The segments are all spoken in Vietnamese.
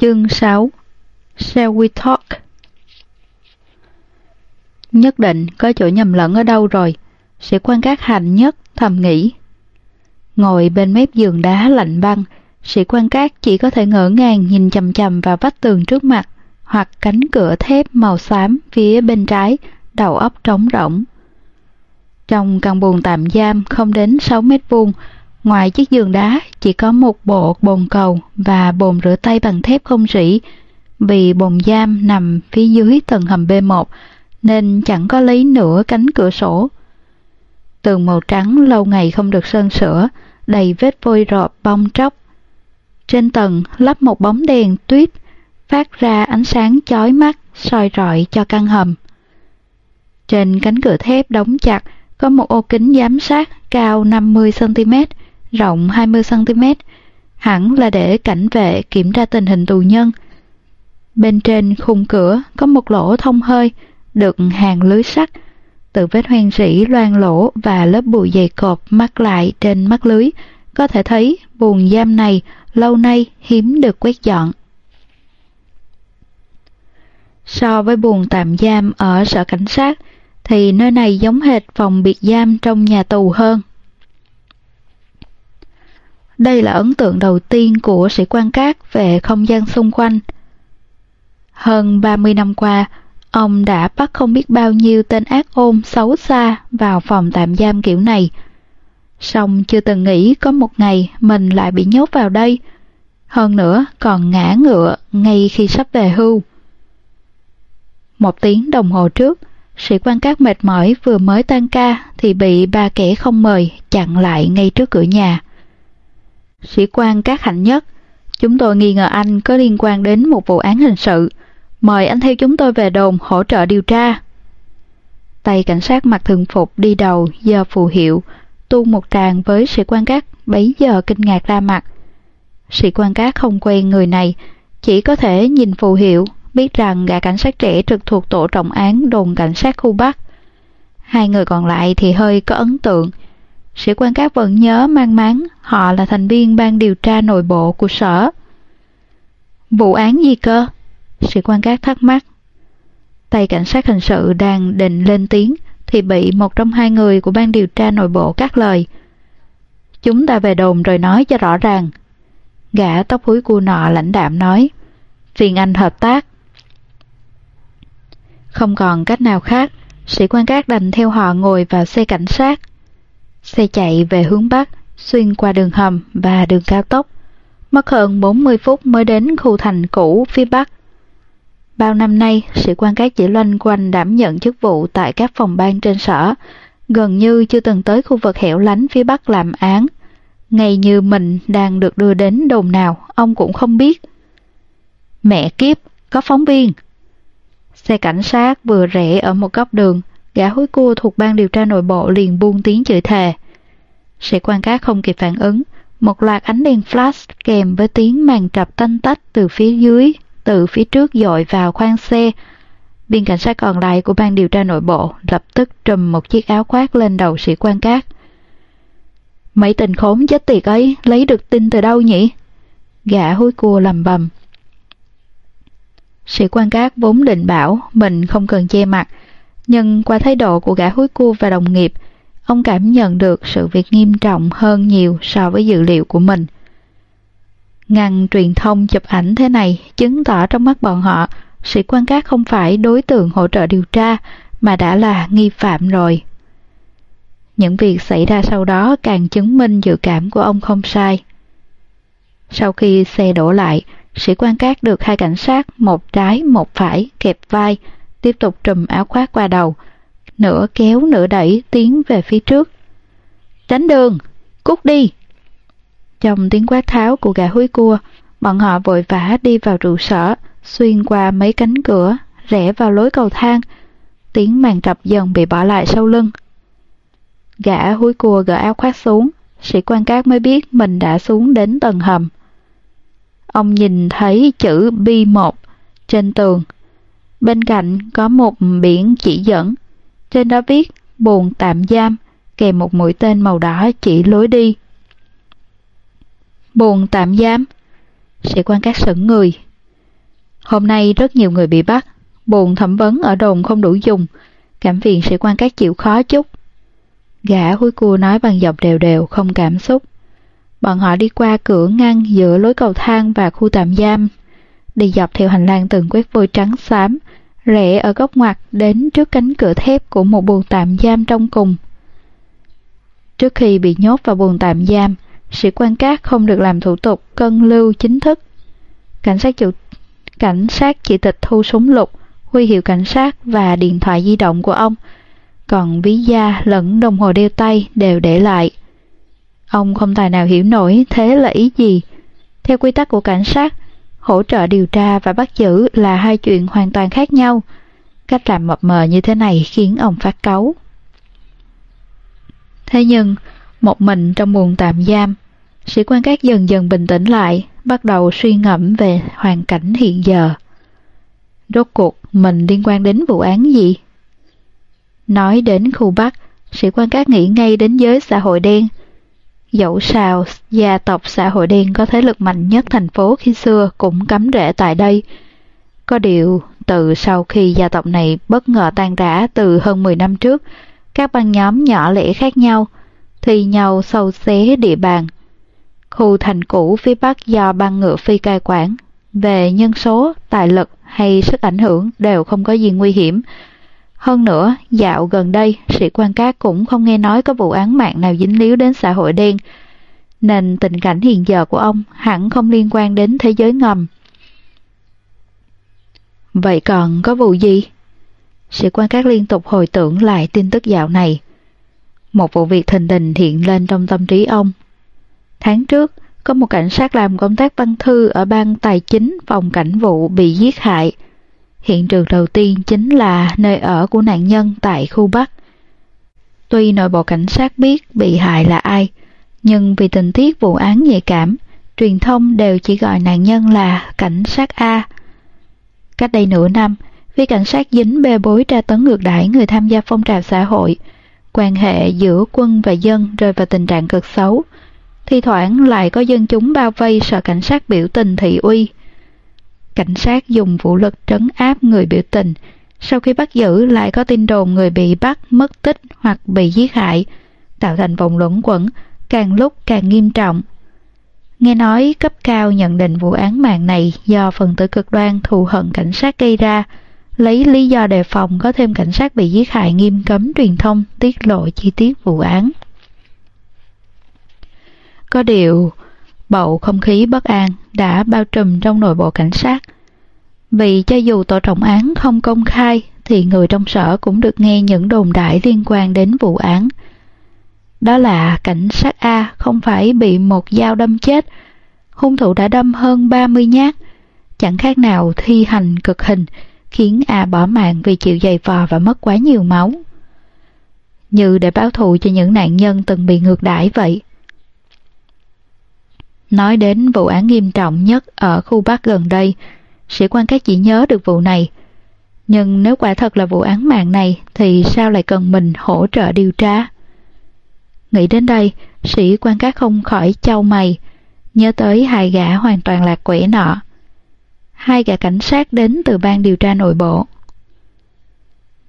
Chương 6 Shall we talk? Nhất định có chỗ nhầm lẫn ở đâu rồi, sĩ quan các hành nhất thầm nghĩ. Ngồi bên mép giường đá lạnh băng, sĩ quan các chỉ có thể ngỡ ngàng nhìn chầm chầm vào vách tường trước mặt hoặc cánh cửa thép màu xám phía bên trái, đầu óc trống rỗng. Trong căn buồng tạm giam không đến 6 mét vuông, ngoài chiếc giường đá chỉ có một bộ bồn cầu và bồn rửa tay bằng thép không rỉ, vì bồn giam nằm phía dưới tầng hầm B1 nên chẳng có lấy nửa cánh cửa sổ. Tường màu trắng lâu ngày không được sơn sửa, đầy vết vôi rộp bong tróc. Trên tầng lắp một bóng đèn tuyết phát ra ánh sáng chói mắt soi rọi cho căn hầm. Trên cánh cửa thép đóng chặt có một ô kính giám sát cao 50cm, rộng 20cm, hẳn là để cảnh vệ kiểm tra tình hình tù nhân. Bên trên khung cửa có một lỗ thông hơi, được hàng lưới sắt, từ vết hoen rỉ loang lỗ và lớp bụi dày cộp mắc lại trên mắt lưới, có thể thấy buồng giam này lâu nay hiếm được quét dọn. So với buồng tạm giam ở sở cảnh sát, thì nơi này giống hệt phòng biệt giam trong nhà tù hơn. Đây là ấn tượng đầu tiên của sĩ quan cát về không gian xung quanh. Hơn 30 năm qua, ông đã bắt không biết bao nhiêu tên ác ôn xấu xa vào phòng tạm giam kiểu này. Song chưa từng nghĩ có một ngày mình lại bị nhốt vào đây. Hơn nữa còn ngã ngựa ngay khi sắp về hưu. Một tiếng đồng hồ trước, sĩ quan các mệt mỏi vừa mới tan ca thì bị ba kẻ không mời chặn lại ngay trước cửa nhà. Sĩ quan các hạnh nhất, chúng tôi nghi ngờ anh có liên quan đến một vụ án hình sự. Mời anh theo chúng tôi về đồn hỗ trợ điều tra. Tay cảnh sát mặc thường phục đi đầu giờ phù hiệu, tu một tràng với sĩ quan các bấy giờ kinh ngạc ra mặt. Sĩ quan các không quen người này, chỉ có thể nhìn phù hiệu biết rằng gã cảnh sát trẻ trực thuộc tổ trọng án đồn cảnh sát khu Bắc. Hai người còn lại thì hơi có ấn tượng. Sĩ quan các vẫn nhớ mang máng họ là thành viên ban điều tra nội bộ của sở. Vụ án gì cơ? Sĩ quan các thắc mắc. Tay cảnh sát hình sự đang định lên tiếng thì bị một trong hai người của ban điều tra nội bộ cắt lời. Chúng ta về đồn rồi nói cho rõ ràng. Gã tóc húi cua nọ lãnh đạm nói. Phiền anh hợp tác. Không còn cách nào khác, sĩ quan các đành theo họ ngồi vào xe cảnh sát. Xe chạy về hướng Bắc, xuyên qua đường hầm và đường cao tốc. Mất hơn 40 phút mới đến khu thành cũ phía Bắc. Bao năm nay, sĩ quan các chỉ loanh quanh đảm nhận chức vụ tại các phòng ban trên sở, gần như chưa từng tới khu vực hẻo lánh phía Bắc làm án. Ngày như mình đang được đưa đến đồn nào, ông cũng không biết. Mẹ kiếp, có phóng viên! Xe cảnh sát vừa rẽ ở một góc đường, gã hối cua thuộc ban điều tra nội bộ liền buông tiếng chửi thề. Sĩ quan cát không kịp phản ứng, một loạt ánh đèn flash kèm với tiếng màn trập tanh tách từ phía dưới, từ phía trước dội vào khoang xe. Viên cảnh sát còn lại của ban điều tra nội bộ lập tức trùm một chiếc áo khoác lên đầu sĩ quan cát. Mấy tình khốn chết tiệt ấy lấy được tin từ đâu nhỉ? Gã hối cua lầm bầm. Sĩ quan cát vốn định bảo mình không cần che mặt, nhưng qua thái độ của gã hối cua và đồng nghiệp, ông cảm nhận được sự việc nghiêm trọng hơn nhiều so với dự liệu của mình. Ngăn truyền thông chụp ảnh thế này chứng tỏ trong mắt bọn họ, sĩ quan cát không phải đối tượng hỗ trợ điều tra, mà đã là nghi phạm rồi. Những việc xảy ra sau đó càng chứng minh dự cảm của ông không sai. Sau khi xe đổ lại, sĩ quan cát được hai cảnh sát, một trái một phải, kẹp vai, tiếp tục trùm áo khoác qua đầu, nửa kéo nửa đẩy tiến về phía trước. Tránh đường, cút đi! Trong tiếng quát tháo của gã húi cua, bọn họ vội vã đi vào trụ sở, xuyên qua mấy cánh cửa, rẽ vào lối cầu thang, tiếng màn trập dần bị bỏ lại sau lưng. Gã húi cua gỡ áo khoác xuống, sĩ quan cát mới biết mình đã xuống đến tầng hầm. Ông nhìn thấy chữ B1 trên tường. Bên cạnh có một biển chỉ dẫn. Trên đó viết buồn tạm giam kèm một mũi tên màu đỏ chỉ lối đi. buồn tạm giam? Sĩ quan các sững người. Hôm nay rất nhiều người bị bắt, buồn thẩm vấn ở đồn không đủ dùng, cảm viện sĩ quan các chịu khó chút. Gã húi cua nói bằng giọng đều đều, không cảm xúc. Bọn họ đi qua cửa ngăn giữa lối cầu thang và khu tạm giam, đi dọc theo hành lang từng quét vôi trắng xám, rẽ ở góc ngoặt đến trước cánh cửa thép của một buồng tạm giam trong cùng. Trước khi bị nhốt vào buồng tạm giam, sĩ quan cát không được làm thủ tục cân lưu chính thức. Cảnh sát chủ cảnh sát chỉ tịch thu súng lục, huy hiệu cảnh sát và điện thoại di động của ông, còn ví da lẫn đồng hồ đeo tay đều để lại. Ông không tài nào hiểu nổi thế là ý gì. Theo quy tắc của cảnh sát, hỗ trợ điều tra và bắt giữ là hai chuyện hoàn toàn khác nhau. Cách làm mập mờ như thế này khiến ông phát cáu. Thế nhưng, một mình trong buồng tạm giam, sĩ quan các dần dần bình tĩnh lại, bắt đầu suy ngẫm về hoàn cảnh hiện giờ. Rốt cuộc mình liên quan đến vụ án gì? Nói đến khu Bắc, sĩ quan các nghĩ ngay đến giới xã hội đen. Dẫu sao, gia tộc xã hội đen có thế lực mạnh nhất thành phố khi xưa cũng cắm rễ tại đây. Có điều, từ sau khi gia tộc này bất ngờ tan rã từ hơn 10 năm trước, các băng nhóm nhỏ lẻ khác nhau, thi nhau sâu xé địa bàn. Khu thành cũ phía Bắc do băng ngựa phi cai quản, về nhân số, tài lực hay sức ảnh hưởng đều không có gì nguy hiểm. Hơn nữa, dạo gần đây, sĩ quan các cũng không nghe nói có vụ án mạng nào dính líu đến xã hội đen, nên tình cảnh hiện giờ của ông hẳn không liên quan đến thế giới ngầm. Vậy còn có vụ gì? Sĩ quan các liên tục hồi tưởng lại tin tức dạo này. Một vụ việc thình đình hiện lên trong tâm trí ông. Tháng trước, có một cảnh sát làm công tác văn thư ở bang tài chính phòng cảnh vụ bị giết hại. Hiện trường đầu tiên chính là nơi ở của nạn nhân tại khu Bắc. Tuy nội bộ cảnh sát biết bị hại là ai, nhưng vì tình tiết vụ án nhạy cảm, truyền thông đều chỉ gọi nạn nhân là cảnh sát A. Cách đây nửa năm, vì cảnh sát dính bê bối tra tấn ngược đãi người tham gia phong trào xã hội, quan hệ giữa quân và dân rơi vào tình trạng cực xấu. Thi thoảng lại có dân chúng bao vây sợ cảnh sát biểu tình thị uy. Cảnh sát dùng vũ lực trấn áp người biểu tình, sau khi bắt giữ lại có tin đồn người bị bắt mất tích hoặc bị giết hại, tạo thành vòng luẩn quẩn, càng lúc càng nghiêm trọng. Nghe nói cấp cao nhận định vụ án mạng này do phần tử cực đoan thù hận cảnh sát gây ra, lấy lý do đề phòng có thêm cảnh sát bị giết hại nghiêm cấm truyền thông tiết lộ chi tiết vụ án. Có điều, bầu không khí bất an đã bao trùm trong nội bộ cảnh sát. Vì cho dù tổ trọng án không công khai thì người trong sở cũng được nghe những đồn đại liên quan đến vụ án. Đó là cảnh sát A không phải bị một dao đâm chết, hung thủ đã đâm hơn 30 nhát, chẳng khác nào thi hành cực hình, khiến A bỏ mạng vì chịu dày vò và mất quá nhiều máu. Như để báo thù cho những nạn nhân từng bị ngược đãi vậy. Nói đến vụ án nghiêm trọng nhất ở khu Bắc gần đây, sĩ quan các chỉ nhớ được vụ này. Nhưng nếu quả thật là vụ án mạng này thì sao lại cần mình hỗ trợ điều tra? Nghĩ đến đây, sĩ quan các không khỏi châu mày, nhớ tới hai gã hoàn toàn lạc quẻ nọ. Hai gã cảnh sát đến từ ban điều tra nội bộ.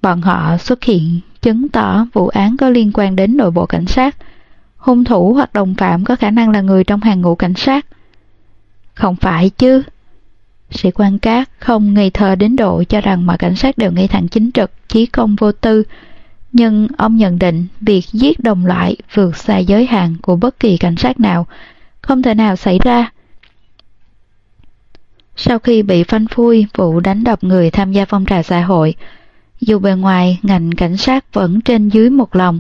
Bọn họ xuất hiện chứng tỏ vụ án có liên quan đến nội bộ cảnh sát, hung thủ hoặc đồng phạm có khả năng là người trong hàng ngũ cảnh sát. Không phải chứ. Sĩ quan cát không ngây thơ đến độ cho rằng mọi cảnh sát đều ngay thẳng chính trực, chí công vô tư, nhưng ông nhận định việc giết đồng loại vượt xa giới hạn của bất kỳ cảnh sát nào không thể nào xảy ra. Sau khi bị phanh phui vụ đánh đập người tham gia phong trào xã hội, dù bề ngoài ngành cảnh sát vẫn trên dưới một lòng,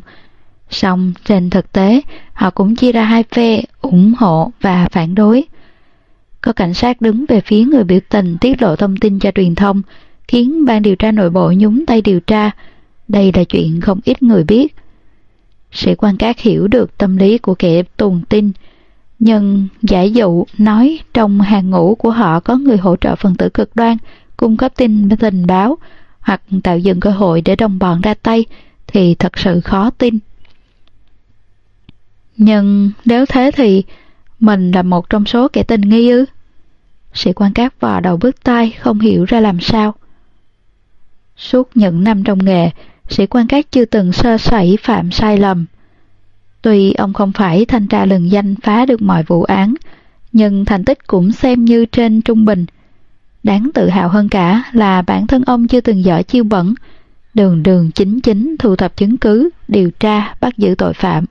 song trên thực tế họ cũng chia ra hai phe ủng hộ và phản đối. Có cảnh sát đứng về phía người biểu tình tiết lộ thông tin cho truyền thông, khiến ban điều tra nội bộ nhúng tay điều tra. Đây là chuyện không ít người biết. Sĩ quan cát hiểu được tâm lý của kẻ tuồn tin, nhưng giải dụ nói trong hàng ngũ của họ có người hỗ trợ phần tử cực đoan, cung cấp tin tình báo, hoặc tạo dựng cơ hội để đồng bọn ra tay, thì thật sự khó tin. Nhưng nếu thế thì mình là một trong số kẻ tình nghi ư? Sĩ quan cát vò đầu bước tay không hiểu ra làm sao. Suốt những năm trong nghề, sĩ quan cát chưa từng sơ sẩy phạm sai lầm. Tuy ông không phải thanh tra lừng danh phá được mọi vụ án, nhưng thành tích cũng xem như trên trung bình. Đáng tự hào hơn cả là bản thân ông chưa từng giỏi chiêu bẩn, đường đường chính chính thu thập chứng cứ, điều tra, bắt giữ tội phạm.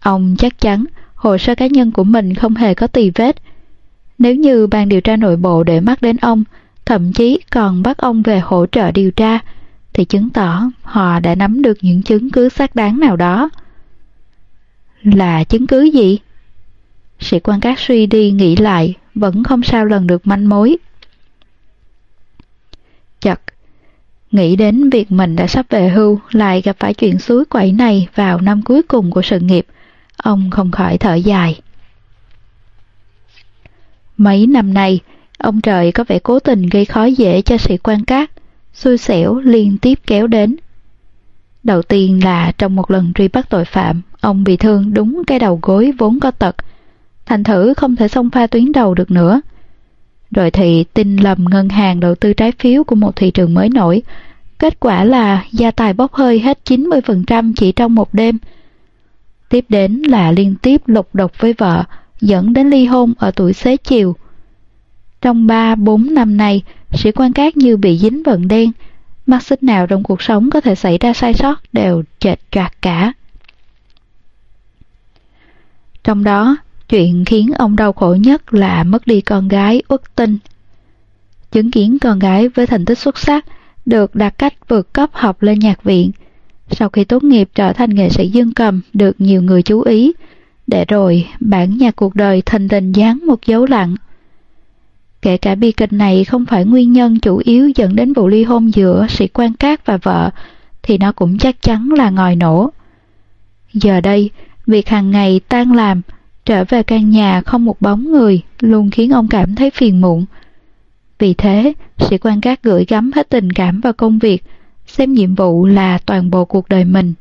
Ông chắc chắn hồ sơ cá nhân của mình không hề có tì vết. Nếu như ban điều tra nội bộ để mắt đến ông, thậm chí còn bắt ông về hỗ trợ điều tra, thì chứng tỏ họ đã nắm được những chứng cứ xác đáng nào đó. Là chứng cứ gì? Sĩ quan các suy đi nghĩ lại, vẫn không sao lần được manh mối. Chật, nghĩ đến việc mình đã sắp về hưu lại gặp phải chuyện suối quẩy này vào năm cuối cùng của sự nghiệp, ông không khỏi thở dài. Mấy năm nay, ông trời có vẻ cố tình gây khó dễ cho sĩ quan cát, xui xẻo liên tiếp kéo đến. Đầu tiên là trong một lần truy bắt tội phạm, ông bị thương đúng cái đầu gối vốn có tật, thành thử không thể xông pha tuyến đầu được nữa. Rồi thì tin lầm ngân hàng đầu tư trái phiếu của một thị trường mới nổi, kết quả là gia tài bốc hơi hết 90% chỉ trong một đêm. Tiếp đến là liên tiếp lục độc với vợ, dẫn đến ly hôn ở tuổi xế chiều. Trong 3-4 năm nay, sĩ quan cát như bị dính vận đen, mắt xích nào trong cuộc sống có thể xảy ra sai sót đều chệch choạc cả. Trong đó, chuyện khiến ông đau khổ nhất là mất đi con gái uất tinh. Chứng kiến con gái với thành tích xuất sắc được đặt cách vượt cấp học lên nhạc viện, sau khi tốt nghiệp trở thành nghệ sĩ dương cầm được nhiều người chú ý, để rồi bản nhạc cuộc đời thành tình dán một dấu lặng. Kể cả bi kịch này không phải nguyên nhân chủ yếu dẫn đến vụ ly hôn giữa sĩ quan cát và vợ, thì nó cũng chắc chắn là ngòi nổ. Giờ đây, việc hàng ngày tan làm, trở về căn nhà không một bóng người luôn khiến ông cảm thấy phiền muộn. Vì thế, sĩ quan cát gửi gắm hết tình cảm vào công việc, xem nhiệm vụ là toàn bộ cuộc đời mình.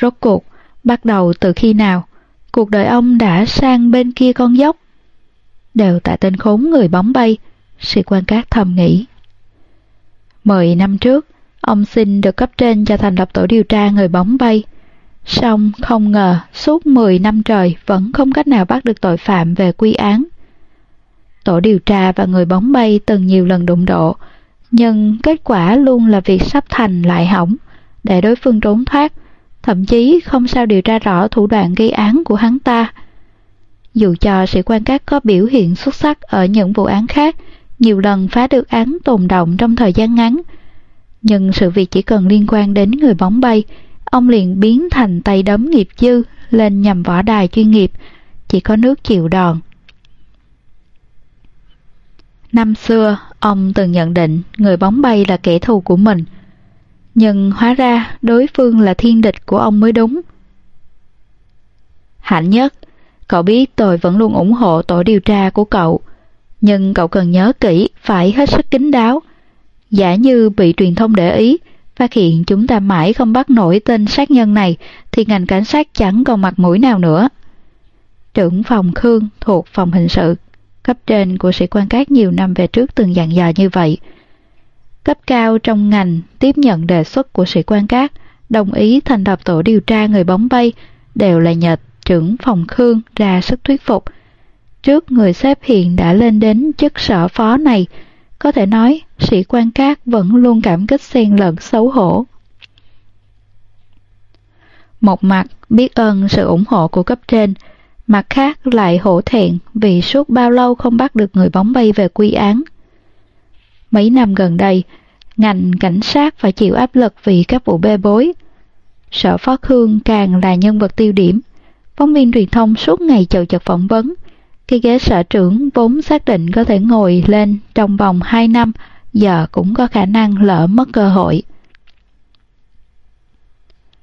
Rốt cuộc, bắt đầu từ khi nào, cuộc đời ông đã sang bên kia con dốc? Đều tại tên khốn người bóng bay, sĩ quan cát thầm nghĩ. Mười năm trước, ông xin được cấp trên cho thành lập tổ điều tra người bóng bay. song không ngờ suốt 10 năm trời vẫn không cách nào bắt được tội phạm về quy án. Tổ điều tra và người bóng bay từng nhiều lần đụng độ, nhưng kết quả luôn là việc sắp thành lại hỏng, để đối phương trốn thoát, thậm chí không sao điều tra rõ thủ đoạn gây án của hắn ta. Dù cho sĩ quan các có biểu hiện xuất sắc ở những vụ án khác, nhiều lần phá được án tồn động trong thời gian ngắn, nhưng sự việc chỉ cần liên quan đến người bóng bay, ông liền biến thành tay đấm nghiệp dư lên nhằm võ đài chuyên nghiệp, chỉ có nước chịu đòn. Năm xưa, ông từng nhận định người bóng bay là kẻ thù của mình, nhưng hóa ra đối phương là thiên địch của ông mới đúng. Hạnh nhất, cậu biết tôi vẫn luôn ủng hộ tổ điều tra của cậu, nhưng cậu cần nhớ kỹ phải hết sức kín đáo. Giả như bị truyền thông để ý, phát hiện chúng ta mãi không bắt nổi tên sát nhân này thì ngành cảnh sát chẳng còn mặt mũi nào nữa. Trưởng phòng Khương thuộc phòng hình sự, cấp trên của sĩ quan cát nhiều năm về trước từng dặn dò như vậy. Cấp cao trong ngành tiếp nhận đề xuất của sĩ quan cát, đồng ý thành lập tổ điều tra người bóng bay, đều là nhờ trưởng phòng Khương ra sức thuyết phục. Trước người xếp hiện đã lên đến chức sở phó này, có thể nói, sĩ quan cát vẫn luôn cảm kích xen lẫn xấu hổ. Một mặt biết ơn sự ủng hộ của cấp trên, mặt khác lại hổ thẹn vì suốt bao lâu không bắt được người bóng bay về quy án. Mấy năm gần đây, ngành cảnh sát phải chịu áp lực vì các vụ bê bối. Sở Phó Khương càng là nhân vật tiêu điểm. Phóng viên truyền thông suốt ngày chầu chật phỏng vấn, cái ghế sở trưởng vốn xác định có thể ngồi lên trong vòng 2 năm, giờ cũng có khả năng lỡ mất cơ hội.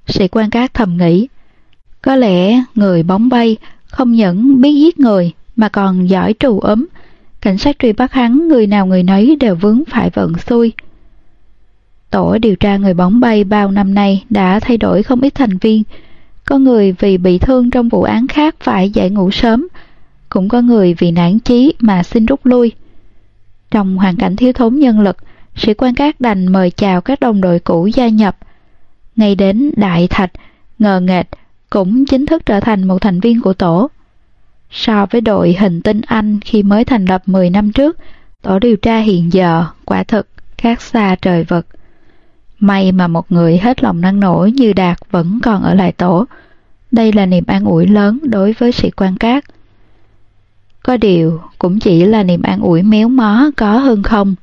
Sĩ quan các thầm nghĩ, có lẽ người bóng bay không những biết giết người mà còn giỏi trù ấm. Cảnh sát truy bắt hắn người nào người nấy đều vướng phải vận xui. Tổ điều tra người bóng bay bao năm nay đã thay đổi không ít thành viên. Có người vì bị thương trong vụ án khác phải giải ngủ sớm, cũng có người vì nản chí mà xin rút lui. Trong hoàn cảnh thiếu thốn nhân lực, sĩ quan các đành mời chào các đồng đội cũ gia nhập. Ngay đến Đại Thạch, ngờ nghệch cũng chính thức trở thành một thành viên của tổ. So với đội hình tinh Anh khi mới thành lập 10 năm trước, tổ điều tra hiện giờ quả thực khác xa trời vực. May mà một người hết lòng năng nổ như Đạt vẫn còn ở lại tổ. Đây là niềm an ủi lớn đối với sĩ quan cát. Có điều cũng chỉ là niềm an ủi méo mó có hơn không.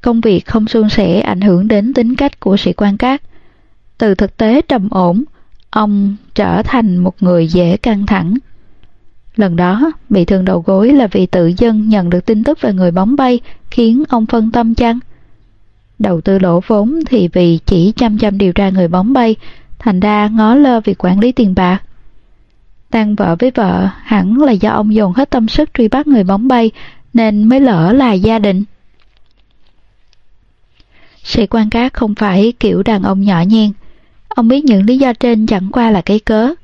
Công việc không suôn sẻ ảnh hưởng đến tính cách của sĩ quan cát. Từ thực tế trầm ổn, ông trở thành một người dễ căng thẳng. Lần đó, bị thương đầu gối là vì tự dân nhận được tin tức về người bóng bay khiến ông phân tâm chăng? Đầu tư lỗ vốn thì vì chỉ chăm chăm điều tra người bóng bay, thành ra ngó lơ việc quản lý tiền bạc. Tan vợ với vợ hẳn là do ông dồn hết tâm sức truy bắt người bóng bay nên mới lỡ là gia đình. Sĩ quan cát không phải kiểu đàn ông nhỏ nhen. Ông biết những lý do trên chẳng qua là cái cớ.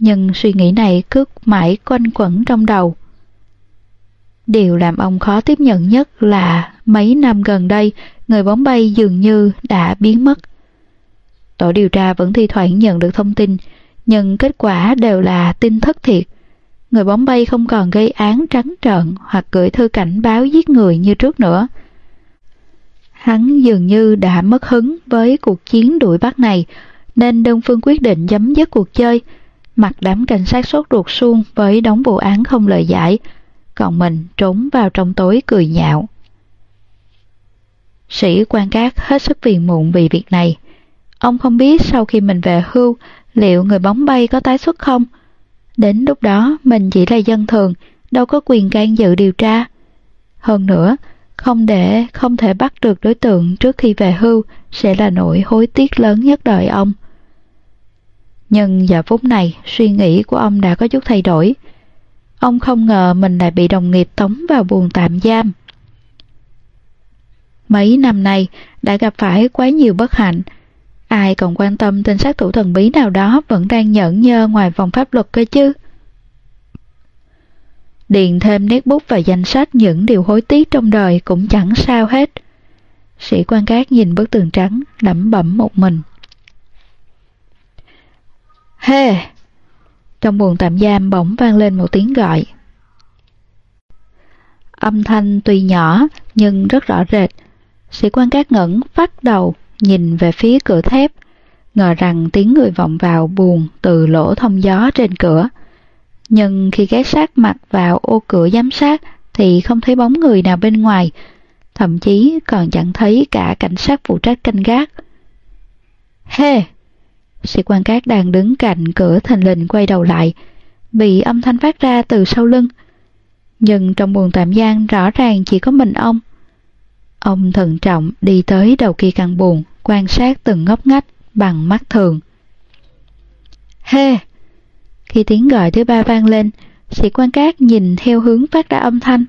Nhưng suy nghĩ này cứ mãi quanh quẩn trong đầu. Điều làm ông khó tiếp nhận nhất là mấy năm gần đây, người bóng bay dường như đã biến mất. Tổ điều tra vẫn thi thoảng nhận được thông tin, nhưng kết quả đều là tin thất thiệt. Người bóng bay không còn gây án trắng trợn hoặc gửi thư cảnh báo giết người như trước nữa. Hắn dường như đã mất hứng với cuộc chiến đuổi bắt này, nên đơn phương quyết định chấm dứt cuộc chơi, mặt đám cảnh sát sốt ruột suông với đống vụ án không lời giải, còn mình trốn vào trong tối cười nhạo. Sĩ quan cát hết sức phiền muộn vì việc này. Ông không biết sau khi mình về hưu, liệu người bóng bay có tái xuất không? Đến lúc đó, mình chỉ là dân thường, đâu có quyền can dự điều tra. Hơn nữa, không để không thể bắt được đối tượng trước khi về hưu sẽ là nỗi hối tiếc lớn nhất đời ông. Nhưng giờ phút này, suy nghĩ của ông đã có chút thay đổi. Ông không ngờ mình lại bị đồng nghiệp tống vào buồng tạm giam. Mấy năm nay đã gặp phải quá nhiều bất hạnh. Ai còn quan tâm tên sát thủ thần bí nào đó vẫn đang nhẫn nhơ ngoài vòng pháp luật cơ chứ? Điền thêm nét bút vào danh sách những điều hối tiếc trong đời cũng chẳng sao hết. Sĩ quan cát nhìn bức tường trắng, lẩm bẩm một mình. Hê! Hey! Trong buồng tạm giam bỗng vang lên một tiếng gọi. Âm thanh tuy nhỏ nhưng rất rõ rệt. Sĩ quan cát ngẩn phát đầu nhìn về phía cửa thép, ngờ rằng tiếng người vọng vào buồn từ lỗ thông gió trên cửa. Nhưng khi ghé sát mặt vào ô cửa giám sát thì không thấy bóng người nào bên ngoài, thậm chí còn chẳng thấy cả cảnh sát phụ trách canh gác. Hê! Hey! Sĩ quan cát đang đứng cạnh cửa thành lình quay đầu lại, bị âm thanh phát ra từ sau lưng. Nhưng trong buồng tạm giam rõ ràng chỉ có mình ông. Ông thận trọng đi tới đầu kia căn buồng, quan sát từng ngóc ngách bằng mắt thường. Hê! Khi tiếng gọi thứ ba vang lên, sĩ quan cát nhìn theo hướng phát ra âm thanh,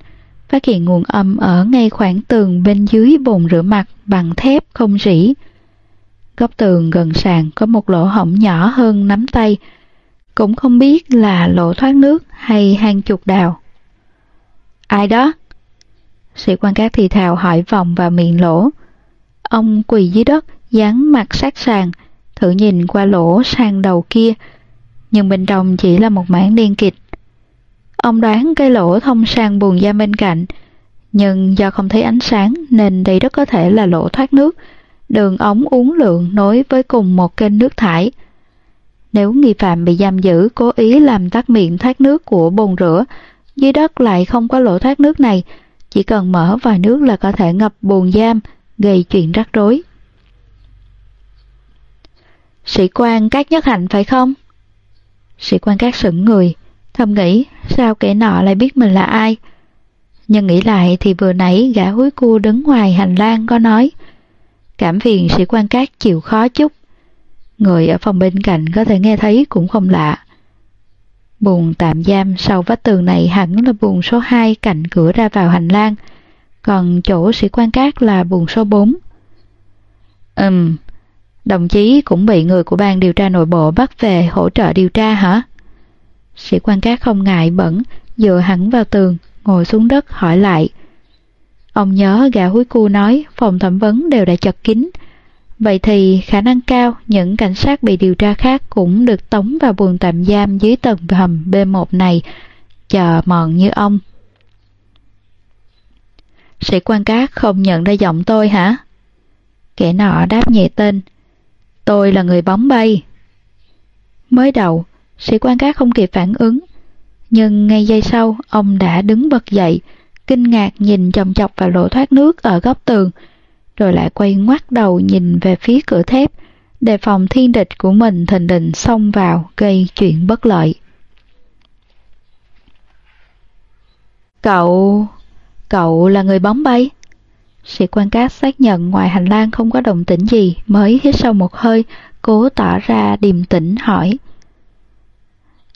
phát hiện nguồn âm ở ngay khoảng tường bên dưới bồn rửa mặt bằng thép không rỉ. Góc tường gần sàn có một lỗ hổng nhỏ hơn nắm tay, cũng không biết là lỗ thoát nước hay hang chuột đào. Ai đó? Sĩ quan cát thì thào hỏi vòng vào miệng lỗ. Ông quỳ dưới đất, dán mặt sát sàn, thử nhìn qua lỗ sang đầu kia, nhưng bên trong chỉ là một mảng đen kịt. Ông đoán cái lỗ thông sang buồng giam bên cạnh, nhưng do không thấy ánh sáng nên đây rất có thể là lỗ thoát nước, đường ống uống lượng nối với cùng một kênh nước thải. Nếu nghi phạm bị giam giữ cố ý làm tắt miệng thoát nước của bồn rửa, dưới đất lại không có lỗ thoát nước này, chỉ cần mở vòi nước là có thể ngập bồn giam, gây chuyện rắc rối. Sĩ quan các Nhất Hạnh phải không? Sĩ quan các sững người, thầm nghĩ sao kẻ nọ lại biết mình là ai. Nhưng nghĩ lại thì vừa nãy gã húi cua đứng ngoài hành lang có nói Cảm phiền sĩ quan cát chịu khó chút. Người ở phòng bên cạnh có thể nghe thấy cũng không lạ. Buồng tạm giam sau vách tường này hẳn là buồng số 2 cạnh cửa ra vào hành lang, còn chỗ sĩ quan cát là buồng số 4. Ừm, đồng chí cũng bị người của ban điều tra nội bộ bắt về hỗ trợ điều tra hả? Sĩ quan cát không ngại bẩn, dựa hẳn vào tường, ngồi xuống đất hỏi lại. Ông nhớ gã húi cu nói phòng thẩm vấn đều đã chật kín. Vậy thì khả năng cao những cảnh sát bị điều tra khác cũng được tống vào buồng tạm giam dưới tầng hầm B1 này, chờ mòn như ông. Sĩ quan cát không nhận ra giọng tôi hả? Kẻ nọ đáp nhẹ tên. Tôi là người bóng bay. Mới đầu, sĩ quan cát không kịp phản ứng. Nhưng ngay giây sau, ông đã đứng bật dậy, kinh ngạc nhìn chồng chọc vào lỗ thoát nước ở góc tường, rồi lại quay ngoắt đầu nhìn về phía cửa thép, đề phòng thiên địch của mình thình định xông vào gây chuyện bất lợi. Cậu... cậu là người bóng bay? Sĩ quan cát xác nhận ngoài hành lang không có động tĩnh gì mới hít sâu một hơi, cố tỏ ra điềm tĩnh hỏi.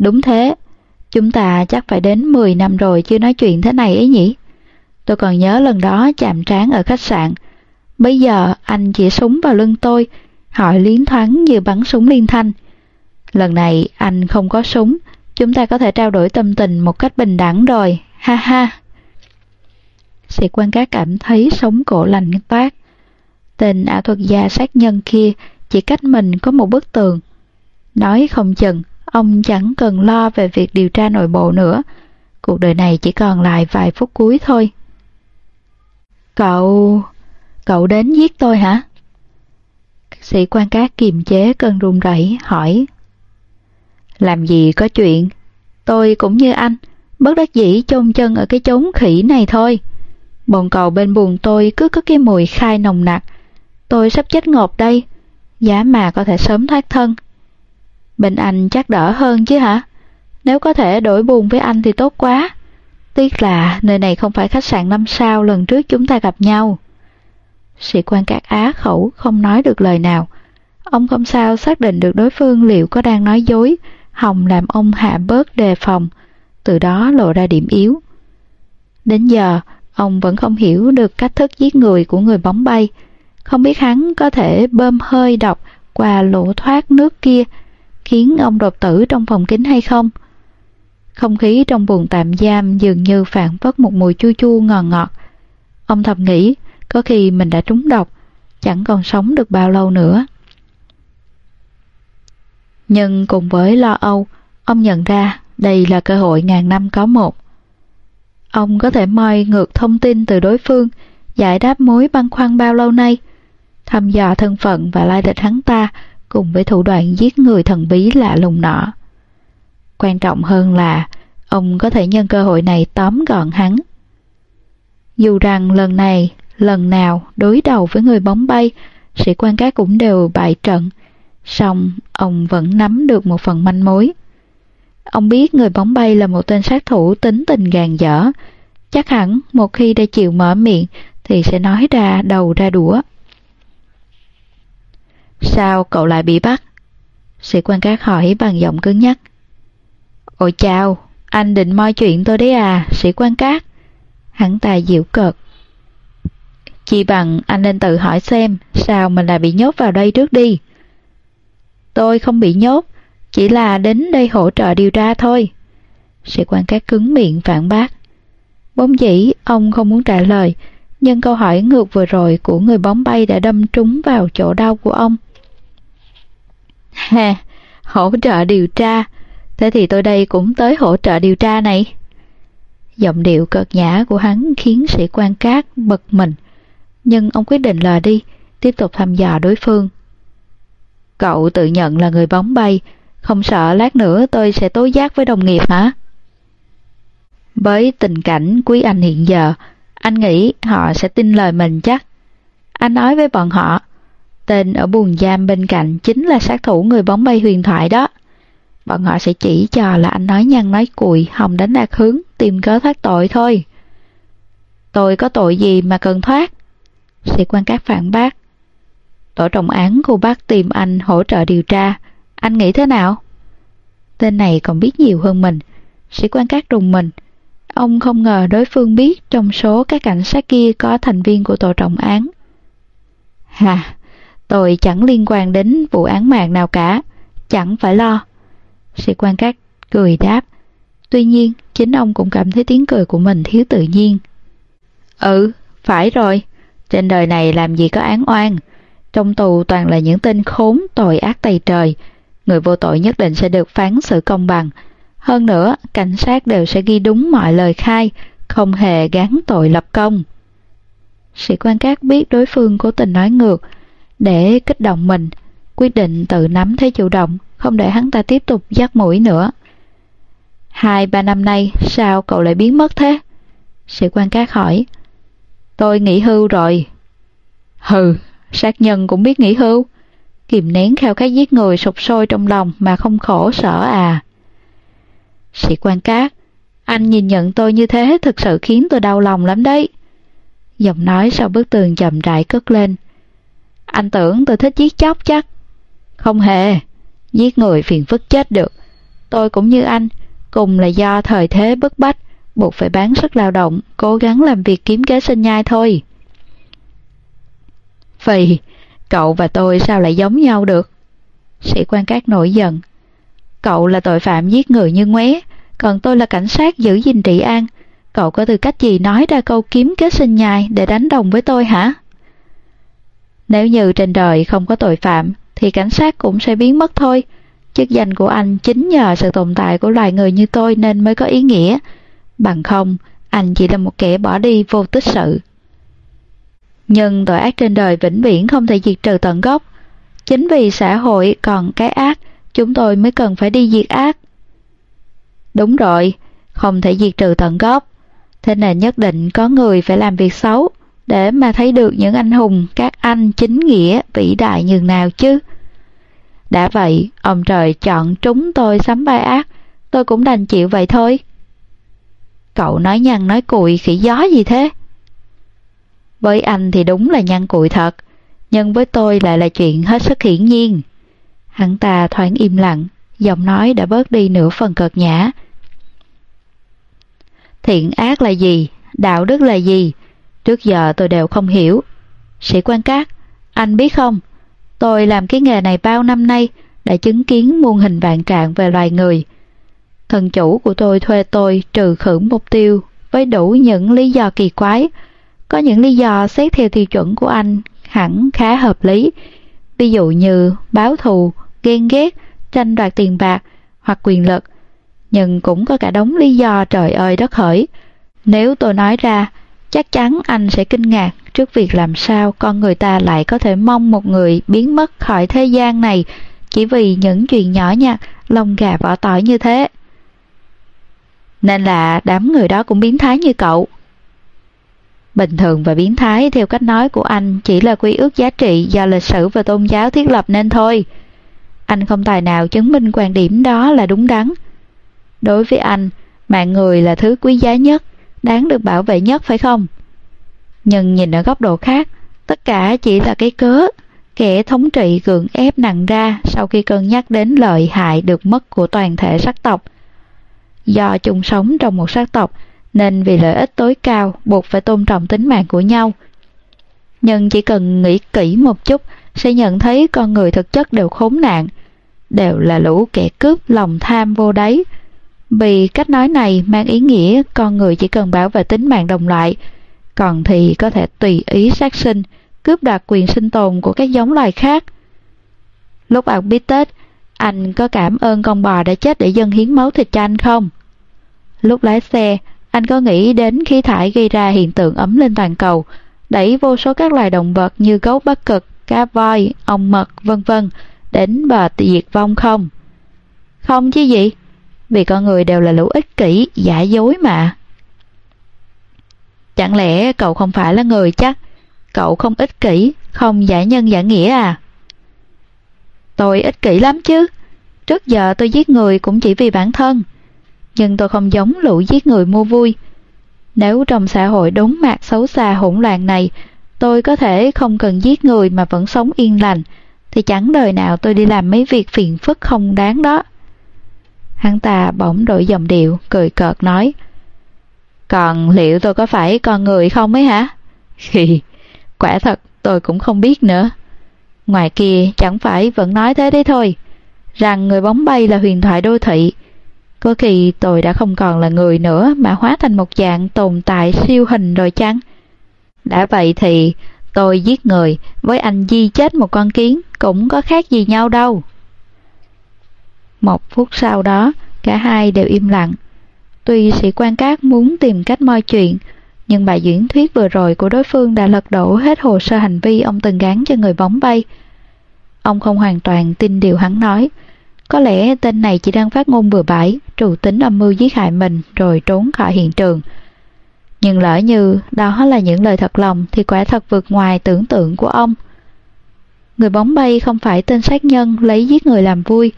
Đúng thế, chúng ta chắc phải đến 10 năm rồi chưa nói chuyện thế này ấy nhỉ? Tôi còn nhớ lần đó chạm trán ở khách sạn. Bây giờ anh chỉ súng vào lưng tôi, hỏi liến thoáng như bắn súng liên thanh. Lần này anh không có súng, chúng ta có thể trao đổi tâm tình một cách bình đẳng rồi, ha ha. Sĩ quan cá cảm thấy sống cổ lành toát. Tên ảo thuật gia sát nhân kia chỉ cách mình có một bức tường. Nói không chừng, ông chẳng cần lo về việc điều tra nội bộ nữa. Cuộc đời này chỉ còn lại vài phút cuối thôi. Cậu... cậu đến giết tôi hả? Sĩ quan cát kiềm chế cơn run rẩy hỏi. Làm gì có chuyện, tôi cũng như anh, bất đắc dĩ chôn chân ở cái chốn khỉ này thôi. Bồn cầu bên buồn tôi cứ có cái mùi khai nồng nặc. Tôi sắp chết ngột đây, giá mà có thể sớm thoát thân. Bên anh chắc đỡ hơn chứ hả? Nếu có thể đổi buồn với anh thì tốt quá. Tiếc là nơi này không phải khách sạn năm sao lần trước chúng ta gặp nhau. Sĩ quan các á khẩu không nói được lời nào. Ông không sao xác định được đối phương liệu có đang nói dối, hòng làm ông hạ bớt đề phòng, từ đó lộ ra điểm yếu. Đến giờ, ông vẫn không hiểu được cách thức giết người của người bóng bay, không biết hắn có thể bơm hơi độc qua lỗ thoát nước kia, khiến ông đột tử trong phòng kính hay không. Không khí trong buồng tạm giam dường như phản phất một mùi chua chua ngọt ngọt. Ông thầm nghĩ, có khi mình đã trúng độc, chẳng còn sống được bao lâu nữa. Nhưng cùng với lo âu, ông nhận ra đây là cơ hội ngàn năm có một. Ông có thể moi ngược thông tin từ đối phương, giải đáp mối băn khoăn bao lâu nay, thăm dò thân phận và lai lịch hắn ta cùng với thủ đoạn giết người thần bí lạ lùng nọ. Quan trọng hơn là ông có thể nhân cơ hội này tóm gọn hắn. Dù rằng lần này, lần nào đối đầu với người bóng bay, sĩ quan các cũng đều bại trận, song ông vẫn nắm được một phần manh mối. Ông biết người bóng bay là một tên sát thủ tính tình gàn dở, chắc hẳn một khi đã chịu mở miệng thì sẽ nói ra đầu ra đũa. Sao cậu lại bị bắt? Sĩ quan cát hỏi bằng giọng cứng nhắc. Ôi chào, anh định moi chuyện tôi đấy à, sĩ quan cát. Hắn ta dịu cợt. Chỉ bằng anh nên tự hỏi xem sao mình lại bị nhốt vào đây trước đi. Tôi không bị nhốt, chỉ là đến đây hỗ trợ điều tra thôi. Sĩ quan cát cứng miệng phản bác. Bốn dĩ ông không muốn trả lời, nhưng câu hỏi ngược vừa rồi của người bóng bay đã đâm trúng vào chỗ đau của ông. Ha, hỗ trợ điều tra, thế thì tôi đây cũng tới hỗ trợ điều tra này. Giọng điệu cợt nhã của hắn khiến sĩ quan cát bật mình, nhưng ông quyết định lờ đi, tiếp tục thăm dò đối phương. Cậu tự nhận là người bóng bay, không sợ lát nữa tôi sẽ tố giác với đồng nghiệp hả? Với tình cảnh quý anh hiện giờ, anh nghĩ họ sẽ tin lời mình chắc. Anh nói với bọn họ, tên ở buồng giam bên cạnh chính là sát thủ người bóng bay huyền thoại đó. Bọn họ sẽ chỉ cho là anh nói nhăn nói cùi, hòng đánh lạc hướng, tìm cớ thoát tội thôi. Tôi có tội gì mà cần thoát? Sĩ quan các phản bác. Tổ trọng án cô bác tìm anh hỗ trợ điều tra. Anh nghĩ thế nào? Tên này còn biết nhiều hơn mình. Sĩ quan các trùng mình. Ông không ngờ đối phương biết trong số các cảnh sát kia có thành viên của tổ trọng án. Hà, tôi chẳng liên quan đến vụ án mạng nào cả, chẳng phải lo. Sĩ quan các Cười đáp. Tuy nhiên, chính ông cũng cảm thấy tiếng cười của mình thiếu tự nhiên. Ừ, phải rồi. Trên đời này làm gì có án oan. Trong tù toàn là những tên khốn tội ác tày trời. Người vô tội nhất định sẽ được phán xử công bằng. Hơn nữa, cảnh sát đều sẽ ghi đúng mọi lời khai, không hề gán tội lập công. Sĩ quan cát biết đối phương cố tình nói ngược, để kích động mình, quyết định tự nắm thế chủ động, không để hắn ta tiếp tục dắt mũi nữa. Hai ba năm nay sao cậu lại biến mất thế? Sĩ quan cát hỏi. Tôi nghỉ hưu rồi. Hừ, sát nhân cũng biết nghỉ hưu. Kìm nén khao khát giết người sụp sôi trong lòng mà không khổ sở à. Sĩ quan cát, anh nhìn nhận tôi như thế thực sự khiến tôi đau lòng lắm đấy. Giọng nói sau bức tường chậm rãi cất lên. Anh tưởng tôi thích giết chóc chắc. Không hề, giết người phiền phức chết được. Tôi cũng như anh, cùng là do thời thế bức bách, buộc phải bán sức lao động, cố gắng làm việc kiếm kế sinh nhai thôi. Vì cậu và tôi sao lại giống nhau được? Sĩ quan cát nổi giận. Cậu là tội phạm giết người như ngoé, còn tôi là cảnh sát giữ gìn trị an. Cậu có tư cách gì nói ra câu kiếm kế sinh nhai để đánh đồng với tôi hả? Nếu như trên đời không có tội phạm, thì cảnh sát cũng sẽ biến mất thôi. Chức danh của anh chính nhờ sự tồn tại của loài người như tôi nên mới có ý nghĩa. Bằng không, anh chỉ là một kẻ bỏ đi vô tích sự. Nhưng tội ác trên đời vĩnh viễn không thể diệt trừ tận gốc. Chính vì xã hội còn cái ác, chúng tôi mới cần phải đi diệt ác. Đúng rồi, không thể diệt trừ tận gốc. Thế nên nhất định có người phải làm việc xấu để mà thấy được những anh hùng, các anh chính nghĩa vĩ đại nhường nào chứ. Đã vậy, ông trời chọn trúng tôi sắm vai ác, tôi cũng đành chịu vậy thôi. Cậu nói nhăn nói cùi khỉ gió gì thế? Với anh thì đúng là nhăn cùi thật, nhưng với tôi lại là chuyện hết sức hiển nhiên. Hắn ta thoáng im lặng, giọng nói đã bớt đi nửa phần cợt nhã. Thiện ác là gì? Đạo đức là gì? Trước giờ tôi đều không hiểu. Sĩ quan cát, anh biết không? Tôi làm cái nghề này bao năm nay đã chứng kiến muôn hình vạn trạng về loài người. Thần chủ của tôi thuê tôi trừ khử mục tiêu với đủ những lý do kỳ quái. Có những lý do xét theo tiêu chuẩn của anh hẳn khá hợp lý. Ví dụ như báo thù, ghen ghét, tranh đoạt tiền bạc hoặc quyền lực. Nhưng cũng có cả đống lý do trời ơi đất hỡi. Nếu tôi nói ra, chắc chắn anh sẽ kinh ngạc trước việc làm sao con người ta lại có thể mong một người biến mất khỏi thế gian này chỉ vì những chuyện nhỏ nhặt, lông gà vỏ tỏi như thế. Nên là đám người đó cũng biến thái như cậu. Bình thường và biến thái theo cách nói của anh chỉ là quy ước giá trị do lịch sử và tôn giáo thiết lập nên thôi. Anh không tài nào chứng minh quan điểm đó là đúng đắn. Đối với anh, mạng người là thứ quý giá nhất, đáng được bảo vệ nhất phải không? Nhưng nhìn ở góc độ khác, tất cả chỉ là cái cớ, kẻ thống trị gượng ép nặng ra sau khi cân nhắc đến lợi hại được mất của toàn thể sắc tộc. Do chung sống trong một sắc tộc, nên vì lợi ích tối cao buộc phải tôn trọng tính mạng của nhau. Nhưng chỉ cần nghĩ kỹ một chút sẽ nhận thấy con người thực chất đều khốn nạn, đều là lũ kẻ cướp lòng tham vô đáy. Vì cách nói này mang ý nghĩa con người chỉ cần bảo vệ tính mạng đồng loại, còn thì có thể tùy ý sát sinh, cướp đoạt quyền sinh tồn của các giống loài khác. Lúc bạn biết Tết, anh có cảm ơn con bò đã chết để dân hiến máu thịt cho anh không? Lúc lái xe, anh có nghĩ đến khí thải gây ra hiện tượng ấm lên toàn cầu, đẩy vô số các loài động vật như gấu bắc cực, cá voi, ong mật, vân vân đến bờ diệt vong không? Không chứ gì, vì con người đều là lũ ích kỷ, giả dối mà. Chẳng lẽ cậu không phải là người chắc? Cậu không ích kỷ, không giả nhân giả nghĩa à? Tôi ích kỷ lắm chứ. Trước giờ tôi giết người cũng chỉ vì bản thân. Nhưng tôi không giống lũ giết người mua vui. Nếu trong xã hội đốn mạc xấu xa hỗn loạn này, tôi có thể không cần giết người mà vẫn sống yên lành, thì chẳng đời nào tôi đi làm mấy việc phiền phức không đáng đó. Hắn ta bỗng đổi giọng điệu, cười cợt nói. Còn liệu tôi có phải con người không ấy hả? Khi, quả thật tôi cũng không biết nữa. Ngoài kia chẳng phải vẫn nói thế đấy thôi, rằng người bóng bay là huyền thoại đô thị. Có khi tôi đã không còn là người nữa mà hóa thành một dạng tồn tại siêu hình rồi chăng? Đã vậy thì tôi giết người với anh Di chết một con kiến cũng có khác gì nhau đâu. Một phút sau đó, cả hai đều im lặng. Tuy sĩ quan cát muốn tìm cách moi chuyện, nhưng bài diễn thuyết vừa rồi của đối phương đã lật đổ hết hồ sơ hành vi ông từng gán cho người bóng bay. Ông không hoàn toàn tin điều hắn nói. Có lẽ tên này chỉ đang phát ngôn bừa bãi, trù tính âm mưu giết hại mình rồi trốn khỏi hiện trường. Nhưng lỡ như đó là những lời thật lòng thì quả thật vượt ngoài tưởng tượng của ông. Người bóng bay không phải tên sát nhân lấy giết người làm vui,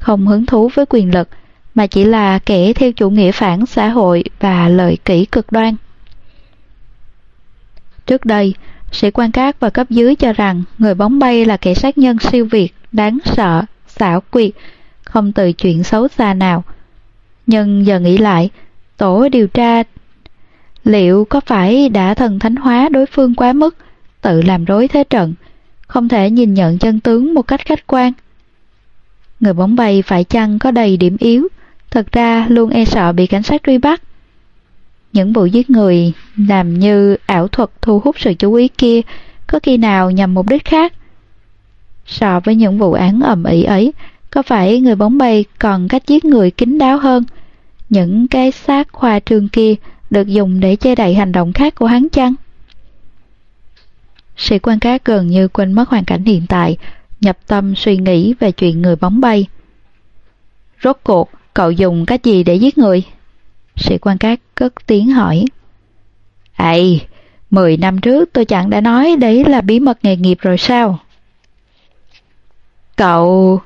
không hứng thú với quyền lực, mà chỉ là kẻ theo chủ nghĩa phản xã hội và lợi kỷ cực đoan. Trước đây, sĩ quan các và cấp dưới cho rằng người bóng bay là kẻ sát nhân siêu việt, đáng sợ, xảo quyệt, không từ chuyện xấu xa nào. Nhưng giờ nghĩ lại, tổ điều tra liệu có phải đã thần thánh hóa đối phương quá mức, tự làm rối thế trận, không thể nhìn nhận chân tướng một cách khách quan. Người bóng bay phải chăng có đầy điểm yếu, thật ra luôn e sợ bị cảnh sát truy bắt. Những vụ giết người làm như ảo thuật thu hút sự chú ý kia có khi nào nhằm mục đích khác. So với những vụ án ầm ĩ ấy, có phải người bóng bay còn cách giết người kín đáo hơn? Những cái xác khoa trương kia được dùng để che đậy hành động khác của hắn chăng? Sĩ quan cá gần như quên mất hoàn cảnh hiện tại, nhập tâm suy nghĩ về chuyện người bóng bay. Rốt cuộc, cậu dùng cách gì để giết người? Sĩ quan cát cất tiếng hỏi. Ây, mười năm trước tôi chẳng đã nói đấy là bí mật nghề nghiệp rồi sao? Cậu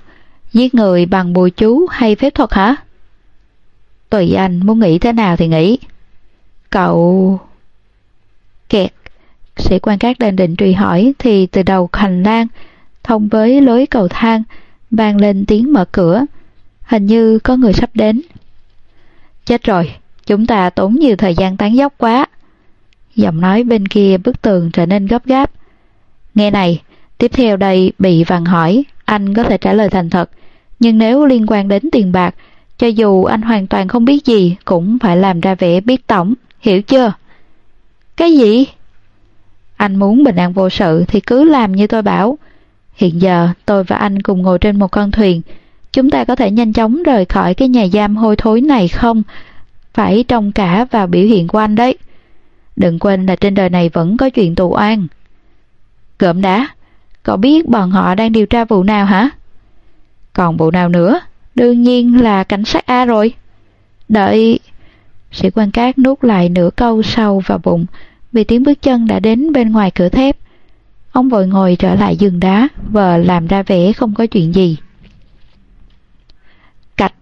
giết người bằng bùa chú hay phép thuật hả? Tùy anh muốn nghĩ thế nào thì nghĩ. Cậu... Kẹt. Sĩ quan cát đang định truy hỏi thì từ đầu hành lang, thông với lối cầu thang, vang lên tiếng mở cửa. Hình như có người sắp đến. Chết rồi, chúng ta tốn nhiều thời gian tán dốc quá. Giọng nói bên kia bức tường trở nên gấp gáp. Nghe này, tiếp theo đây bị vàng hỏi, anh có thể trả lời thành thật. Nhưng nếu liên quan đến tiền bạc, cho dù anh hoàn toàn không biết gì cũng phải làm ra vẻ biết tổng, hiểu chưa? Cái gì? Anh muốn bình an vô sự thì cứ làm như tôi bảo. Hiện giờ tôi và anh cùng ngồi trên một con thuyền. Chúng ta có thể nhanh chóng rời khỏi cái nhà giam hôi thối này không? Phải trông cả vào biểu hiện của anh đấy. Đừng quên là trên đời này vẫn có chuyện tù oan. Gợm đá, cậu biết bọn họ đang điều tra vụ nào hả? Còn vụ nào nữa? Đương nhiên là cảnh sát A rồi. Đợi... Sĩ quan cát nuốt lại nửa câu sâu vào bụng vì tiếng bước chân đã đến bên ngoài cửa thép. Ông vội ngồi trở lại giường đá và làm ra vẻ không có chuyện gì. Cạch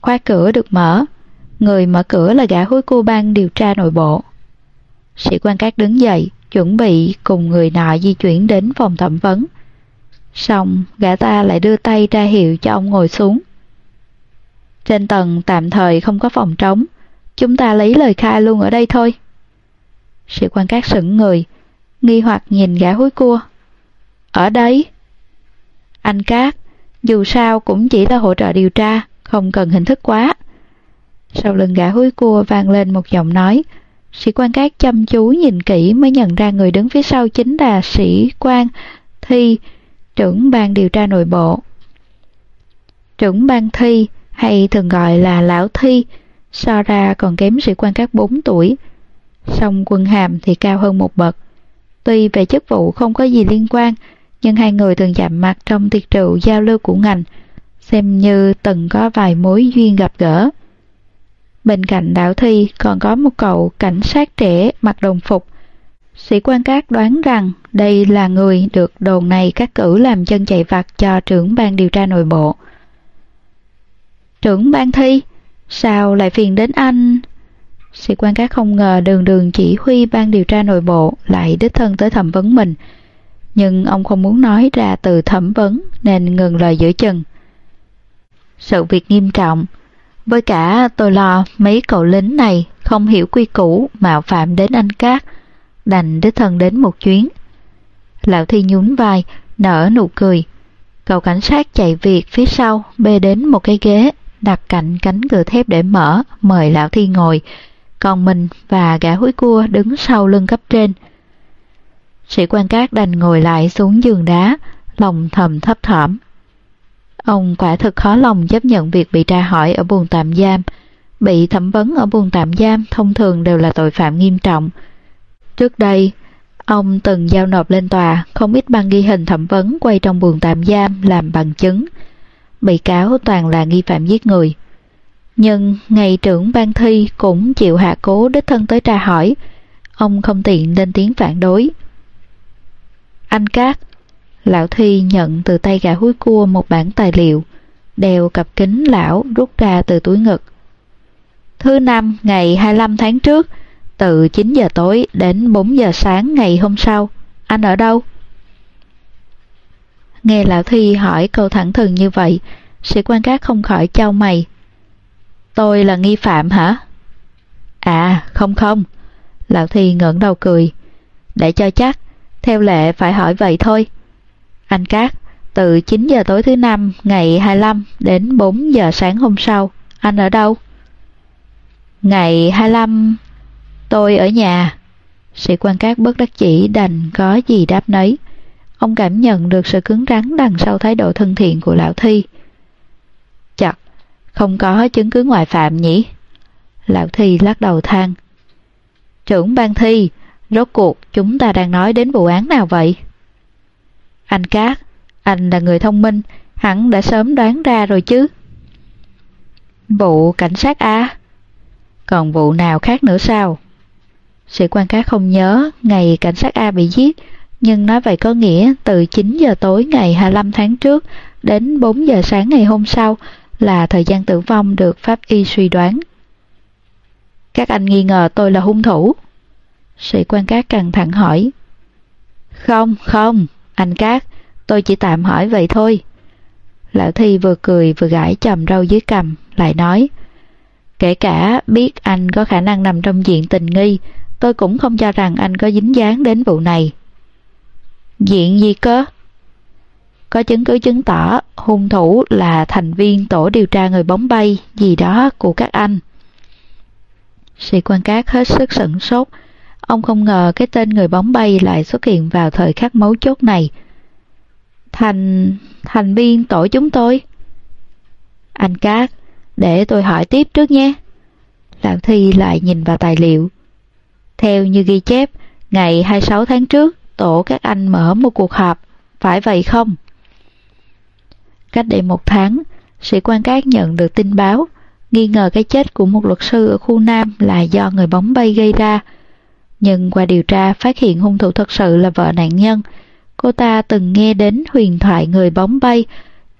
khoa cửa được mở. Người mở cửa là gã hối cô ban điều tra nội bộ. Sĩ quan cát đứng dậy, chuẩn bị cùng người nọ di chuyển đến phòng thẩm vấn. Xong, gã ta lại đưa tay ra hiệu cho ông ngồi xuống. Trên tầng tạm thời không có phòng trống, chúng ta lấy lời khai luôn ở đây thôi. Sĩ quan cát sững người, nghi hoặc nhìn gã húi cua. Ở đấy Anh Cát, dù sao cũng chỉ là hỗ trợ điều tra, không cần hình thức quá. Sau lưng gã húi cua vang lên một giọng nói, sĩ quan cát chăm chú nhìn kỹ mới nhận ra người đứng phía sau chính là sĩ quan Thi, trưởng ban điều tra nội bộ. Trưởng ban Thi, hay thường gọi là Lão Thi, so ra còn kém sĩ quan các 4 tuổi, song quân hàm thì cao hơn một bậc. Tuy về chức vụ không có gì liên quan, nhưng hai người thường chạm mặt trong tiệc rượu giao lưu của ngành, xem như từng có vài mối duyên gặp gỡ. Bên cạnh đảo thi còn có một cậu cảnh sát trẻ mặc đồng phục. Sĩ quan cát đoán rằng đây là người được đồn này cắt cử làm chân chạy vặt cho trưởng ban điều tra nội bộ. Trưởng ban thi, sao lại phiền đến anh? Sĩ quan cát không ngờ đường đường chỉ huy ban điều tra nội bộ lại đích thân tới thẩm vấn mình. Nhưng ông không muốn nói ra từ thẩm vấn nên ngừng lời giữa chừng. Sự việc nghiêm trọng. Với cả tôi lo mấy cậu lính này không hiểu quy củ mạo phạm đến anh Cát, đành đích thân đến một chuyến. Lão Thi nhún vai, nở nụ cười. Cậu cảnh sát chạy việc phía sau bê đến một cái ghế, đặt cạnh cánh cửa thép để mở, mời lão thi ngồi, còn mình và gã húi cua đứng sau lưng cấp trên. Sĩ quan cát đành ngồi lại xuống giường đá, lòng thầm thấp thỏm. Ông quả thực khó lòng chấp nhận việc bị tra hỏi ở buồng tạm giam. Bị thẩm vấn ở buồng tạm giam thông thường đều là tội phạm nghiêm trọng. Trước đây, ông từng giao nộp lên tòa không ít băng ghi hình thẩm vấn quay trong buồng tạm giam làm bằng chứng. Bị cáo toàn là nghi phạm giết người. Nhưng ngày trưởng ban thi cũng chịu hạ cố đích thân tới tra hỏi. Ông không tiện lên tiếng phản đối. Anh Cát, lão Thi nhận từ tay gã húi cua một bản tài liệu, đeo cặp kính lão rút ra từ túi ngực. Thứ năm ngày 25 tháng trước, từ 9 giờ tối đến 4 giờ sáng ngày hôm sau, anh ở đâu? Nghe lão Thi hỏi câu thẳng thừng như vậy, sĩ quan cát không khỏi trao mày. Tôi là nghi phạm hả? À, không không. Lão Thi ngẩng đầu cười. Để cho chắc, theo lệ phải hỏi vậy thôi. Anh Cát, từ 9 giờ tối thứ năm ngày 25 đến 4 giờ sáng hôm sau, anh ở đâu? Ngày 25, tôi ở nhà. Sĩ quan Cát bất đắc chỉ đành có gì đáp nấy. Ông cảm nhận được sự cứng rắn đằng sau thái độ thân thiện của lão Thi. Không có chứng cứ ngoại phạm nhỉ? Lão Thi lắc đầu than. Trưởng ban thi, rốt cuộc chúng ta đang nói đến vụ án nào vậy? Anh Cát, anh là người thông minh, hẳn đã sớm đoán ra rồi chứ. Vụ cảnh sát A. Còn vụ nào khác nữa sao? Sĩ quan Cát không nhớ ngày cảnh sát A bị giết, nhưng nói vậy có nghĩa từ 9 giờ tối ngày 25 tháng trước đến 4 giờ sáng ngày hôm sau là thời gian tử vong được pháp y suy đoán. Các anh nghi ngờ tôi là hung thủ. Sĩ quan Cát căng thẳng hỏi. Không, không, anh Cát, tôi chỉ tạm hỏi vậy thôi. Lão Thi vừa cười vừa gãi chầm râu dưới cằm, lại nói. Kể cả biết anh có khả năng nằm trong diện tình nghi, tôi cũng không cho rằng anh có dính dáng đến vụ này. Diện gì cơ? Có chứng cứ chứng tỏ hung thủ là thành viên tổ điều tra người bóng bay gì đó của các anh. Sĩ quan cát hết sức sửng sốt. Ông không ngờ cái tên người bóng bay lại xuất hiện vào thời khắc mấu chốt này. Thành... thành viên tổ chúng tôi. Anh Cát, để tôi hỏi tiếp trước nhé. Lão Thi lại nhìn vào tài liệu. Theo như ghi chép, ngày 26 tháng trước, tổ các anh mở một cuộc họp, phải vậy không? Cách đây một tháng, sĩ quan cát nhận được tin báo, nghi ngờ cái chết của một luật sư ở khu Nam là do người bóng bay gây ra. Nhưng qua điều tra phát hiện hung thủ thật sự là vợ nạn nhân. Cô ta từng nghe đến huyền thoại người bóng bay,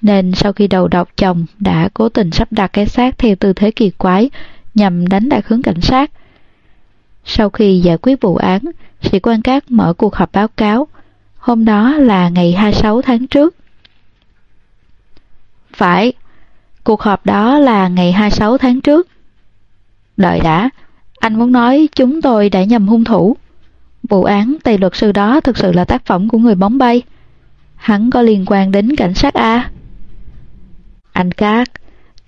nên sau khi đầu độc chồng đã cố tình sắp đặt cái xác theo tư thế kỳ quái nhằm đánh lạc hướng cảnh sát. Sau khi giải quyết vụ án, sĩ quan cát mở cuộc họp báo cáo. Hôm đó là ngày 26 tháng trước. Phải, cuộc họp đó là ngày 26 tháng trước. Đợi đã, anh muốn nói chúng tôi đã nhầm hung thủ. Vụ án tây luật sư đó thực sự là tác phẩm của người bóng bay. Hắn có liên quan đến cảnh sát A. Anh Cát,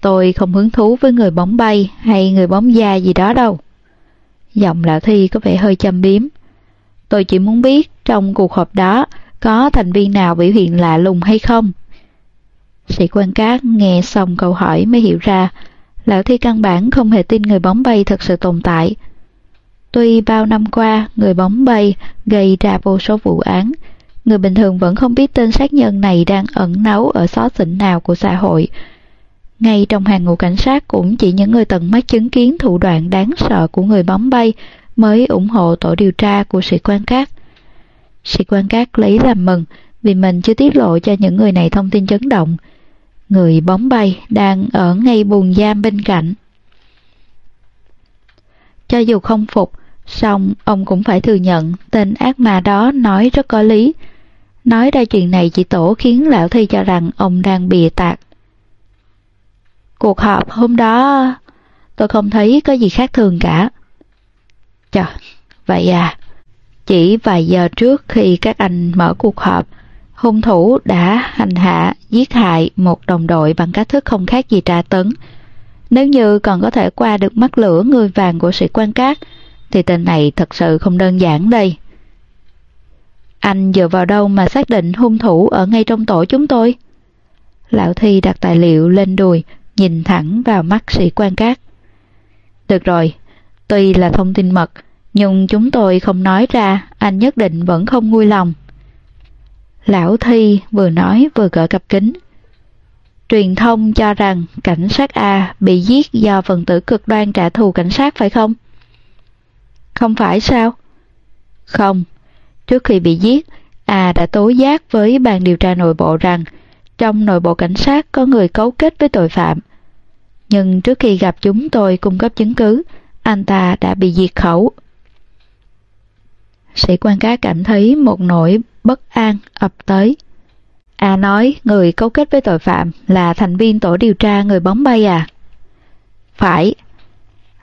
tôi không hứng thú với người bóng bay hay người bóng da gì đó đâu. Giọng lão thi có vẻ hơi châm biếm. Tôi chỉ muốn biết trong cuộc họp đó có thành viên nào biểu hiện lạ lùng hay không. Sĩ quan cát nghe xong câu hỏi mới hiểu ra, lão thi căn bản không hề tin người bóng bay thật sự tồn tại. Tuy bao năm qua người bóng bay gây ra vô số vụ án, người bình thường vẫn không biết tên sát nhân này đang ẩn náu ở xó xỉnh nào của xã hội. Ngay trong hàng ngũ cảnh sát cũng chỉ những người tận mắt chứng kiến thủ đoạn đáng sợ của người bóng bay mới ủng hộ tổ điều tra của sĩ quan cát. Sĩ quan cát lấy làm mừng vì mình chưa tiết lộ cho những người này thông tin chấn động, người bóng bay đang ở ngay buồng giam bên cạnh. Cho dù không phục, song ông cũng phải thừa nhận tên ác ma đó nói rất có lý. Nói ra chuyện này chỉ tổ khiến lão thi cho rằng ông đang bịa tạc. Cuộc họp hôm đó tôi không thấy có gì khác thường cả. Trời, vậy à. Chỉ vài giờ trước khi các anh mở cuộc họp, hung thủ đã hành hạ, giết hại một đồng đội bằng cách thức không khác gì tra tấn. Nếu như còn có thể qua được mắt lửa người vàng của sĩ quan cát, thì tên này thật sự không đơn giản đây. Anh dựa vào đâu mà xác định hung thủ ở ngay trong tổ chúng tôi? Lão Thi đặt tài liệu lên đùi, nhìn thẳng vào mắt sĩ quan cát. Được rồi, tuy là thông tin mật, nhưng chúng tôi không nói ra, anh nhất định vẫn không nguôi lòng. Lão Thi vừa nói vừa gỡ cặp kính. Truyền thông cho rằng cảnh sát A bị giết do phần tử cực đoan trả thù cảnh sát phải không? Không phải sao? Không. Trước khi bị giết, A đã tố giác với ban điều tra nội bộ rằng trong nội bộ cảnh sát có người cấu kết với tội phạm. Nhưng trước khi gặp chúng tôi cung cấp chứng cứ, anh ta đã bị diệt khẩu. Sĩ quan cá cảm thấy một nỗi bất an ập tới. A nói người cấu kết với tội phạm là thành viên tổ điều tra người bóng bay à? Phải.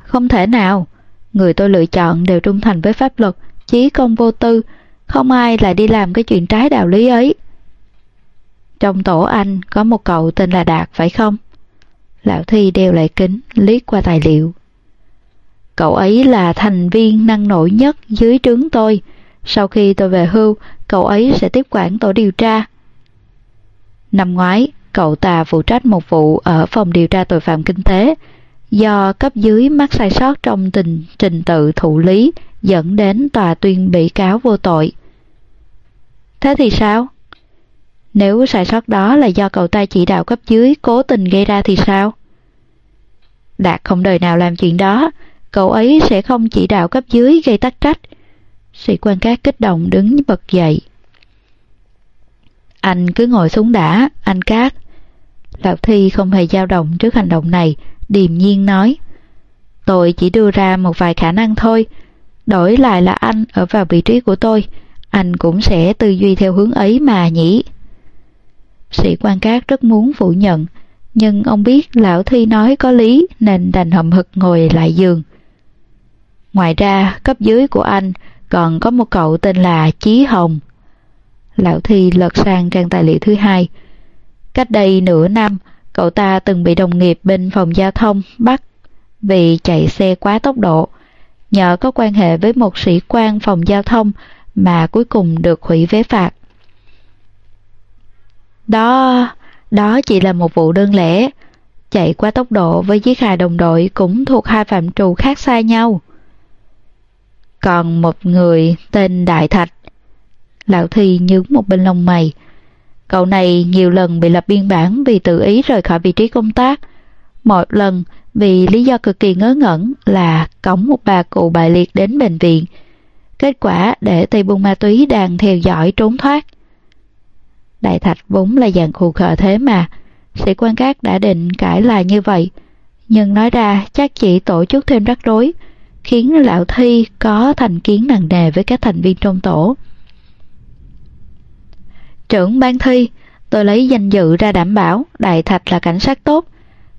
Không thể nào. Người tôi lựa chọn đều trung thành với pháp luật, chí công vô tư, không ai lại đi làm cái chuyện trái đạo lý ấy. Trong tổ anh có một cậu tên là Đạt phải không? Lão Thi đeo lại kính, liếc qua tài liệu. Cậu ấy là thành viên năng nổi nhất dưới trướng tôi. Sau khi tôi về hưu, cậu ấy sẽ tiếp quản tổ điều tra. Năm ngoái, cậu ta phụ trách một vụ ở phòng điều tra tội phạm kinh tế, do cấp dưới mắc sai sót trong tình trình tự thụ lý dẫn đến tòa tuyên bị cáo vô tội. Thế thì sao? Nếu sai sót đó là do cậu ta chỉ đạo cấp dưới cố tình gây ra thì sao? Đạt không đời nào làm chuyện đó, cậu ấy sẽ không chỉ đạo cấp dưới gây tắc trách. Sĩ quan cát kích động đứng bật dậy. Anh cứ ngồi xuống đã, anh Cát. Lão Thi không hề dao động trước hành động này, điềm nhiên nói. Tôi chỉ đưa ra một vài khả năng thôi, đổi lại là anh ở vào vị trí của tôi, anh cũng sẽ tư duy theo hướng ấy mà nhỉ. Sĩ quan cát rất muốn phủ nhận, nhưng ông biết lão Thi nói có lý nên đành hậm hực ngồi lại giường. Ngoài ra, cấp dưới của anh còn có một cậu tên là Chí Hồng. Lão Thi lật sang trang tài liệu thứ hai. Cách đây nửa năm, cậu ta từng bị đồng nghiệp bên phòng giao thông bắt vì chạy xe quá tốc độ. Nhờ có quan hệ với một sĩ quan phòng giao thông mà cuối cùng được hủy vé phạt. Đó, đó chỉ là một vụ đơn lẻ. Chạy quá tốc độ với giết hại đồng đội cũng thuộc hai phạm trù khác xa nhau. Còn một người tên Đại Thạch. Lão Thi nhướng một bên lông mày. Cậu này nhiều lần bị lập biên bản vì tự ý rời khỏi vị trí công tác. Một lần vì lý do cực kỳ ngớ ngẩn là cõng một bà cụ bại liệt đến bệnh viện. Kết quả để Tây Buôn Ma Túy đang theo dõi trốn thoát. Đại Thạch vốn là dạng khù khờ thế mà, sĩ quan cát đã định cãi lại như vậy, nhưng nói ra chắc chỉ tổ chức thêm rắc rối, khiến lão thi có thành kiến nặng nề với các thành viên trong tổ. Trưởng ban thi, tôi lấy danh dự ra đảm bảo Đại Thạch là cảnh sát tốt.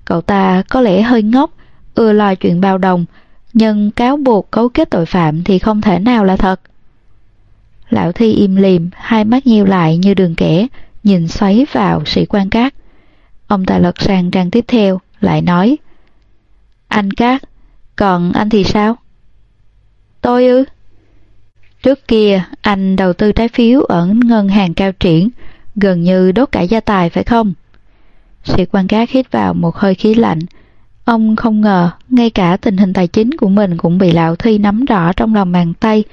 Cậu ta có lẽ hơi ngốc, ưa lo chuyện bao đồng, nhưng cáo buộc cấu kết tội phạm thì không thể nào là thật. Lão Thi im lìm, hai mắt nheo lại như đường kẻ, nhìn xoáy vào sĩ quan cát. Ông ta lật sang trang tiếp theo, lại nói Anh Cát, còn anh thì sao? Tôi ư? Trước kia, anh đầu tư trái phiếu ở ngân hàng cao triển, gần như đốt cả gia tài phải không? Sĩ quan gác hít vào một hơi khí lạnh. Ông không ngờ, ngay cả tình hình tài chính của mình cũng bị lão thi nắm rõ trong lòng bàn tay,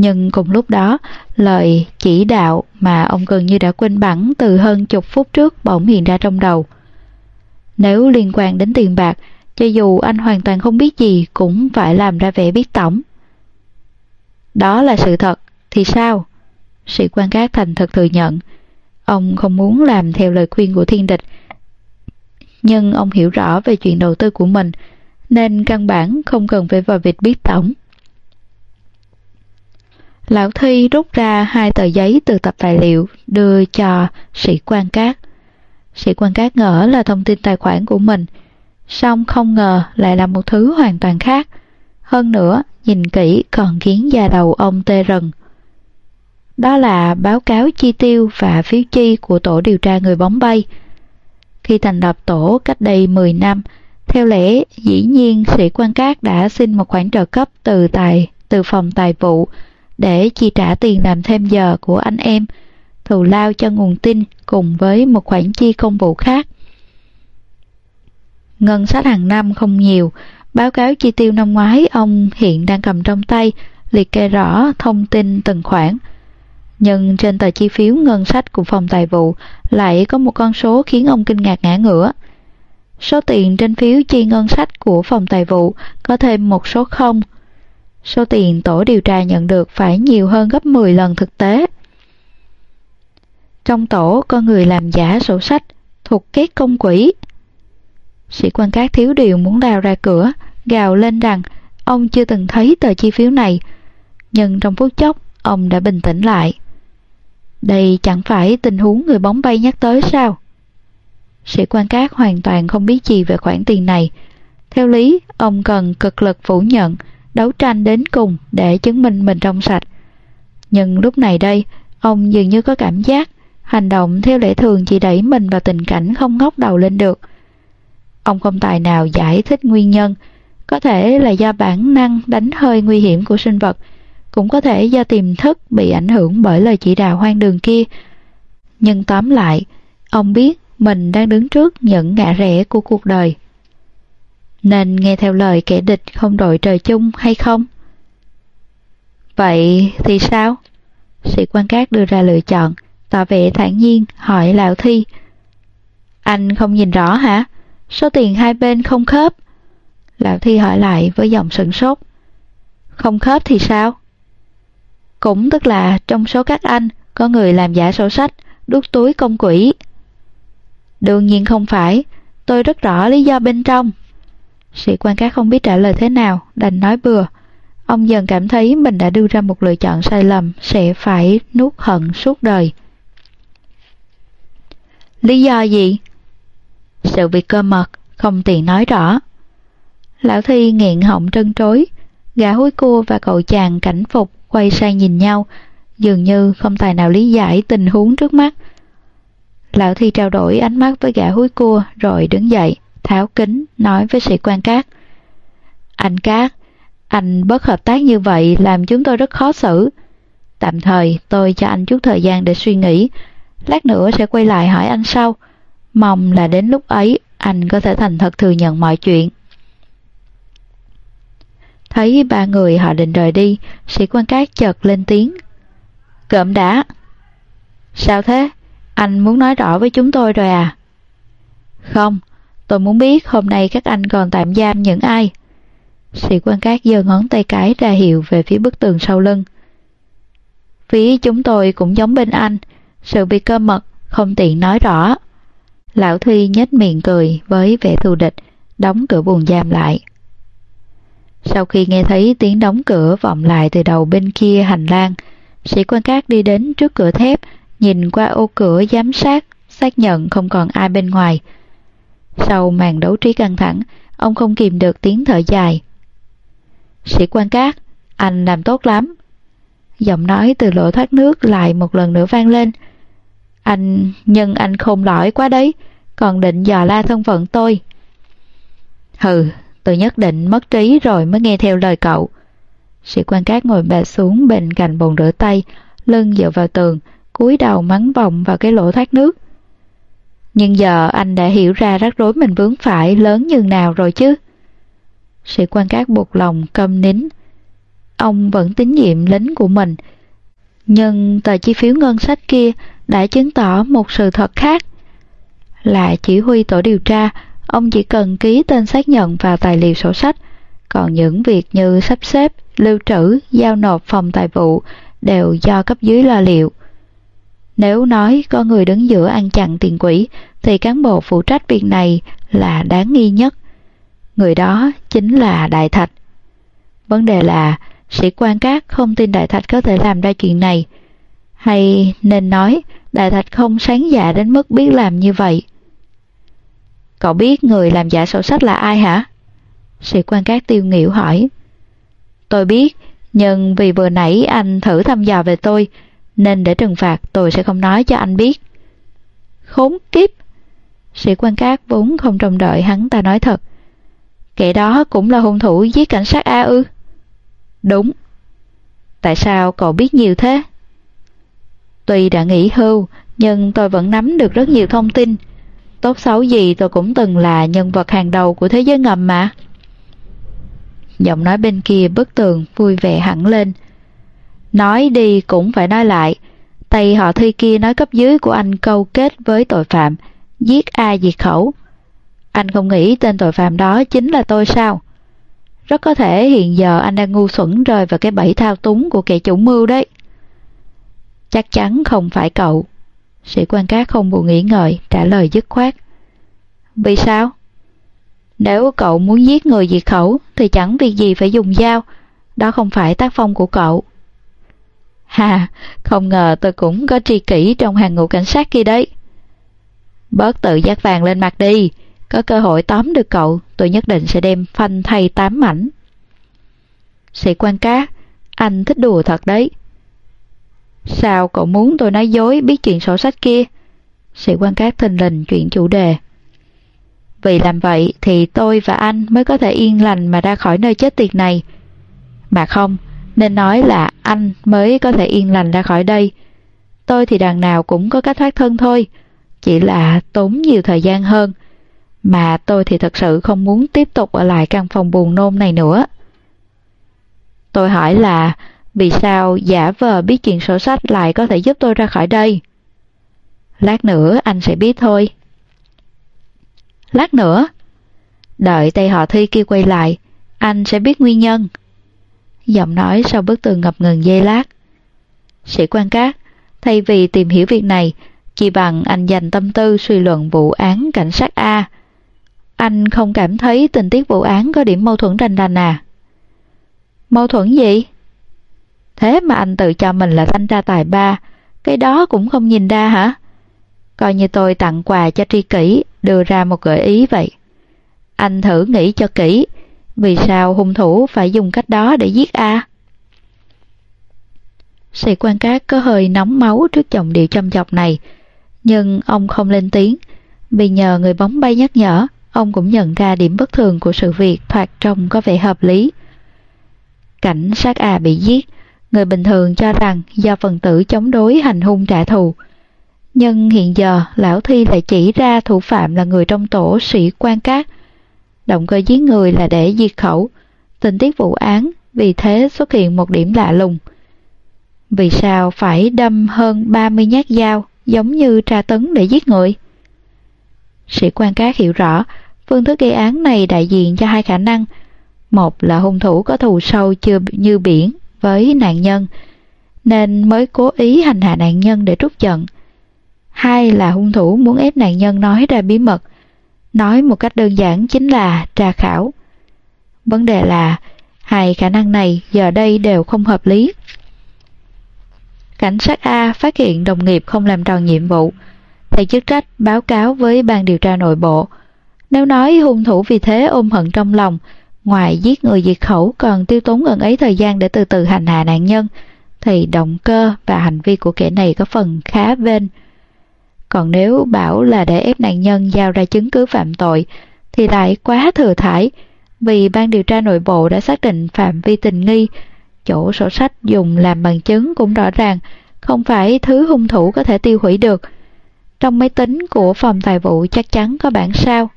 nhưng cùng lúc đó, lời chỉ đạo mà ông gần như đã quên bẵng từ hơn chục phút trước bỗng hiện ra trong đầu. Nếu liên quan đến tiền bạc, cho dù anh hoàn toàn không biết gì cũng phải làm ra vẻ biết tổng. Đó là sự thật, thì sao? Sĩ quan cát thành thật thừa nhận. Ông không muốn làm theo lời khuyên của thiên địch, nhưng ông hiểu rõ về chuyện đầu tư của mình, nên căn bản không cần phải vào việc biết tổng. Lão Thi rút ra hai tờ giấy từ tập tài liệu đưa cho sĩ quan cát. Sĩ quan cát ngỡ là thông tin tài khoản của mình, song không ngờ lại là một thứ hoàn toàn khác. Hơn nữa, nhìn kỹ còn khiến da đầu ông tê rần. Đó là báo cáo chi tiêu và phiếu chi của tổ điều tra người bóng bay. Khi thành lập tổ cách đây 10 năm, Theo lẽ, dĩ nhiên sĩ quan cát đã xin một khoản trợ cấp từ tài từ phòng tài vụ để chi trả tiền làm thêm giờ của anh em, thù lao cho nguồn tin cùng với một khoản chi công vụ khác. Ngân sách hàng năm không nhiều, báo cáo chi tiêu năm ngoái ông hiện đang cầm trong tay, liệt kê rõ thông tin từng khoản. Nhưng trên tờ chi phiếu ngân sách của phòng tài vụ lại có một con số khiến ông kinh ngạc ngã ngửa. Số tiền trên phiếu chi ngân sách của phòng tài vụ có thêm một số không. Số tiền tổ điều tra nhận được phải nhiều hơn gấp 10 lần thực tế. Trong tổ có người làm giả sổ sách thuộc kết công quỹ. Sĩ quan cát thiếu điều muốn đào ra cửa, gào lên rằng ông chưa từng thấy tờ chi phiếu này. Nhưng trong phút chốc, ông đã bình tĩnh lại. Đây chẳng phải tình huống người bóng bay nhắc tới sao? Sĩ quan cát hoàn toàn không biết gì về khoản tiền này. Theo lý, ông cần cực lực phủ nhận, đấu tranh đến cùng để chứng minh mình trong sạch. Nhưng lúc này đây, ông dường như có cảm giác hành động theo lẽ thường chỉ đẩy mình vào tình cảnh không ngóc đầu lên được. Ông không tài nào giải thích nguyên nhân, có thể là do bản năng đánh hơi nguy hiểm của sinh vật, cũng có thể do tiềm thức bị ảnh hưởng bởi lời chỉ đạo hoang đường kia. Nhưng tóm lại, ông biết mình đang đứng trước những ngã rẽ của cuộc đời. Nên nghe theo lời kẻ địch không đội trời chung hay không? Vậy thì sao? Sĩ quan cát đưa ra lựa chọn, tỏ vẻ thản nhiên hỏi Lão Thi. Anh không nhìn rõ hả? Số tiền hai bên không khớp. Lão Thi hỏi lại với giọng sửng sốt. Không khớp thì sao? Cũng tức là trong số các anh có người làm giả sổ sách, đút túi công quỹ. Đương nhiên không phải, tôi rất rõ lý do bên trong. Sĩ quan các không biết trả lời thế nào, đành nói bừa. Ông dần cảm thấy mình đã đưa ra một lựa chọn sai lầm, sẽ phải nuốt hận suốt đời. Lý do gì? Sự việc cơ mật, không tiện nói rõ. Lão Thi nghiện họng trân trối, gã húi cua và cậu chàng cảnh phục quay sang nhìn nhau, dường như không tài nào lý giải tình huống trước mắt. Lão Thi trao đổi ánh mắt với gã húi cua rồi đứng dậy, tháo kính, nói với sĩ quan cát. Anh Cát, anh bất hợp tác như vậy làm chúng tôi rất khó xử. Tạm thời tôi cho anh chút thời gian để suy nghĩ, lát nữa sẽ quay lại hỏi anh sau. Mong là đến lúc ấy anh có thể thành thật thừa nhận mọi chuyện. Thấy ba người họ định rời đi, sĩ quan cát chợt lên tiếng. Cộm đã. Sao thế? Anh muốn nói rõ với chúng tôi rồi à? Không, tôi muốn biết hôm nay các anh còn tạm giam những ai. Sĩ quan cát giơ ngón tay cái ra hiệu về phía bức tường sau lưng. Phía chúng tôi cũng giống bên anh, sự bị cơ mật, không tiện nói rõ. Lão Thi nhếch miệng cười với vẻ thù địch, đóng cửa buồng giam lại. Sau khi nghe thấy tiếng đóng cửa vọng lại từ đầu bên kia hành lang, sĩ quan cát đi đến trước cửa thép, nhìn qua ô cửa giám sát, xác nhận không còn ai bên ngoài. Sau màn đấu trí căng thẳng, ông không kìm được tiếng thở dài. Sĩ quan cát, anh làm tốt lắm. Giọng nói từ lỗ thoát nước lại một lần nữa vang lên. Anh, nhưng anh khôn lõi quá đấy, còn định dò la thân phận tôi. Hừ, tôi nhất định mất trí rồi mới nghe theo lời cậu. Sĩ quan cát ngồi bệt xuống bên cạnh bồn rửa tay, lưng dựa vào tường, cúi đầu mắng vòng vào cái lỗ thoát nước. Nhưng giờ anh đã hiểu ra rắc rối mình vướng phải lớn như nào rồi chứ. Sĩ quan cát buộc lòng câm nín. Ông vẫn tín nhiệm lính của mình. Nhưng tờ chi phiếu ngân sách kia đã chứng tỏ một sự thật khác. Là chỉ huy tổ điều tra, ông chỉ cần ký tên xác nhận vào tài liệu sổ sách, còn những việc như sắp xếp, lưu trữ, giao nộp phòng tài vụ đều do cấp dưới lo liệu. Nếu nói có người đứng giữa ăn chặn tiền quỹ, thì cán bộ phụ trách việc này là đáng nghi nhất. Người đó chính là Đại Thạch. Vấn đề là sĩ quan các không tin Đại Thạch có thể làm ra chuyện này. Hay nên nói Đại Thạch không sáng dạ đến mức biết làm như vậy. Cậu biết người làm giả sổ sách là ai hả? Sĩ quan cát tiêu nghỉu hỏi. Tôi biết, nhưng vì vừa nãy anh thử thăm dò về tôi, nên để trừng phạt tôi sẽ không nói cho anh biết. Khốn kiếp! Sĩ quan cát vốn không trông đợi hắn ta nói thật. Kẻ đó cũng là hung thủ giết cảnh sát A ư? Đúng. Tại sao cậu biết nhiều thế? Tuy đã nghỉ hưu, nhưng tôi vẫn nắm được rất nhiều thông tin. Tốt xấu gì tôi cũng từng là nhân vật hàng đầu của thế giới ngầm mà. Giọng nói bên kia bức tường vui vẻ hẳn lên. Nói đi cũng phải nói lại. Tay họ thi kia nói cấp dưới của anh câu kết với tội phạm, giết ai diệt khẩu. Anh không nghĩ tên tội phạm đó chính là tôi sao? Rất có thể hiện giờ anh đang ngu xuẩn rơi vào cái bẫy thao túng của kẻ chủ mưu đấy. Chắc chắn không phải cậu. Sĩ quan cát không buồn nghĩ ngợi, trả lời dứt khoát. Vì sao? Nếu cậu muốn giết người diệt khẩu thì chẳng việc gì phải dùng dao, đó không phải tác phong của cậu. Hà, không ngờ tôi cũng có tri kỷ trong hàng ngũ cảnh sát kia đấy. Bớt tự giác vàng lên mặt đi, có cơ hội tóm được cậu, tôi nhất định sẽ đem phanh thay tám mảnh. Sĩ quan cá anh thích đùa thật đấy. Sao cậu muốn tôi nói dối biết chuyện sổ sách kia? Sĩ quan cát thình lình chuyện chủ đề. Vì làm vậy thì tôi và anh mới có thể yên lành mà ra khỏi nơi chết tiệt này. Mà không, nên nói là anh mới có thể yên lành ra khỏi đây. Tôi thì đằng nào cũng có cách thoát thân thôi, chỉ là tốn nhiều thời gian hơn. Mà tôi thì thật sự không muốn tiếp tục ở lại căn phòng buồn nôn này nữa. Tôi hỏi là vì sao giả vờ biết chuyện sổ sách lại có thể giúp tôi ra khỏi đây? Lát nữa anh sẽ biết thôi. Lát nữa? Đợi tay họ thi kia quay lại, anh sẽ biết nguyên nhân. Giọng nói sau bức tường ngập ngừng dây lát. Sĩ quan cát, thay vì tìm hiểu việc này, chỉ bằng anh dành tâm tư suy luận vụ án cảnh sát A. Anh không cảm thấy tình tiết vụ án có điểm mâu thuẫn rành rành à? Mâu thuẫn gì? Thế mà anh tự cho mình là thanh tra tài ba, cái đó cũng không nhìn ra hả? Coi như tôi tặng quà cho tri kỷ, đưa ra một gợi ý vậy. Anh thử nghĩ cho kỹ, vì sao hung thủ phải dùng cách đó để giết A? Sĩ quan cát có hơi nóng máu trước giọng điệu châm chọc này, nhưng ông không lên tiếng, vì nhờ người bóng bay nhắc nhở, ông cũng nhận ra điểm bất thường của sự việc thoạt trông có vẻ hợp lý. Cảnh sát A bị giết, người bình thường cho rằng do phần tử chống đối hành hung trả thù. Nhưng hiện giờ lão thi lại chỉ ra thủ phạm là người trong tổ sĩ quan cát. Động cơ giết người là để diệt khẩu, tình tiết vụ án vì thế xuất hiện một điểm lạ lùng. Vì sao phải đâm hơn 30 nhát dao giống như tra tấn để giết người? Sĩ quan cát hiểu rõ, phương thức gây án này đại diện cho hai khả năng. Một là hung thủ có thù sâu chưa như biển với nạn nhân, nên mới cố ý hành hạ nạn nhân để trút giận. Hai là hung thủ muốn ép nạn nhân nói ra bí mật, nói một cách đơn giản chính là tra khảo. Vấn đề là hai khả năng này giờ đây đều không hợp lý. Cảnh sát A phát hiện đồng nghiệp không làm tròn nhiệm vụ, thầy chức trách báo cáo với ban điều tra nội bộ. Nếu nói hung thủ vì thế ôm hận trong lòng, ngoài giết người diệt khẩu còn tiêu tốn gần ấy thời gian để từ từ hành hạ nạn nhân, thì động cơ và hành vi của kẻ này có phần khá bên. Còn nếu bảo là để ép nạn nhân giao ra chứng cứ phạm tội, thì lại quá thừa thải, vì ban điều tra nội bộ đã xác định phạm vi tình nghi, chỗ sổ sách dùng làm bằng chứng cũng rõ ràng, không phải thứ hung thủ có thể tiêu hủy được. Trong máy tính của phòng tài vụ chắc chắn có bản sao.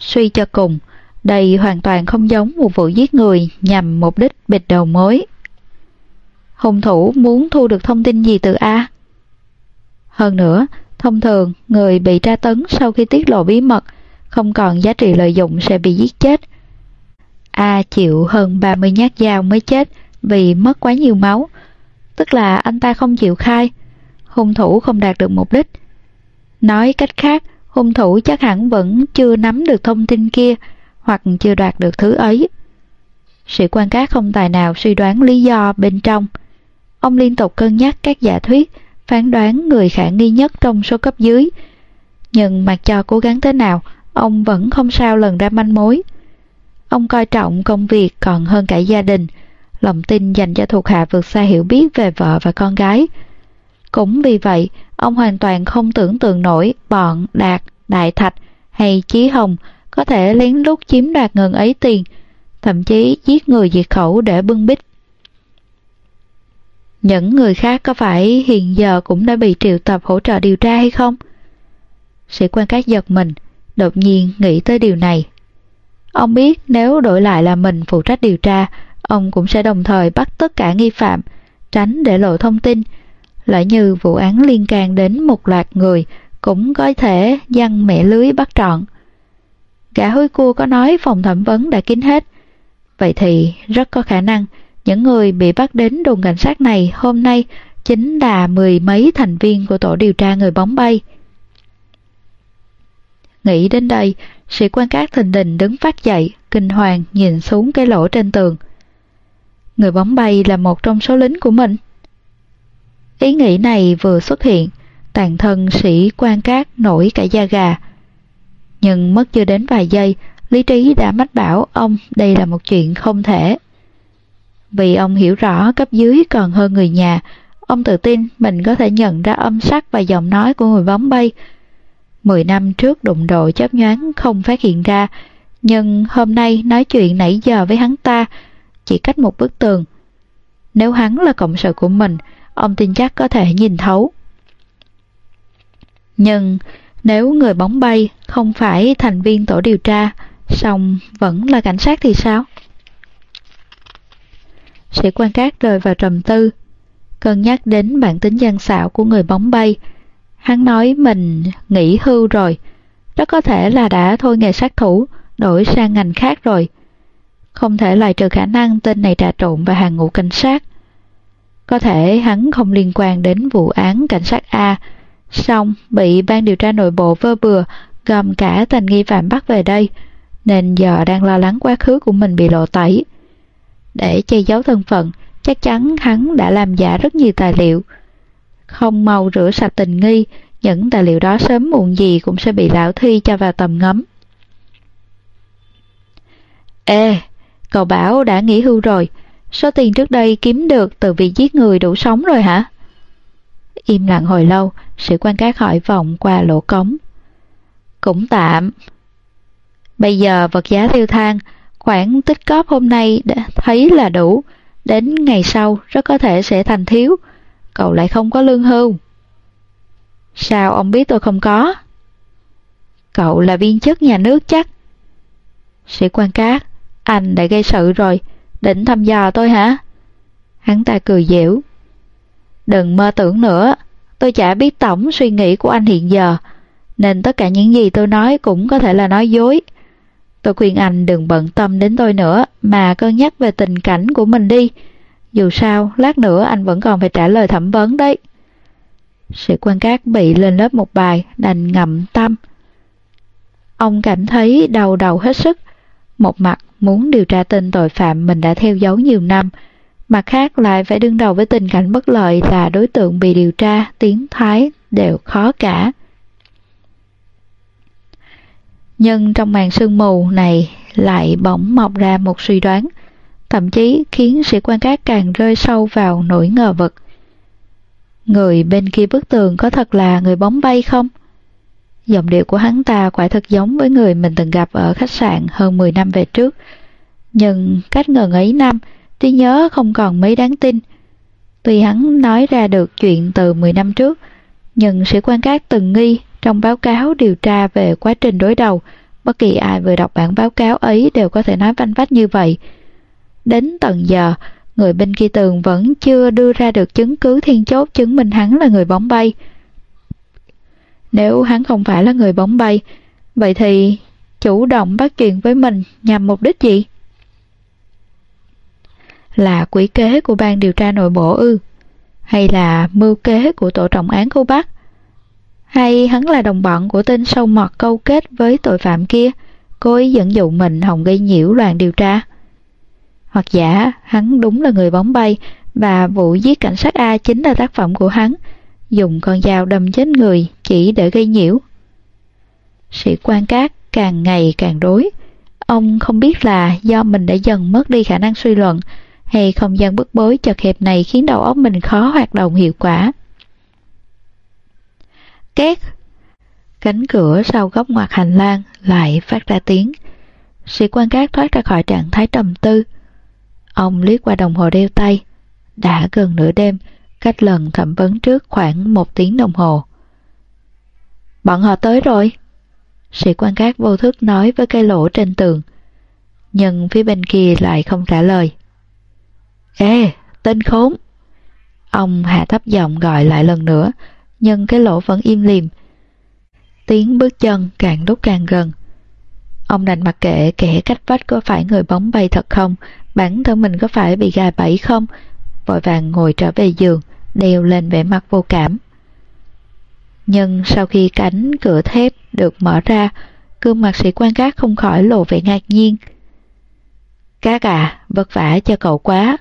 Suy cho cùng, đây hoàn toàn không giống một vụ giết người nhằm mục đích bịt đầu mối. Hung thủ muốn thu được thông tin gì từ A? Hơn nữa, thông thường, người bị tra tấn sau khi tiết lộ bí mật không còn giá trị lợi dụng sẽ bị giết chết. A chịu hơn 30 nhát dao mới chết vì mất quá nhiều máu, tức là anh ta không chịu khai, hung thủ không đạt được mục đích. Nói cách khác, hung thủ chắc hẳn vẫn chưa nắm được thông tin kia hoặc chưa đoạt được thứ ấy. Sĩ quan cát không tài nào suy đoán lý do bên trong. Ông liên tục cân nhắc các giả thuyết, phán đoán người khả nghi nhất trong số cấp dưới. Nhưng mặc cho cố gắng thế nào, ông vẫn không sao lần ra manh mối. Ông coi trọng công việc còn hơn cả gia đình, lòng tin dành cho thuộc hạ vượt xa hiểu biết về vợ và con gái. Cũng vì vậy, ông hoàn toàn không tưởng tượng nổi bọn Đạt, Đại Thạch hay Chí Hồng có thể lén lút chiếm đoạt ngần ấy tiền, thậm chí giết người diệt khẩu để bưng bít. Những người khác có phải hiện giờ cũng đã bị triệu tập hỗ trợ điều tra hay không? Sĩ quan các giật mình, đột nhiên nghĩ tới điều này. Ông biết nếu đổi lại là mình phụ trách điều tra, ông cũng sẽ đồng thời bắt tất cả nghi phạm, tránh để lộ thông tin lại như vụ án liên can đến một loạt người, cũng có thể dăng mẹ lưới bắt trọn. Gã hối cua có nói phòng thẩm vấn đã kín hết. Vậy thì rất có khả năng những người bị bắt đến đồn cảnh sát này hôm nay chính là mười mấy thành viên của tổ điều tra người bóng bay. Nghĩ đến đây, sĩ quan cát thình đình đứng phát dậy, kinh hoàng nhìn xuống cái lỗ trên tường. Người bóng bay là một trong số lính của mình. Ý nghĩ này vừa xuất hiện, toàn thân sĩ quan cát nổi cả da gà. Nhưng mất chưa đến vài giây, lý trí đã mách bảo ông đây là một chuyện không thể. Vì ông hiểu rõ cấp dưới còn hơn người nhà, ông tự tin mình có thể nhận ra âm sắc và giọng nói của người bóng bay. Mười năm trước đụng độ chớp nhoáng không phát hiện ra, nhưng hôm nay nói chuyện nãy giờ với hắn ta chỉ cách một bức tường. Nếu hắn là cộng sự của mình, ông tin chắc có thể nhìn thấu. Nhưng nếu người bóng bay không phải thành viên tổ điều tra, song vẫn là cảnh sát thì sao? Sĩ quan cát rơi vào trầm tư, cân nhắc đến bản tính gian xạo của người bóng bay. Hắn nói mình nghỉ hưu rồi, rất có thể là đã thôi nghề sát thủ, đổi sang ngành khác rồi. Không thể loại trừ khả năng tên này trà trộn vào hàng ngũ cảnh sát. Có thể hắn không liên quan đến vụ án cảnh sát A, xong bị ban điều tra nội bộ vơ bừa gồm cả thành nghi phạm bắt về đây, nên giờ đang lo lắng quá khứ của mình bị lộ tẩy. Để che giấu thân phận, chắc chắn hắn đã làm giả rất nhiều tài liệu. Không mau rửa sạch tình nghi, những tài liệu đó sớm muộn gì cũng sẽ bị lão thi cho vào tầm ngắm. Ê, cậu bảo đã nghỉ hưu rồi, số tiền trước đây kiếm được từ việc giết người đủ sống rồi hả? Im lặng hồi lâu, sĩ quan cát hỏi vọng qua lỗ cống. Cũng tạm. Bây giờ vật giá tiêu thang, khoản tích cóp hôm nay đã thấy là đủ, đến ngày sau rất có thể sẽ thành thiếu, cậu lại không có lương hưu. Sao ông biết tôi không có? Cậu là viên chức nhà nước chắc. Sĩ quan cát, anh đã gây sự rồi, định thăm dò tôi hả? Hắn ta cười dẻo. Đừng mơ tưởng nữa, tôi chả biết tổng suy nghĩ của anh hiện giờ, nên tất cả những gì tôi nói cũng có thể là nói dối. Tôi khuyên anh đừng bận tâm đến tôi nữa, mà cân nhắc về tình cảnh của mình đi. Dù sao, lát nữa anh vẫn còn phải trả lời thẩm vấn đấy. Sĩ quan cát bị lên lớp một bài, đành ngậm tâm. Ông cảm thấy đau đầu hết sức. Một mặt muốn điều tra tên tội phạm mình đã theo dấu nhiều năm, mặt khác lại phải đương đầu với tình cảnh bất lợi là đối tượng bị điều tra, tiếng Thái đều khó cả. Nhưng trong màn sương mù này lại bỗng mọc ra một suy đoán, thậm chí khiến sĩ quan các càng rơi sâu vào nỗi ngờ vực. Người bên kia bức tường có thật là người bóng bay không? Giọng điệu của hắn ta quả thật giống với người mình từng gặp ở khách sạn hơn 10 năm về trước. Nhưng cách ngần ấy năm, trí nhớ không còn mấy đáng tin. Tuy hắn nói ra được chuyện từ 10 năm trước, nhưng sĩ quan các từng nghi trong báo cáo điều tra về quá trình đối đầu, bất kỳ ai vừa đọc bản báo cáo ấy đều có thể nói vanh vách như vậy. Đến tận giờ, người bên kia tường vẫn chưa đưa ra được chứng cứ thiên chốt chứng minh hắn là người bóng bay. Nếu hắn không phải là người bóng bay, vậy thì chủ động bắt chuyện với mình nhằm mục đích gì? Là quỹ kế của ban điều tra nội bộ ư? Hay là mưu kế của tổ trọng án khu Bắc? Hay hắn là đồng bọn của tên sâu mọt câu kết với tội phạm kia, cố ý dẫn dụ mình hòng gây nhiễu loạn điều tra? Hoặc giả hắn đúng là người bóng bay và vụ giết cảnh sát A chính là tác phẩm của hắn, dùng con dao đâm chết người chỉ để gây nhiễu. Sĩ quan cát càng ngày càng rối. Ông không biết là do mình đã dần mất đi khả năng suy luận hay không gian bức bối chật hẹp này khiến đầu óc mình khó hoạt động hiệu quả. Két cánh cửa sau góc ngoặt hành lang lại phát ra tiếng. Sĩ quan cát thoát ra khỏi trạng thái trầm tư. Ông liếc qua đồng hồ đeo tay. Đã gần nửa đêm, cách lần thẩm vấn trước khoảng một tiếng đồng hồ. Bọn họ tới rồi. Sĩ quan cát vô thức nói với cây lỗ trên tường. Nhưng phía bên kia lại không trả lời. Ê, tên khốn! Ông hạ thấp giọng gọi lại lần nữa, nhưng cái lỗ vẫn im lìm. Tiếng bước chân càng lúc càng gần. Ông đành mặc kệ kẻ cách vách có phải người bóng bay thật không, bản thân mình có phải bị gà bẫy không, vội vàng ngồi trở về giường, đều lên vẻ mặt vô cảm. Nhưng sau khi cánh cửa thép được mở ra, gương mặt sĩ quan gác không khỏi lộ vẻ ngạc nhiên. Các à, vất vả cho cậu quá.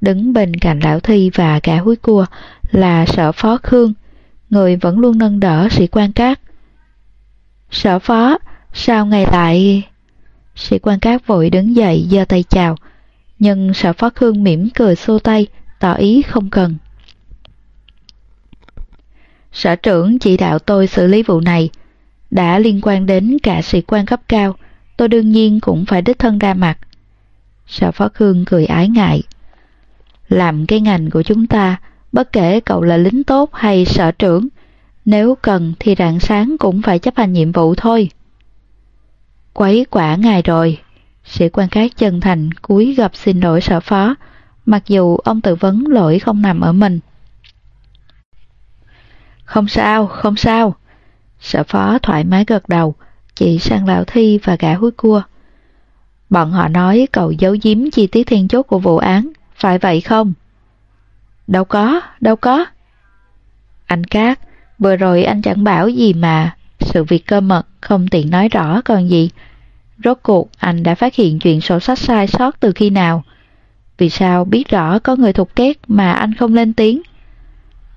Đứng bên cạnh lão thi và cả húi cua là sở phó Khương, người vẫn luôn nâng đỡ sĩ quan cát. Sở phó, sao ngày lại... Sĩ quan cát vội đứng dậy giơ tay chào, nhưng sở phó Khương mỉm cười xô tay, tỏ ý không cần. Sở trưởng chỉ đạo tôi xử lý vụ này, đã liên quan đến cả sĩ quan cấp cao, tôi đương nhiên cũng phải đích thân ra mặt. Sở phó Khương cười ái ngại. Làm cái ngành của chúng ta, bất kể cậu là lính tốt hay sở trưởng, nếu cần thì rạng sáng cũng phải chấp hành nhiệm vụ thôi. Quấy quả ngài rồi, sĩ quan khác chân thành cúi gặp xin lỗi sở phó, mặc dù ông tự vấn lỗi không nằm ở mình. Không sao, không sao. Sở phó thoải mái gật đầu, chỉ sang lão thi và gã húi cua. Bọn họ nói cậu giấu giếm chi tiết thiên chốt của vụ án, phải vậy không? Đâu có, đâu có. Anh Cát, vừa rồi anh chẳng bảo gì mà, sự việc cơ mật không tiện nói rõ còn gì. Rốt cuộc anh đã phát hiện chuyện sổ sách sai sót từ khi nào? Vì sao biết rõ có người thục két mà anh không lên tiếng?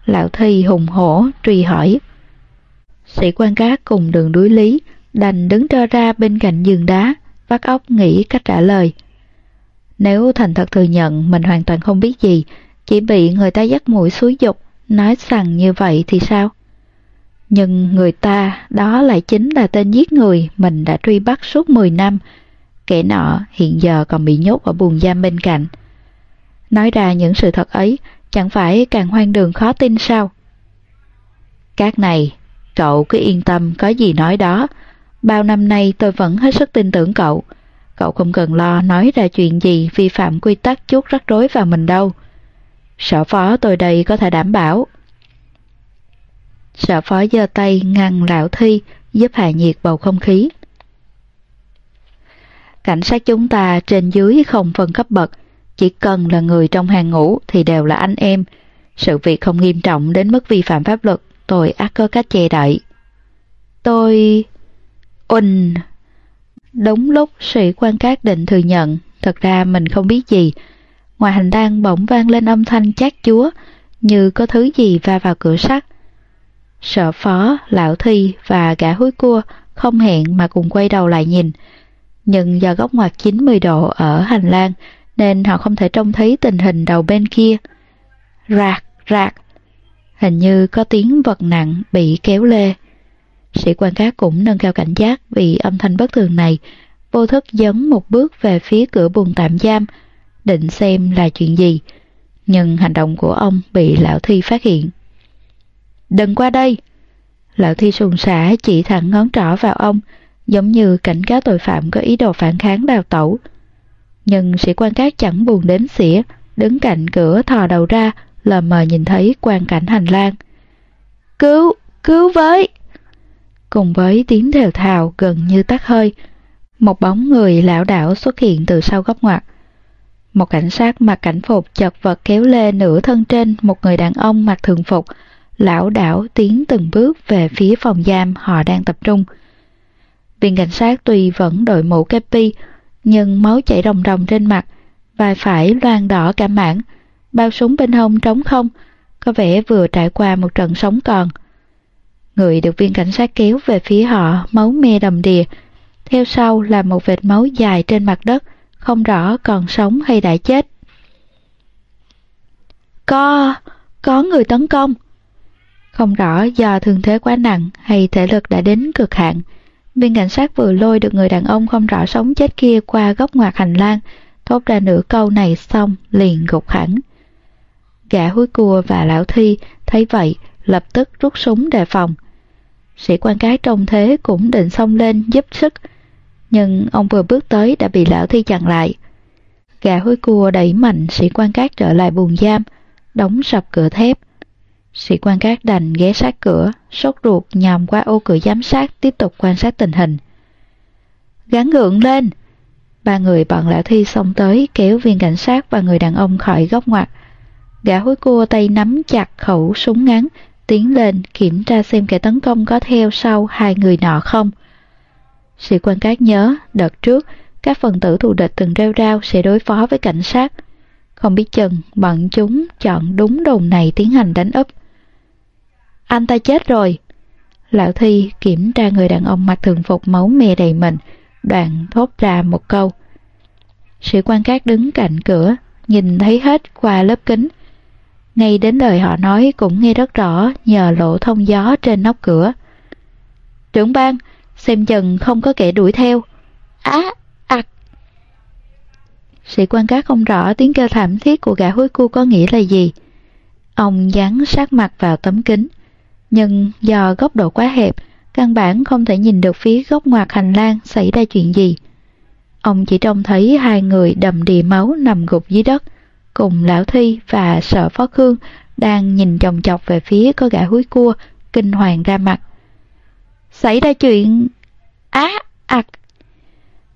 Lão Thi hùng hổ truy hỏi. Sĩ quan cát cùng đường đuối lý đành đứng trơ ra bên cạnh giường đá, vắt óc nghĩ cách trả lời. Nếu thành thật thừa nhận mình hoàn toàn không biết gì, chỉ bị người ta dắt mũi xúi dục, nói rằng như vậy thì sao? Nhưng người ta đó lại chính là tên giết người mình đã truy bắt suốt 10 năm. Kẻ nọ hiện giờ còn bị nhốt ở buồng giam bên cạnh. Nói ra những sự thật ấy chẳng phải càng hoang đường khó tin sao? Các này, cậu cứ yên tâm có gì nói đó. Bao năm nay tôi vẫn hết sức tin tưởng cậu. Cậu không cần lo nói ra chuyện gì vi phạm quy tắc chút rắc rối vào mình đâu. Sở phó tôi đây có thể đảm bảo. Sở phó giơ tay ngăn lão thi giúp hạ nhiệt bầu không khí. Cảnh sát chúng ta trên dưới không phân cấp bậc, chỉ cần là người trong hàng ngũ thì đều là anh em. Sự việc không nghiêm trọng đến mức vi phạm pháp luật, tôi ác có cách che đậy. Tôi... ùn Đúng lúc sĩ quan cát định thừa nhận, thật ra mình không biết gì. Ngoài hành lang bỗng vang lên âm thanh chát chúa, như có thứ gì va vào cửa sắt. Sợ phó, lão thi và gã húi cua không hẹn mà cùng quay đầu lại nhìn. Nhưng do góc ngoặt 90 độ ở hành lang nên họ không thể trông thấy tình hình đầu bên kia. Rạc, rạc. Hình như có tiếng vật nặng bị kéo lê. Sĩ quan khác cũng nâng cao cảnh giác vì âm thanh bất thường này, vô thức dấn một bước về phía cửa buồng tạm giam, định xem là chuyện gì. Nhưng hành động của ông bị lão thi phát hiện. Đừng qua đây! Lão thi sùng sả chỉ thẳng ngón trỏ vào ông, giống như cảnh cáo tội phạm có ý đồ phản kháng đào tẩu. Nhưng sĩ quan các chẳng buồn đến xỉa, đứng cạnh cửa thò đầu ra, lờ mờ nhìn thấy quan cảnh hành lang. Cứu! Cứu với! Cùng với tiếng thều thào gần như tắt hơi, một bóng người lão đảo xuất hiện từ sau góc ngoặt. Một cảnh sát mặc cảnh phục chật vật kéo lê nửa thân trên một người đàn ông mặc thường phục, lão đảo tiến từng bước về phía phòng giam họ đang tập trung. Viên cảnh sát tuy vẫn đội mũ kepi, nhưng máu chảy ròng ròng trên mặt, vai phải loang đỏ cả mảng, bao súng bên hông trống không, có vẻ vừa trải qua một trận sống còn. Người được viên cảnh sát kéo về phía họ, máu me đầm đìa. Theo sau là một vệt máu dài trên mặt đất, không rõ còn sống hay đã chết. Có, có người tấn công. Không rõ do thương thế quá nặng hay thể lực đã đến cực hạn. Viên cảnh sát vừa lôi được người đàn ông không rõ sống chết kia qua góc ngoặt hành lang, thốt ra nửa câu này xong liền gục hẳn. Gã húi cua và lão thi thấy vậy lập tức rút súng đề phòng. Sĩ quan cái trông thế cũng định xông lên giúp sức, nhưng ông vừa bước tới đã bị lão thi chặn lại. Gã húi cua đẩy mạnh sĩ quan cát trở lại buồng giam, đóng sập cửa thép. Sĩ quan cát đành ghé sát cửa, sốt ruột nhòm qua ô cửa giám sát tiếp tục quan sát tình hình. Gắn gượng lên! Ba người bọn lão thi xông tới kéo viên cảnh sát và người đàn ông khỏi góc ngoặt. Gã hối cua tay nắm chặt khẩu súng ngắn, tiến lên kiểm tra xem kẻ tấn công có theo sau hai người nọ không. Sĩ quan cát nhớ, đợt trước, các phần tử thù địch từng rêu rao sẽ đối phó với cảnh sát. Không biết chừng bọn chúng chọn đúng đồn này tiến hành đánh úp. Anh ta chết rồi. Lão Thi kiểm tra người đàn ông mặc thường phục máu me đầy mình, đoạn thốt ra một câu. Sĩ quan các đứng cạnh cửa, nhìn thấy hết qua lớp kính. Ngay đến lời họ nói cũng nghe rất rõ nhờ lỗ thông gió trên nóc cửa. Trưởng ban, xem chừng không có kẻ đuổi theo. Á, ạc. Sĩ quan các không rõ tiếng kêu thảm thiết của gã hối cu có nghĩa là gì. Ông dán sát mặt vào tấm kính, nhưng do góc độ quá hẹp, căn bản không thể nhìn được phía góc ngoặt hành lang xảy ra chuyện gì. Ông chỉ trông thấy hai người đầm đìa máu nằm gục dưới đất, cùng lão thi và sợ phó khương đang nhìn chồng chọc về phía có gã húi cua, kinh hoàng ra mặt. Xảy ra chuyện... Á, ạc!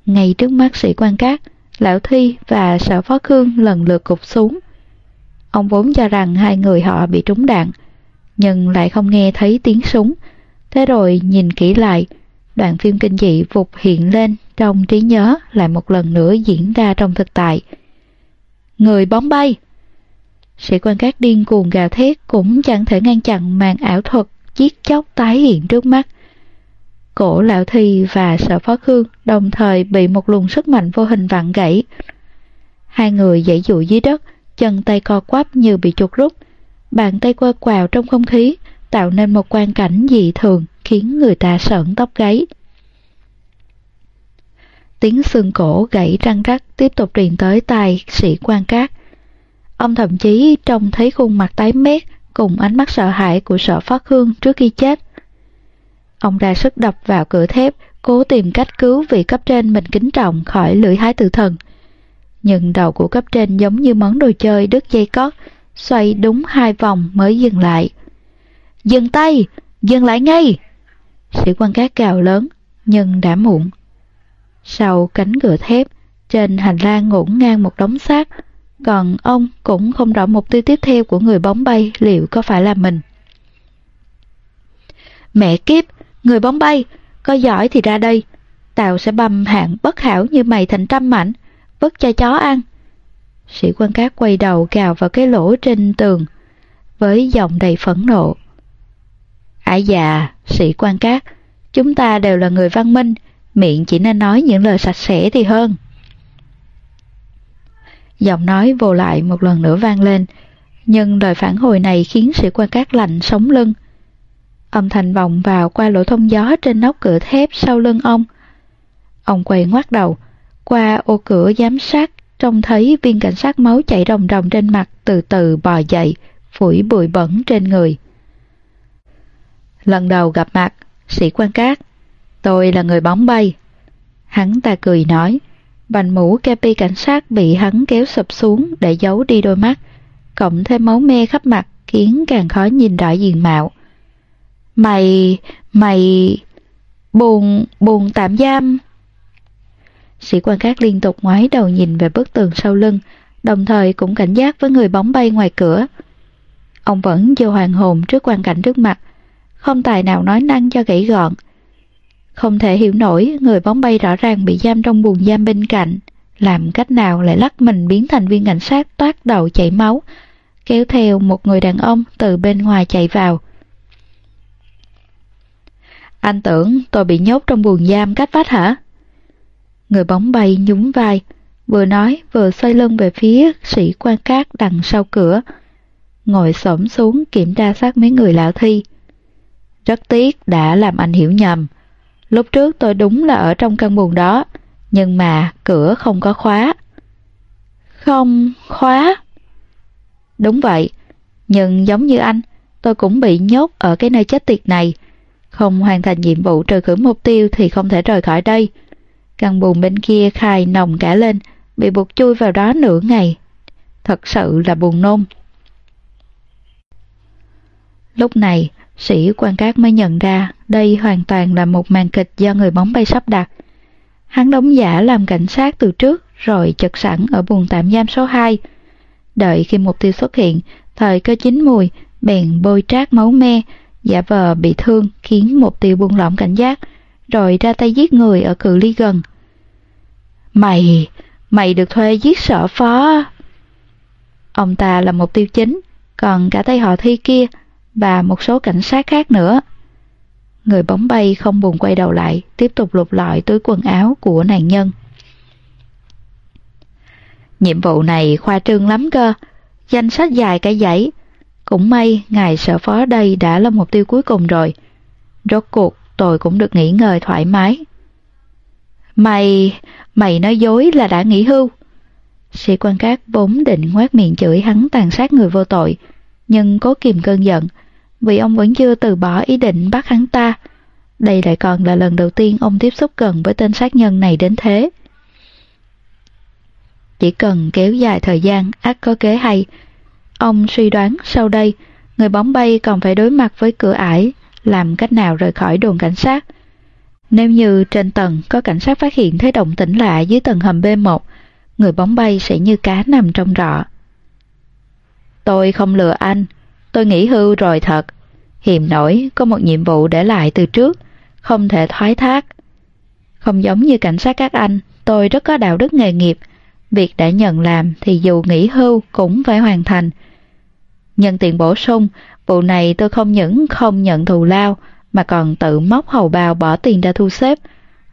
Ngay trước mắt sĩ quan cát, lão thi và sở phó khương lần lượt cục xuống. Ông vốn cho rằng hai người họ bị trúng đạn, nhưng lại không nghe thấy tiếng súng. Thế rồi nhìn kỹ lại, đoạn phim kinh dị vụt hiện lên trong trí nhớ lại một lần nữa diễn ra trong thực tại. Người bóng bay! Sĩ quan các điên cuồng gào thét cũng chẳng thể ngăn chặn màn ảo thuật chiếc chóc tái hiện trước mắt. Cổ lão thi và sở phó khương đồng thời bị một luồng sức mạnh vô hình vặn gãy. Hai người dãy dụ dưới đất, chân tay co quắp như bị chuột rút, bàn tay quơ quào trong không khí, tạo nên một quan cảnh dị thường khiến người ta sợn tóc gáy. Tiếng xương cổ gãy răng rắc tiếp tục truyền tới tai sĩ quan cát. Ông thậm chí trông thấy khuôn mặt tái mét cùng ánh mắt sợ hãi của sợ phát hương trước khi chết. Ông ra sức đập vào cửa thép, cố tìm cách cứu vị cấp trên mình kính trọng khỏi lưỡi hái tử thần. Nhưng đầu của cấp trên giống như món đồ chơi đứt dây cót, xoay đúng hai vòng mới dừng lại. Dừng tay! Dừng lại ngay! Sĩ quan cát cào lớn, nhưng đã muộn. Sau cánh cửa thép, trên hành lang ngổn ngang một đống xác, còn ông cũng không rõ mục tiêu tiếp theo của người bóng bay liệu có phải là mình. Mẹ kiếp, người bóng bay, có giỏi thì ra đây. Tao sẽ băm hạng bất hảo như mày thành trăm mảnh, vứt cho chó ăn. Sĩ quan cát quay đầu cào vào cái lỗ trên tường, với giọng đầy phẫn nộ. Ải già, sĩ quan cát, chúng ta đều là người văn minh, miệng chỉ nên nói những lời sạch sẽ thì hơn. Giọng nói vô lại một lần nữa vang lên, nhưng lời phản hồi này khiến sĩ quan cát lạnh sống lưng. Âm thanh vọng vào qua lỗ thông gió trên nóc cửa thép sau lưng ông. Ông quay ngoắt đầu, qua ô cửa giám sát trông thấy viên cảnh sát máu chảy ròng ròng trên mặt từ từ bò dậy, phủi bụi bẩn trên người. Lần đầu gặp mặt, sĩ quan cát, tôi là người bóng bay. Hắn ta cười nói, bành mũ kepi cảnh sát bị hắn kéo sụp xuống để giấu đi đôi mắt, cộng thêm máu me khắp mặt khiến càng khó nhìn rõ diện mạo. Mày, mày... buồn, buồn tạm giam... Sĩ quan khác liên tục ngoái đầu nhìn về bức tường sau lưng, đồng thời cũng cảnh giác với người bóng bay ngoài cửa. Ông vẫn vô hoàng hồn trước quan cảnh trước mặt, không tài nào nói năng cho gãy gọn. Không thể hiểu nổi người bóng bay rõ ràng bị giam trong buồng giam bên cạnh, làm cách nào lại lắc mình biến thành viên cảnh sát toát đầu chảy máu, kéo theo một người đàn ông từ bên ngoài chạy vào. Anh tưởng tôi bị nhốt trong buồng giam cách vách hả? Người bóng bay nhún vai, vừa nói vừa xoay lưng về phía sĩ quan cát đằng sau cửa. Ngồi xổm xuống kiểm tra xác mấy người lão thi. Rất tiếc đã làm anh hiểu nhầm. Lúc trước tôi đúng là ở trong căn buồng đó, nhưng mà cửa không có khóa. Không khóa? Đúng vậy, nhưng giống như anh, tôi cũng bị nhốt ở cái nơi chết tiệt này. Không hoàn thành nhiệm vụ trừ khử mục tiêu thì không thể rời khỏi đây. Căn buồng bên kia khai nồng cả lên, bị buộc chui vào đó nửa ngày. Thật sự là buồn nôn. Lúc này, sĩ quan cát mới nhận ra đây hoàn toàn là một màn kịch do người bóng bay sắp đặt. Hắn đóng giả làm cảnh sát từ trước rồi chật sẵn ở buồng tạm giam số 2. Đợi khi mục tiêu xuất hiện, thời cơ chín mùi, bèn bôi trát máu me, giả vờ bị thương khiến mục tiêu buông lỏng cảnh giác, rồi ra tay giết người ở cự ly gần. Mày, mày được thuê giết sở phó. Ông ta là mục tiêu chính, còn cả tay họ thi kia và một số cảnh sát khác nữa. Người bóng bay không buồn quay đầu lại, tiếp tục lục lọi túi quần áo của nạn nhân. Nhiệm vụ này khoa trương lắm cơ, danh sách dài cả dãy. Cũng may ngài sở phó đây đã là mục tiêu cuối cùng rồi. Rốt cuộc tôi cũng được nghỉ ngơi thoải mái. Mày, mày nói dối là đã nghỉ hưu. Sĩ quan cát vốn định ngoát miệng chửi hắn tàn sát người vô tội, nhưng cố kìm cơn giận, vì ông vẫn chưa từ bỏ ý định bắt hắn ta. Đây lại còn là lần đầu tiên ông tiếp xúc gần với tên sát nhân này đến thế. Chỉ cần kéo dài thời gian, ắt có kế hay. Ông suy đoán sau đây, người bóng bay còn phải đối mặt với cửa ải, làm cách nào rời khỏi đồn cảnh sát. Nếu như trên tầng có cảnh sát phát hiện thấy động tĩnh lạ dưới tầng hầm B1, người bóng bay sẽ như cá nằm trong rọ. Tôi không lừa anh, tôi nghỉ hưu rồi thật. Hiềm nổi có một nhiệm vụ để lại từ trước, không thể thoái thác. Không giống như cảnh sát các anh, tôi rất có đạo đức nghề nghiệp, việc đã nhận làm thì dù nghỉ hưu cũng phải hoàn thành. Nhân tiền bổ sung, vụ này tôi không những không nhận thù lao, mà còn tự móc hầu bao bỏ tiền ra thu xếp,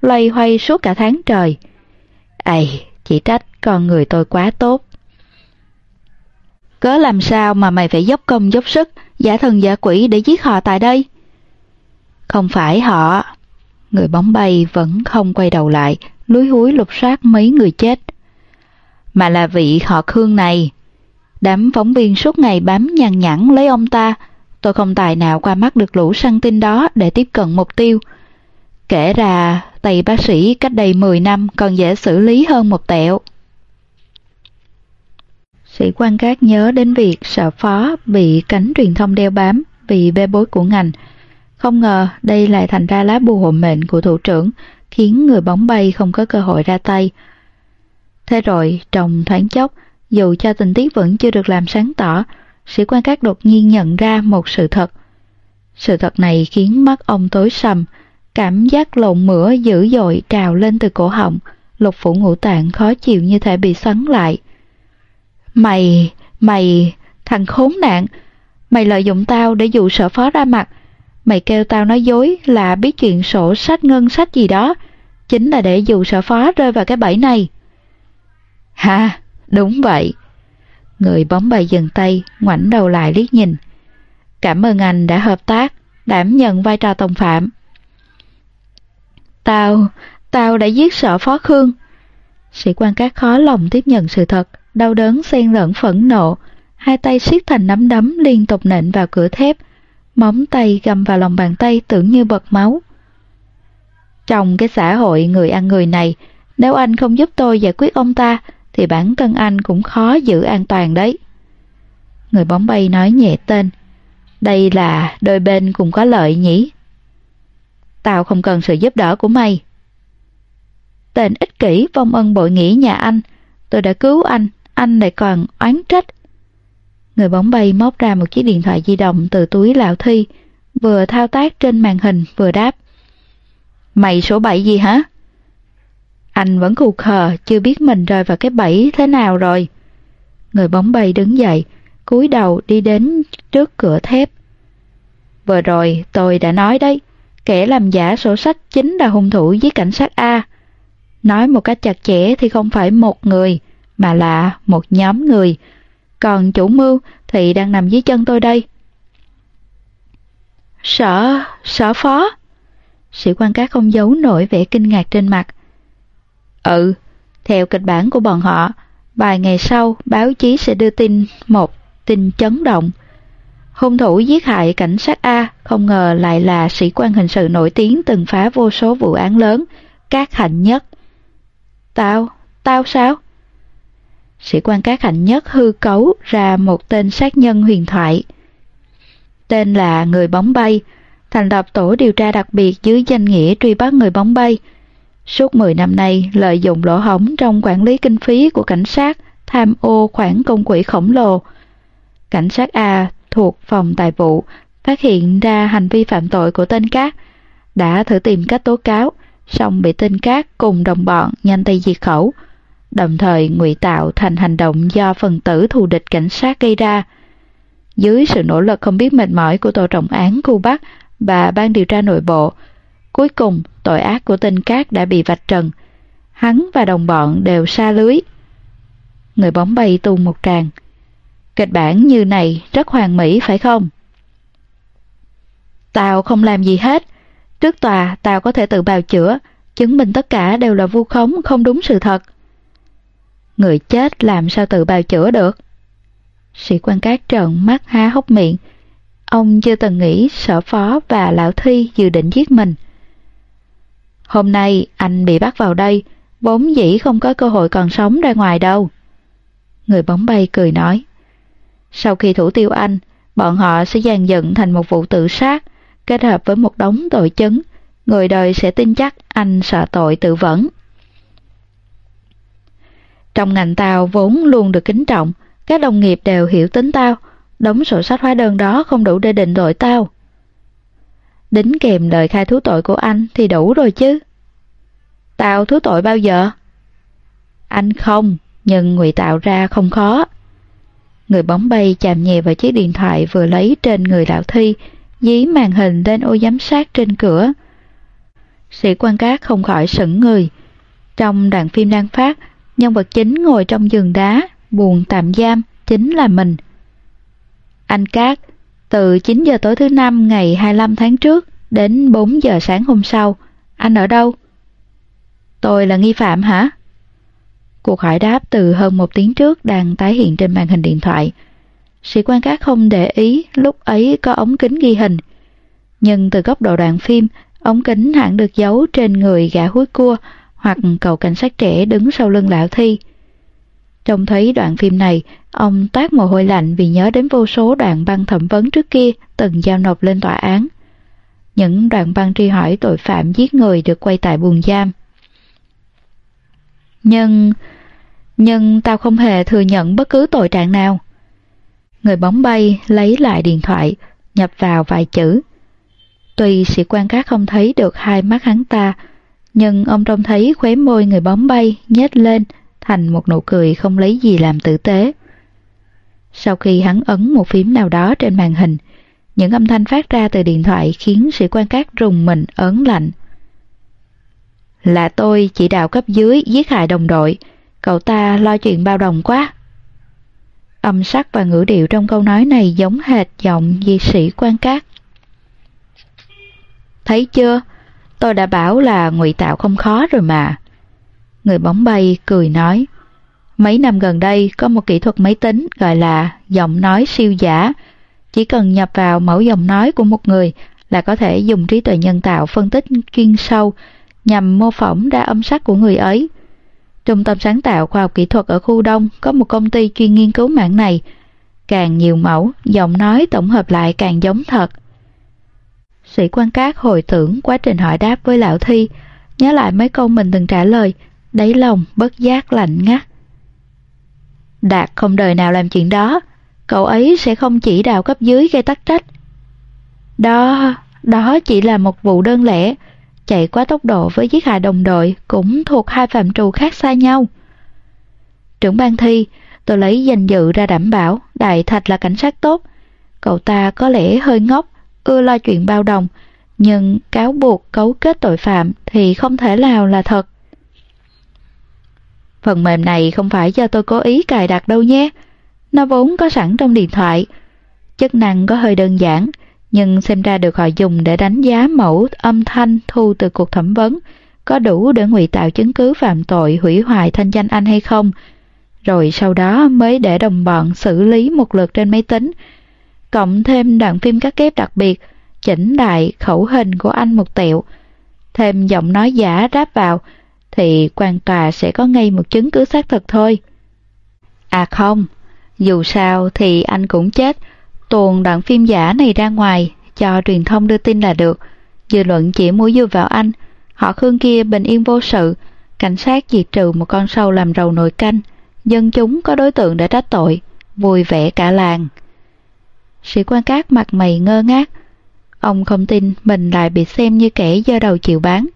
loay hoay suốt cả tháng trời. Ây, chỉ trách con người tôi quá tốt. Cớ làm sao mà mày phải dốc công dốc sức, giả thần giả quỷ để giết họ tại đây? Không phải họ. Người bóng bay vẫn không quay đầu lại, lúi húi lục soát mấy người chết. Mà là vị họ Khương này. Đám phóng viên suốt ngày bám nhằn nhẵn lấy ông ta, tôi không tài nào qua mắt được lũ săn tin đó để tiếp cận mục tiêu. Kể ra, tay bác sĩ cách đây 10 năm còn dễ xử lý hơn một tẹo. Sĩ quan cát nhớ đến việc sợ phó bị cánh truyền thông đeo bám vì bê bối của ngành. Không ngờ đây lại thành ra lá bùa hộ mệnh của thủ trưởng, khiến người bóng bay không có cơ hội ra tay. Thế rồi, trong thoáng chốc, dù cho tình tiết vẫn chưa được làm sáng tỏ, sĩ quan cát đột nhiên nhận ra một sự thật. Sự thật này khiến mắt ông tối sầm, cảm giác lộn mửa dữ dội trào lên từ cổ họng, lục phủ ngũ tạng khó chịu như thể bị xoắn lại. Mày, mày, thằng khốn nạn, mày lợi dụng tao để dụ sở phó ra mặt. Mày kêu tao nói dối là biết chuyện sổ sách ngân sách gì đó, chính là để dụ sở phó rơi vào cái bẫy này. Ha, đúng vậy. Người bóng bay dừng tay, ngoảnh đầu lại liếc nhìn. Cảm ơn anh đã hợp tác, đảm nhận vai trò tổng phạm. Tao, tao đã giết sở phó Khương. Sĩ quan các khó lòng tiếp nhận sự thật, đau đớn xen lẫn phẫn nộ, hai tay siết thành nắm đấm liên tục nện vào cửa thép, móng tay gầm vào lòng bàn tay tưởng như bật máu. Trong cái xã hội người ăn người này, nếu anh không giúp tôi giải quyết ông ta, thì bản thân anh cũng khó giữ an toàn đấy. Người bóng bay nói nhẹ tên. Đây là đôi bên cùng có lợi nhỉ? Tao không cần sự giúp đỡ của mày. Tên ích kỷ vong ân bội nghĩa nhà anh. Tôi đã cứu anh, anh lại còn oán trách. Người bóng bay móc ra một chiếc điện thoại di động từ túi lão thi, vừa thao tác trên màn hình vừa đáp. Mày số 7 gì hả? Anh vẫn khù khờ, chưa biết mình rơi vào cái bẫy thế nào rồi. Người bóng bay đứng dậy, cúi đầu đi đến trước cửa thép. Vừa rồi tôi đã nói đấy, kẻ làm giả sổ sách chính là hung thủ giết cảnh sát A. Nói một cách chặt chẽ thì không phải một người, mà là một nhóm người. Còn chủ mưu thì đang nằm dưới chân tôi đây. Sở, sở phó. Sĩ quan cá không giấu nổi vẻ kinh ngạc trên mặt. Ừ, theo kịch bản của bọn họ, vài ngày sau báo chí sẽ đưa tin một tin chấn động. Hung thủ giết hại cảnh sát A không ngờ lại là sĩ quan hình sự nổi tiếng từng phá vô số vụ án lớn, các hạnh nhất. Tao, tao sao? Sĩ quan các hạnh nhất hư cấu ra một tên sát nhân huyền thoại. Tên là Người Bóng Bay, thành lập tổ điều tra đặc biệt dưới danh nghĩa truy bắt người bóng bay. Suốt 10 năm nay, lợi dụng lỗ hổng trong quản lý kinh phí của cảnh sát, tham ô khoản công quỹ khổng lồ. Cảnh sát A thuộc phòng tài vụ phát hiện ra hành vi phạm tội của tên Cát, đã thử tìm cách tố cáo, song bị tên Cát cùng đồng bọn nhanh tay diệt khẩu, đồng thời ngụy tạo thành hành động do phần tử thù địch cảnh sát gây ra. Dưới sự nỗ lực không biết mệt mỏi của tổ trọng án khu Bắc và ban điều tra nội bộ, cuối cùng tội ác của tên Cát đã bị vạch trần. Hắn và đồng bọn đều xa lưới. Người bóng bay tu một tràng. Kịch bản như này rất hoàn mỹ phải không? Tao không làm gì hết. Trước tòa tao có thể tự bào chữa, chứng minh tất cả đều là vu khống không đúng sự thật. Người chết làm sao tự bào chữa được? Sĩ quan cát trợn mắt há hốc miệng. Ông chưa từng nghĩ sở phó và lão thi dự định giết mình. Hôm nay anh bị bắt vào đây, vốn dĩ không có cơ hội còn sống ra ngoài đâu. Người bóng bay cười nói. Sau khi thủ tiêu anh, bọn họ sẽ dàn dựng thành một vụ tự sát, kết hợp với một đống tội chứng. Người đời sẽ tin chắc anh sợ tội tự vẫn. Trong ngành tao vốn luôn được kính trọng, các đồng nghiệp đều hiểu tính tao, đóng sổ sách hóa đơn đó không đủ để định tội tao. Đính kèm lời khai thú tội của anh thì đủ rồi chứ. Tao thú tội bao giờ? Anh không, nhưng ngụy tạo ra không khó. Người bóng bay chạm nhẹ vào chiếc điện thoại vừa lấy trên người lão thi, dí màn hình lên ô giám sát trên cửa. Sĩ quan cát không khỏi sững người. Trong đoạn phim đang phát, nhân vật chính ngồi trong giường đá, buồn tạm giam, chính là mình. Anh Cát, từ 9 giờ tối thứ năm ngày 25 tháng trước đến 4 giờ sáng hôm sau, anh ở đâu? Tôi là nghi phạm hả? Cuộc hỏi đáp từ hơn một tiếng trước đang tái hiện trên màn hình điện thoại. Sĩ quan các không để ý lúc ấy có ống kính ghi hình. Nhưng từ góc độ đoạn phim, ống kính hẳn được giấu trên người gã húi cua hoặc cậu cảnh sát trẻ đứng sau lưng lão thi. Trông thấy đoạn phim này, ông toát mồ hôi lạnh vì nhớ đến vô số đoạn băng thẩm vấn trước kia từng giao nộp lên tòa án. Những đoạn băng truy hỏi tội phạm giết người được quay tại buồng giam. Nhưng... nhưng tao không hề thừa nhận bất cứ tội trạng nào. Người bóng bay lấy lại điện thoại, nhập vào vài chữ. Tuy sĩ quan khác không thấy được hai mắt hắn ta, nhưng ông trông thấy khóe môi người bóng bay nhếch lên thành một nụ cười không lấy gì làm tử tế. Sau khi hắn ấn một phím nào đó trên màn hình, những âm thanh phát ra từ điện thoại khiến sĩ quan cát rùng mình ớn lạnh. Là tôi chỉ đạo cấp dưới giết hại đồng đội, cậu ta lo chuyện bao đồng quá. Âm sắc và ngữ điệu trong câu nói này giống hệt giọng di sĩ quan cát. Thấy chưa, tôi đã bảo là ngụy tạo không khó rồi mà. Người bóng bay cười nói, mấy năm gần đây có một kỹ thuật máy tính gọi là giọng nói siêu giả. Chỉ cần nhập vào mẫu giọng nói của một người là có thể dùng trí tuệ nhân tạo phân tích chuyên sâu nhằm mô phỏng ra âm sắc của người ấy. Trung tâm sáng tạo khoa học kỹ thuật ở khu Đông có một công ty chuyên nghiên cứu mảng này. Càng nhiều mẫu, giọng nói tổng hợp lại càng giống thật. Sĩ quan cát hồi tưởng quá trình hỏi đáp với lão thi, nhớ lại mấy câu mình từng trả lời, đáy lòng bất giác lạnh ngắt. Đạt không đời nào làm chuyện đó, cậu ấy sẽ không chỉ đạo cấp dưới gây tắc trách. Đó, đó chỉ là một vụ đơn lẻ, chạy quá tốc độ với giết hại đồng đội cũng thuộc hai phạm trù khác xa nhau. Trưởng ban thi, tôi lấy danh dự ra đảm bảo Đại Thạch là cảnh sát tốt. Cậu ta có lẽ hơi ngốc, ưa lo chuyện bao đồng, nhưng cáo buộc cấu kết tội phạm thì không thể nào là thật. Phần mềm này không phải do tôi cố ý cài đặt đâu nhé. Nó vốn có sẵn trong điện thoại. Chức năng có hơi đơn giản, nhưng xem ra được họ dùng để đánh giá mẫu âm thanh thu từ cuộc thẩm vấn có đủ để ngụy tạo chứng cứ phạm tội hủy hoại thanh danh anh hay không, rồi sau đó mới để đồng bọn xử lý một lượt trên máy tính, cộng thêm đoạn phim cắt ghép đặc biệt, chỉnh đại khẩu hình của anh một tẹo, thêm giọng nói giả ráp vào, thì quan tòa sẽ có ngay một chứng cứ xác thực thôi. À không, dù sao thì anh cũng chết, tuồn đoạn phim giả này ra ngoài, cho truyền thông đưa tin là được. Dư luận chỉ mũi dư vào anh, họ Khương kia bình yên vô sự, cảnh sát diệt trừ một con sâu làm rầu nồi canh, dân chúng có đối tượng để trách tội, vui vẻ cả làng. Sĩ quan cát mặt mày ngơ ngác, ông không tin mình lại bị xem như kẻ do đầu chịu bán,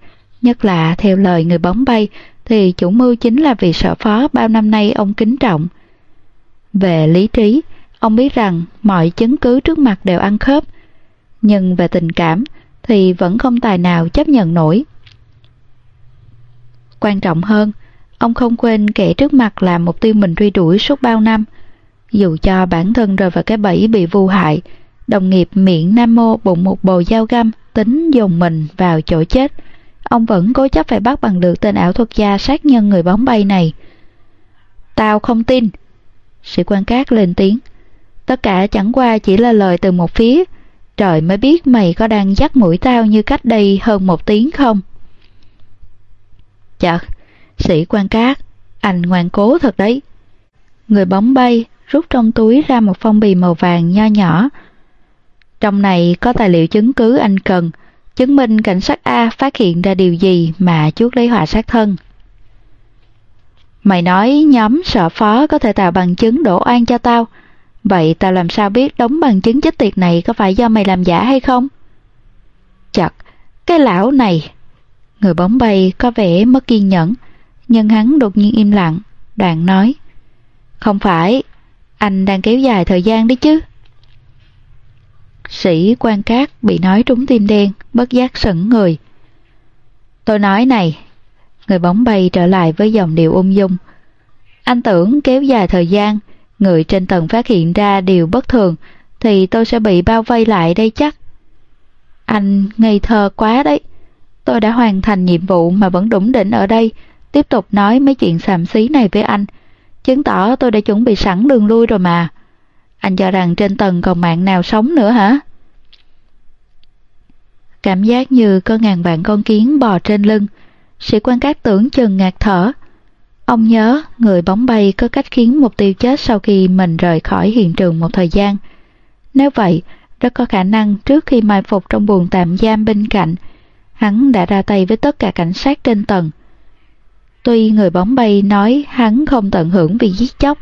nhất là theo lời người bóng bay thì chủ mưu chính là vị sở phó bao năm nay ông kính trọng. Về lý trí, ông biết rằng mọi chứng cứ trước mặt đều ăn khớp, nhưng về tình cảm thì vẫn không tài nào chấp nhận nổi. Quan trọng hơn, ông không quên kẻ trước mặt là mục tiêu mình truy đuổi suốt bao năm. Dù cho bản thân rơi vào cái bẫy bị vu hại, đồng nghiệp miệng nam mô bụng một bồ dao găm tính dồn mình vào chỗ chết, ông vẫn cố chấp phải bắt bằng được tên ảo thuật gia sát nhân người bóng bay này. Tao không tin. Sĩ quan cát lên tiếng. Tất cả chẳng qua chỉ là lời từ một phía. Trời mới biết mày có đang dắt mũi tao như cách đây hơn một tiếng không? Chợt, sĩ quan cát, anh ngoan cố thật đấy. Người bóng bay rút trong túi ra một phong bì màu vàng nho nhỏ. Trong này có tài liệu chứng cứ anh cần, chứng minh cảnh sát A phát hiện ra điều gì mà chuốt lấy họa sát thân. Mày nói nhóm sở phó có thể tạo bằng chứng đổ oan cho tao, vậy tao làm sao biết đóng bằng chứng chết tiệt này có phải do mày làm giả hay không? Chật, cái lão này Người bóng bay có vẻ mất kiên nhẫn, nhưng hắn đột nhiên im lặng, đoạn nói. Không phải, anh đang kéo dài thời gian đấy chứ. Sĩ quan cát bị nói trúng tim đen, bất giác sững người. Tôi nói này, người bóng bay trở lại với dòng điệu ung dung. Anh tưởng kéo dài thời gian, người trên tầng phát hiện ra điều bất thường, thì tôi sẽ bị bao vây lại đây chắc. Anh ngây thơ quá đấy. Tôi đã hoàn thành nhiệm vụ mà vẫn đủng đỉnh ở đây, tiếp tục nói mấy chuyện xàm xí này với anh. Chứng tỏ tôi đã chuẩn bị sẵn đường lui rồi mà. Anh cho rằng trên tầng còn mạng nào sống nữa hả? Cảm giác như có ngàn vạn con kiến bò trên lưng. Sĩ quan các tưởng chừng ngạt thở. Ông nhớ người bóng bay có cách khiến mục tiêu chết sau khi mình rời khỏi hiện trường một thời gian. Nếu vậy, rất có khả năng trước khi mai phục trong buồng tạm giam bên cạnh, hắn đã ra tay với tất cả cảnh sát trên tầng. Tuy người bóng bay nói hắn không tận hưởng vì giết chóc,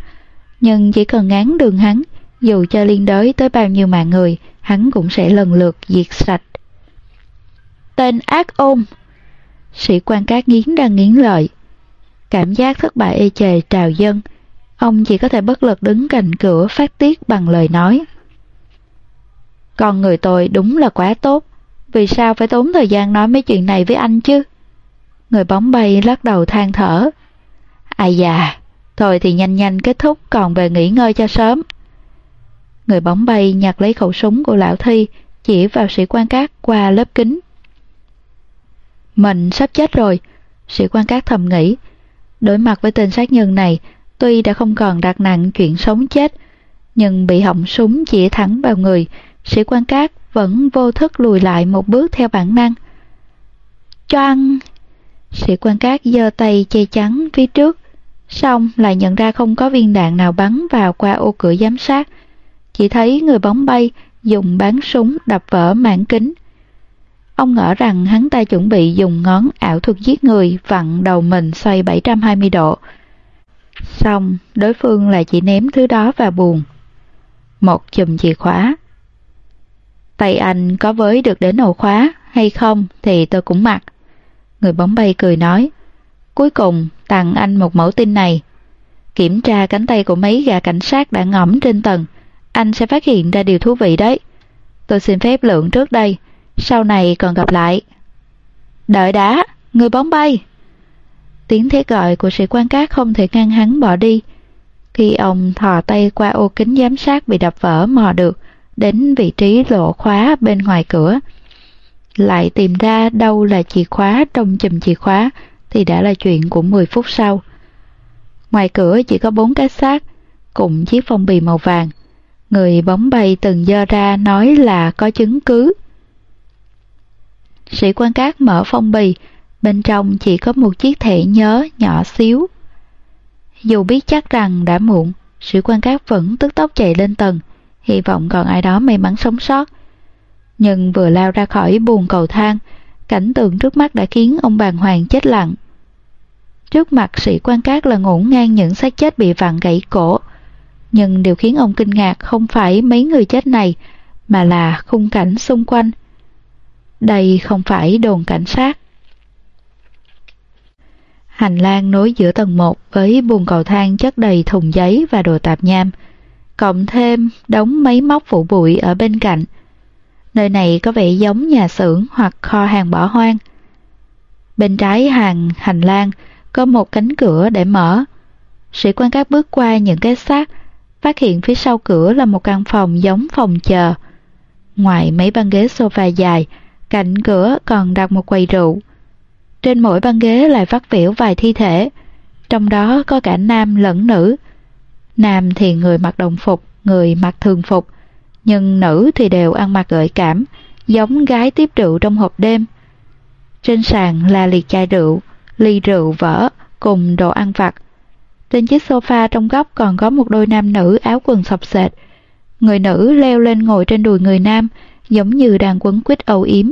nhưng chỉ cần ngán đường hắn, dù cho liên đới tới bao nhiêu mạng người, hắn cũng sẽ lần lượt diệt sạch. Tên ác ôn Sĩ quan cát nghiến đang nghiến lợi. Cảm giác thất bại ê chề trào dân, ông chỉ có thể bất lực đứng cạnh cửa phát tiết bằng lời nói. Con người tôi đúng là quá tốt, vì sao phải tốn thời gian nói mấy chuyện này với anh chứ? Người bóng bay lắc đầu than thở. Ai già, thôi thì nhanh nhanh kết thúc còn về nghỉ ngơi cho sớm. Người bóng bay nhặt lấy khẩu súng của lão thi, chỉ vào sĩ quan cát qua lớp kính. Mình sắp chết rồi, sĩ quan cát thầm nghĩ. Đối mặt với tên sát nhân này, tuy đã không còn đặt nặng chuyện sống chết, nhưng bị họng súng chỉ thẳng vào người, sĩ quan cát vẫn vô thức lùi lại một bước theo bản năng. Choang! Sĩ quan cát giơ tay che chắn phía trước, xong lại nhận ra không có viên đạn nào bắn vào qua ô cửa giám sát. Chỉ thấy người bóng bay dùng bán súng đập vỡ mảng kính. Ông ngỡ rằng hắn ta chuẩn bị dùng ngón ảo thuật giết người vặn đầu mình xoay 720 độ. Xong, đối phương lại chỉ ném thứ đó vào buồng. Một chùm chìa khóa Tay anh có với được đến ổ khóa hay không thì tôi cũng mặc. Người bóng bay cười nói. Cuối cùng tặng anh một mẫu tin này. Kiểm tra cánh tay của mấy gà cảnh sát đã ngõm trên tầng. Anh sẽ phát hiện ra điều thú vị đấy. Tôi xin phép lượng trước đây. Sau này còn gặp lại. Đợi đã, người bóng bay. Tiếng thế gọi của sĩ quan cát không thể ngăn hắn bỏ đi. Khi ông thò tay qua ô kính giám sát bị đập vỡ mò được, đến vị trí lộ khóa bên ngoài cửa. Lại tìm ra đâu là chìa khóa trong chùm chìa khóa thì đã là chuyện của 10 phút sau. Ngoài cửa chỉ có bốn cái xác, cùng chiếc phong bì màu vàng. Người bóng bay từng dơ ra nói là có chứng cứ. Sĩ quan cát mở phong bì, bên trong chỉ có một chiếc thẻ nhớ nhỏ xíu. Dù biết chắc rằng đã muộn, sĩ quan cát vẫn tức tốc chạy lên tầng, hy vọng còn ai đó may mắn sống sót. Nhưng vừa lao ra khỏi buồng cầu thang, cảnh tượng trước mắt đã khiến ông bàng hoàng chết lặng. Trước mặt sĩ quan cát là ngổn ngang những xác chết bị vặn gãy cổ. Nhưng điều khiến ông kinh ngạc không phải mấy người chết này, mà là khung cảnh xung quanh. Đây không phải đồn cảnh sát. Hành lang nối giữa tầng 1 với buồng cầu thang chất đầy thùng giấy và đồ tạp nham, cộng thêm đống máy móc phủ bụi ở bên cạnh. Nơi này có vẻ giống nhà xưởng hoặc kho hàng bỏ hoang. Bên trái hàng hành lang có một cánh cửa để mở. Sĩ quan các bước qua những cái xác, phát hiện phía sau cửa là một căn phòng giống phòng chờ. Ngoài mấy băng ghế sofa dài, cạnh cửa còn đặt một quầy rượu. Trên mỗi băng ghế lại vắt vỉu vài thi thể, trong đó có cả nam lẫn nữ. Nam thì người mặc đồng phục, người mặc thường phục, nhưng nữ thì đều ăn mặc gợi cảm, giống gái tiếp rượu trong hộp đêm. Trên sàn là liệt chai rượu, ly rượu vỡ cùng đồ ăn vặt. Trên chiếc sofa trong góc còn có một đôi nam nữ áo quần sọc sệt. Người nữ leo lên ngồi trên đùi người nam, giống như đang quấn quýt âu yếm.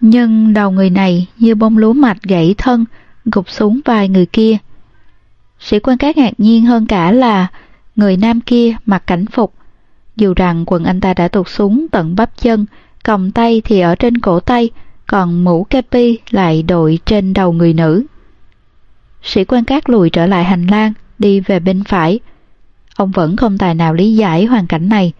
Nhưng đầu người này như bông lúa mạch gãy thân, gục xuống vai người kia. Sĩ quan các ngạc nhiên hơn cả là người nam kia mặc cảnh phục. Dù rằng quần anh ta đã tụt xuống tận bắp chân, còng tay thì ở trên cổ tay, còn mũ kepi lại đội trên đầu người nữ. Sĩ quan cát lùi trở lại hành lang, đi về bên phải. Ông vẫn không tài nào lý giải hoàn cảnh này,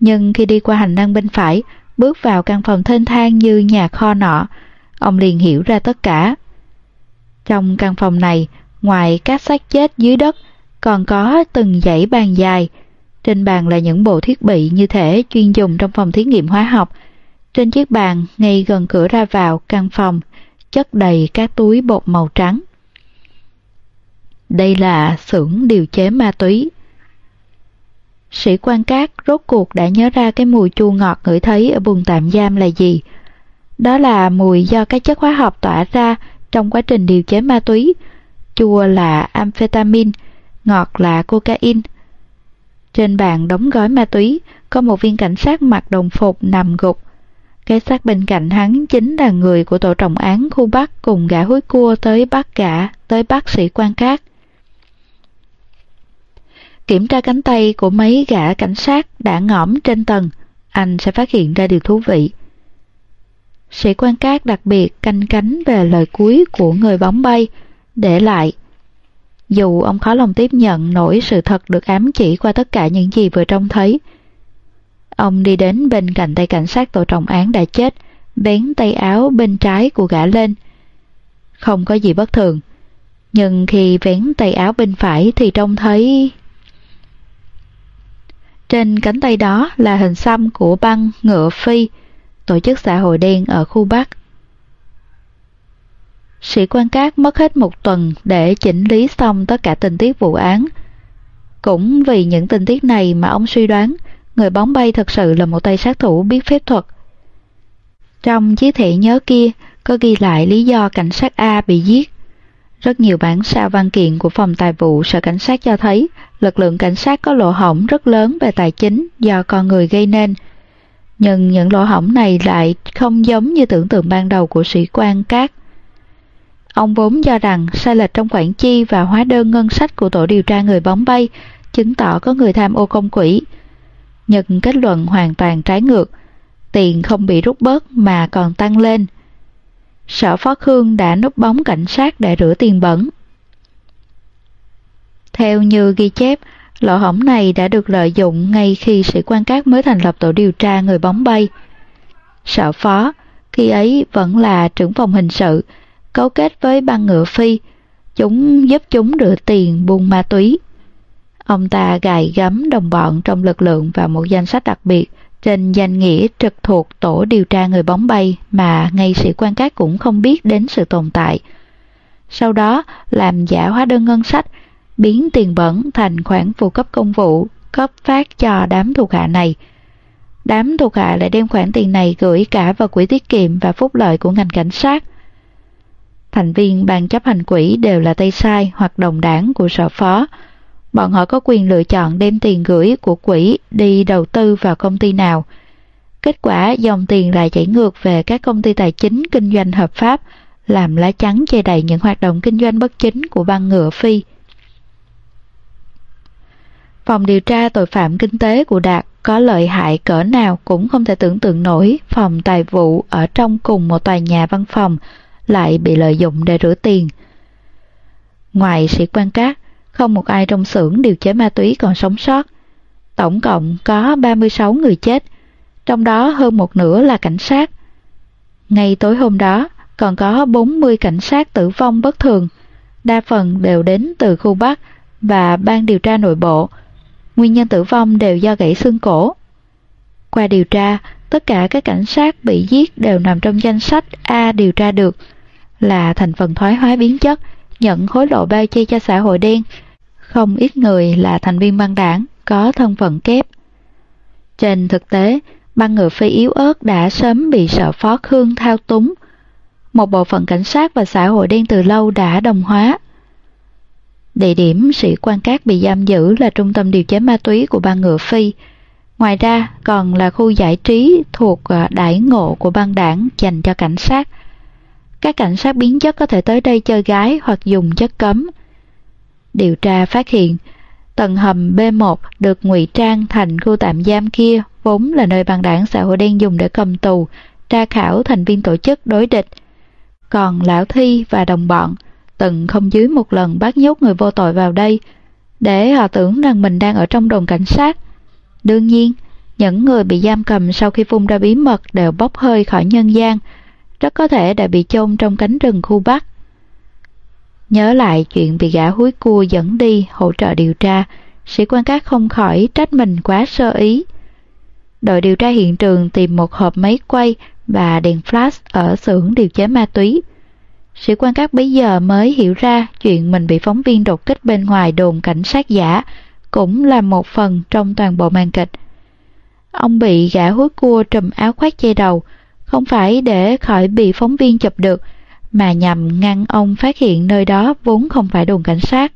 nhưng khi đi qua hành lang bên phải, bước vào căn phòng thênh thang như nhà kho nọ, ông liền hiểu ra tất cả. Trong căn phòng này, ngoài các xác chết dưới đất, còn có từng dãy bàn dài. Trên bàn là những bộ thiết bị như thể chuyên dùng trong phòng thí nghiệm hóa học. Trên chiếc bàn, ngay gần cửa ra vào căn phòng, chất đầy các túi bột màu trắng. Đây là xưởng điều chế ma túy. Sĩ quan cát rốt cuộc đã nhớ ra cái mùi chua ngọt ngửi thấy ở buồng tạm giam là gì. Đó là mùi do các chất hóa học tỏa ra trong quá trình điều chế ma túy. Chua là amphetamine, ngọt là cocaine. Trên bàn đóng gói ma túy có một viên cảnh sát mặc đồng phục nằm gục. Cái xác bên cạnh hắn chính là người của tổ trọng án khu Bắc cùng gã hối cua tới bắt gã, tới bắt sĩ quan cát. Kiểm tra cánh tay của mấy gã cảnh sát đã ngõm trên tầng, anh sẽ phát hiện ra điều thú vị. Sĩ quan cát đặc biệt canh cánh về lời cuối của người bóng bay, để lại. Dù ông khó lòng tiếp nhận nổi sự thật được ám chỉ qua tất cả những gì vừa trông thấy. Ông đi đến bên cạnh tay cảnh sát tổ trọng án đã chết, bén tay áo bên trái của gã lên. Không có gì bất thường. Nhưng khi vén tay áo bên phải thì trông thấy trên cánh tay đó là hình xăm của băng ngựa phi, tổ chức xã hội đen ở khu Bắc. Sĩ quan cát mất hết một tuần để chỉnh lý xong tất cả tình tiết vụ án. Cũng vì những tình tiết này mà ông suy đoán người bóng bay thật sự là một tay sát thủ biết phép thuật. Trong chiếc thẻ nhớ kia có ghi lại lý do cảnh sát A bị giết. Rất nhiều bản sao văn kiện của phòng tài vụ sở cảnh sát cho thấy lực lượng cảnh sát có lỗ hổng rất lớn về tài chính do con người gây nên. Nhưng những lỗ hổng này lại không giống như tưởng tượng ban đầu của sĩ quan các. Ông vốn cho rằng sai lệch trong khoản chi và hóa đơn ngân sách của tổ điều tra người bóng bay chứng tỏ có người tham ô công quỹ. Nhưng kết luận hoàn toàn trái ngược, tiền không bị rút bớt mà còn tăng lên – sở phó Khương đã núp bóng cảnh sát để rửa tiền bẩn. Theo như ghi chép, lỗ hổng này đã được lợi dụng ngay khi sĩ quan cát mới thành lập tổ điều tra người bóng bay. Sở phó, khi ấy vẫn là trưởng phòng hình sự, cấu kết với băng ngựa phi, chúng giúp chúng rửa tiền buôn ma túy. Ông ta gài gắm đồng bọn trong lực lượng vào một danh sách đặc biệt trên danh nghĩa trực thuộc tổ điều tra người bóng bay mà ngay sĩ quan các cũng không biết đến sự tồn tại. Sau đó làm giả hóa đơn ngân sách, biến tiền bẩn thành khoản phụ cấp công vụ, cấp phát cho đám thuộc hạ này. Đám thuộc hạ lại đem khoản tiền này gửi cả vào quỹ tiết kiệm và phúc lợi của ngành cảnh sát. Thành viên ban chấp hành quỹ đều là tay sai hoặc đồng đảng của sở phó, bọn họ có quyền lựa chọn đem tiền gửi của quỹ đi đầu tư vào công ty nào. Kết quả dòng tiền lại chảy ngược về các công ty tài chính kinh doanh hợp pháp, làm lá chắn che đậy những hoạt động kinh doanh bất chính của băng ngựa phi. Phòng điều tra tội phạm kinh tế của Đạt có lợi hại cỡ nào cũng không thể tưởng tượng nổi phòng tài vụ ở trong cùng một tòa nhà văn phòng lại bị lợi dụng để rửa tiền. Ngoài sĩ quan cát, không một ai trong xưởng điều chế ma túy còn sống sót. Tổng cộng có 36 người chết, trong đó hơn một nửa là cảnh sát. Ngay tối hôm đó, còn có 40 cảnh sát tử vong bất thường, đa phần đều đến từ khu Bắc và ban điều tra nội bộ. Nguyên nhân tử vong đều do gãy xương cổ. Qua điều tra, tất cả các cảnh sát bị giết đều nằm trong danh sách A điều tra được, là thành phần thoái hóa biến chất, nhận hối lộ bao che cho xã hội đen, không ít người là thành viên băng đảng, có thân phận kép. Trên thực tế, băng ngựa phi yếu ớt đã sớm bị sợ phó Khương thao túng. Một bộ phận cảnh sát và xã hội đen từ lâu đã đồng hóa. Địa điểm sĩ quan cát bị giam giữ là trung tâm điều chế ma túy của băng ngựa phi. Ngoài ra còn là khu giải trí thuộc à, đại ngộ của băng đảng dành cho cảnh sát. Các cảnh sát biến chất có thể tới đây chơi gái hoặc dùng chất cấm, Điều tra phát hiện, tầng hầm B1 được ngụy trang thành khu tạm giam kia vốn là nơi băng đảng xã hội đen dùng để cầm tù, tra khảo thành viên tổ chức đối địch. Còn Lão Thi và đồng bọn từng không dưới một lần bắt nhốt người vô tội vào đây, để họ tưởng rằng mình đang ở trong đồn cảnh sát. Đương nhiên, những người bị giam cầm sau khi phun ra bí mật đều bốc hơi khỏi nhân gian, rất có thể đã bị chôn trong cánh rừng khu Bắc. Nhớ lại chuyện bị gã húi cua dẫn đi hỗ trợ điều tra, sĩ quan các không khỏi trách mình quá sơ ý. Đội điều tra hiện trường tìm một hộp máy quay và đèn flash ở xưởng điều chế ma túy. Sĩ quan các bây giờ mới hiểu ra chuyện mình bị phóng viên đột kích bên ngoài đồn cảnh sát giả cũng là một phần trong toàn bộ màn kịch. Ông bị gã húi cua trùm áo khoác che đầu, không phải để khỏi bị phóng viên chụp được, mà nhằm ngăn ông phát hiện nơi đó vốn không phải đồn cảnh sát.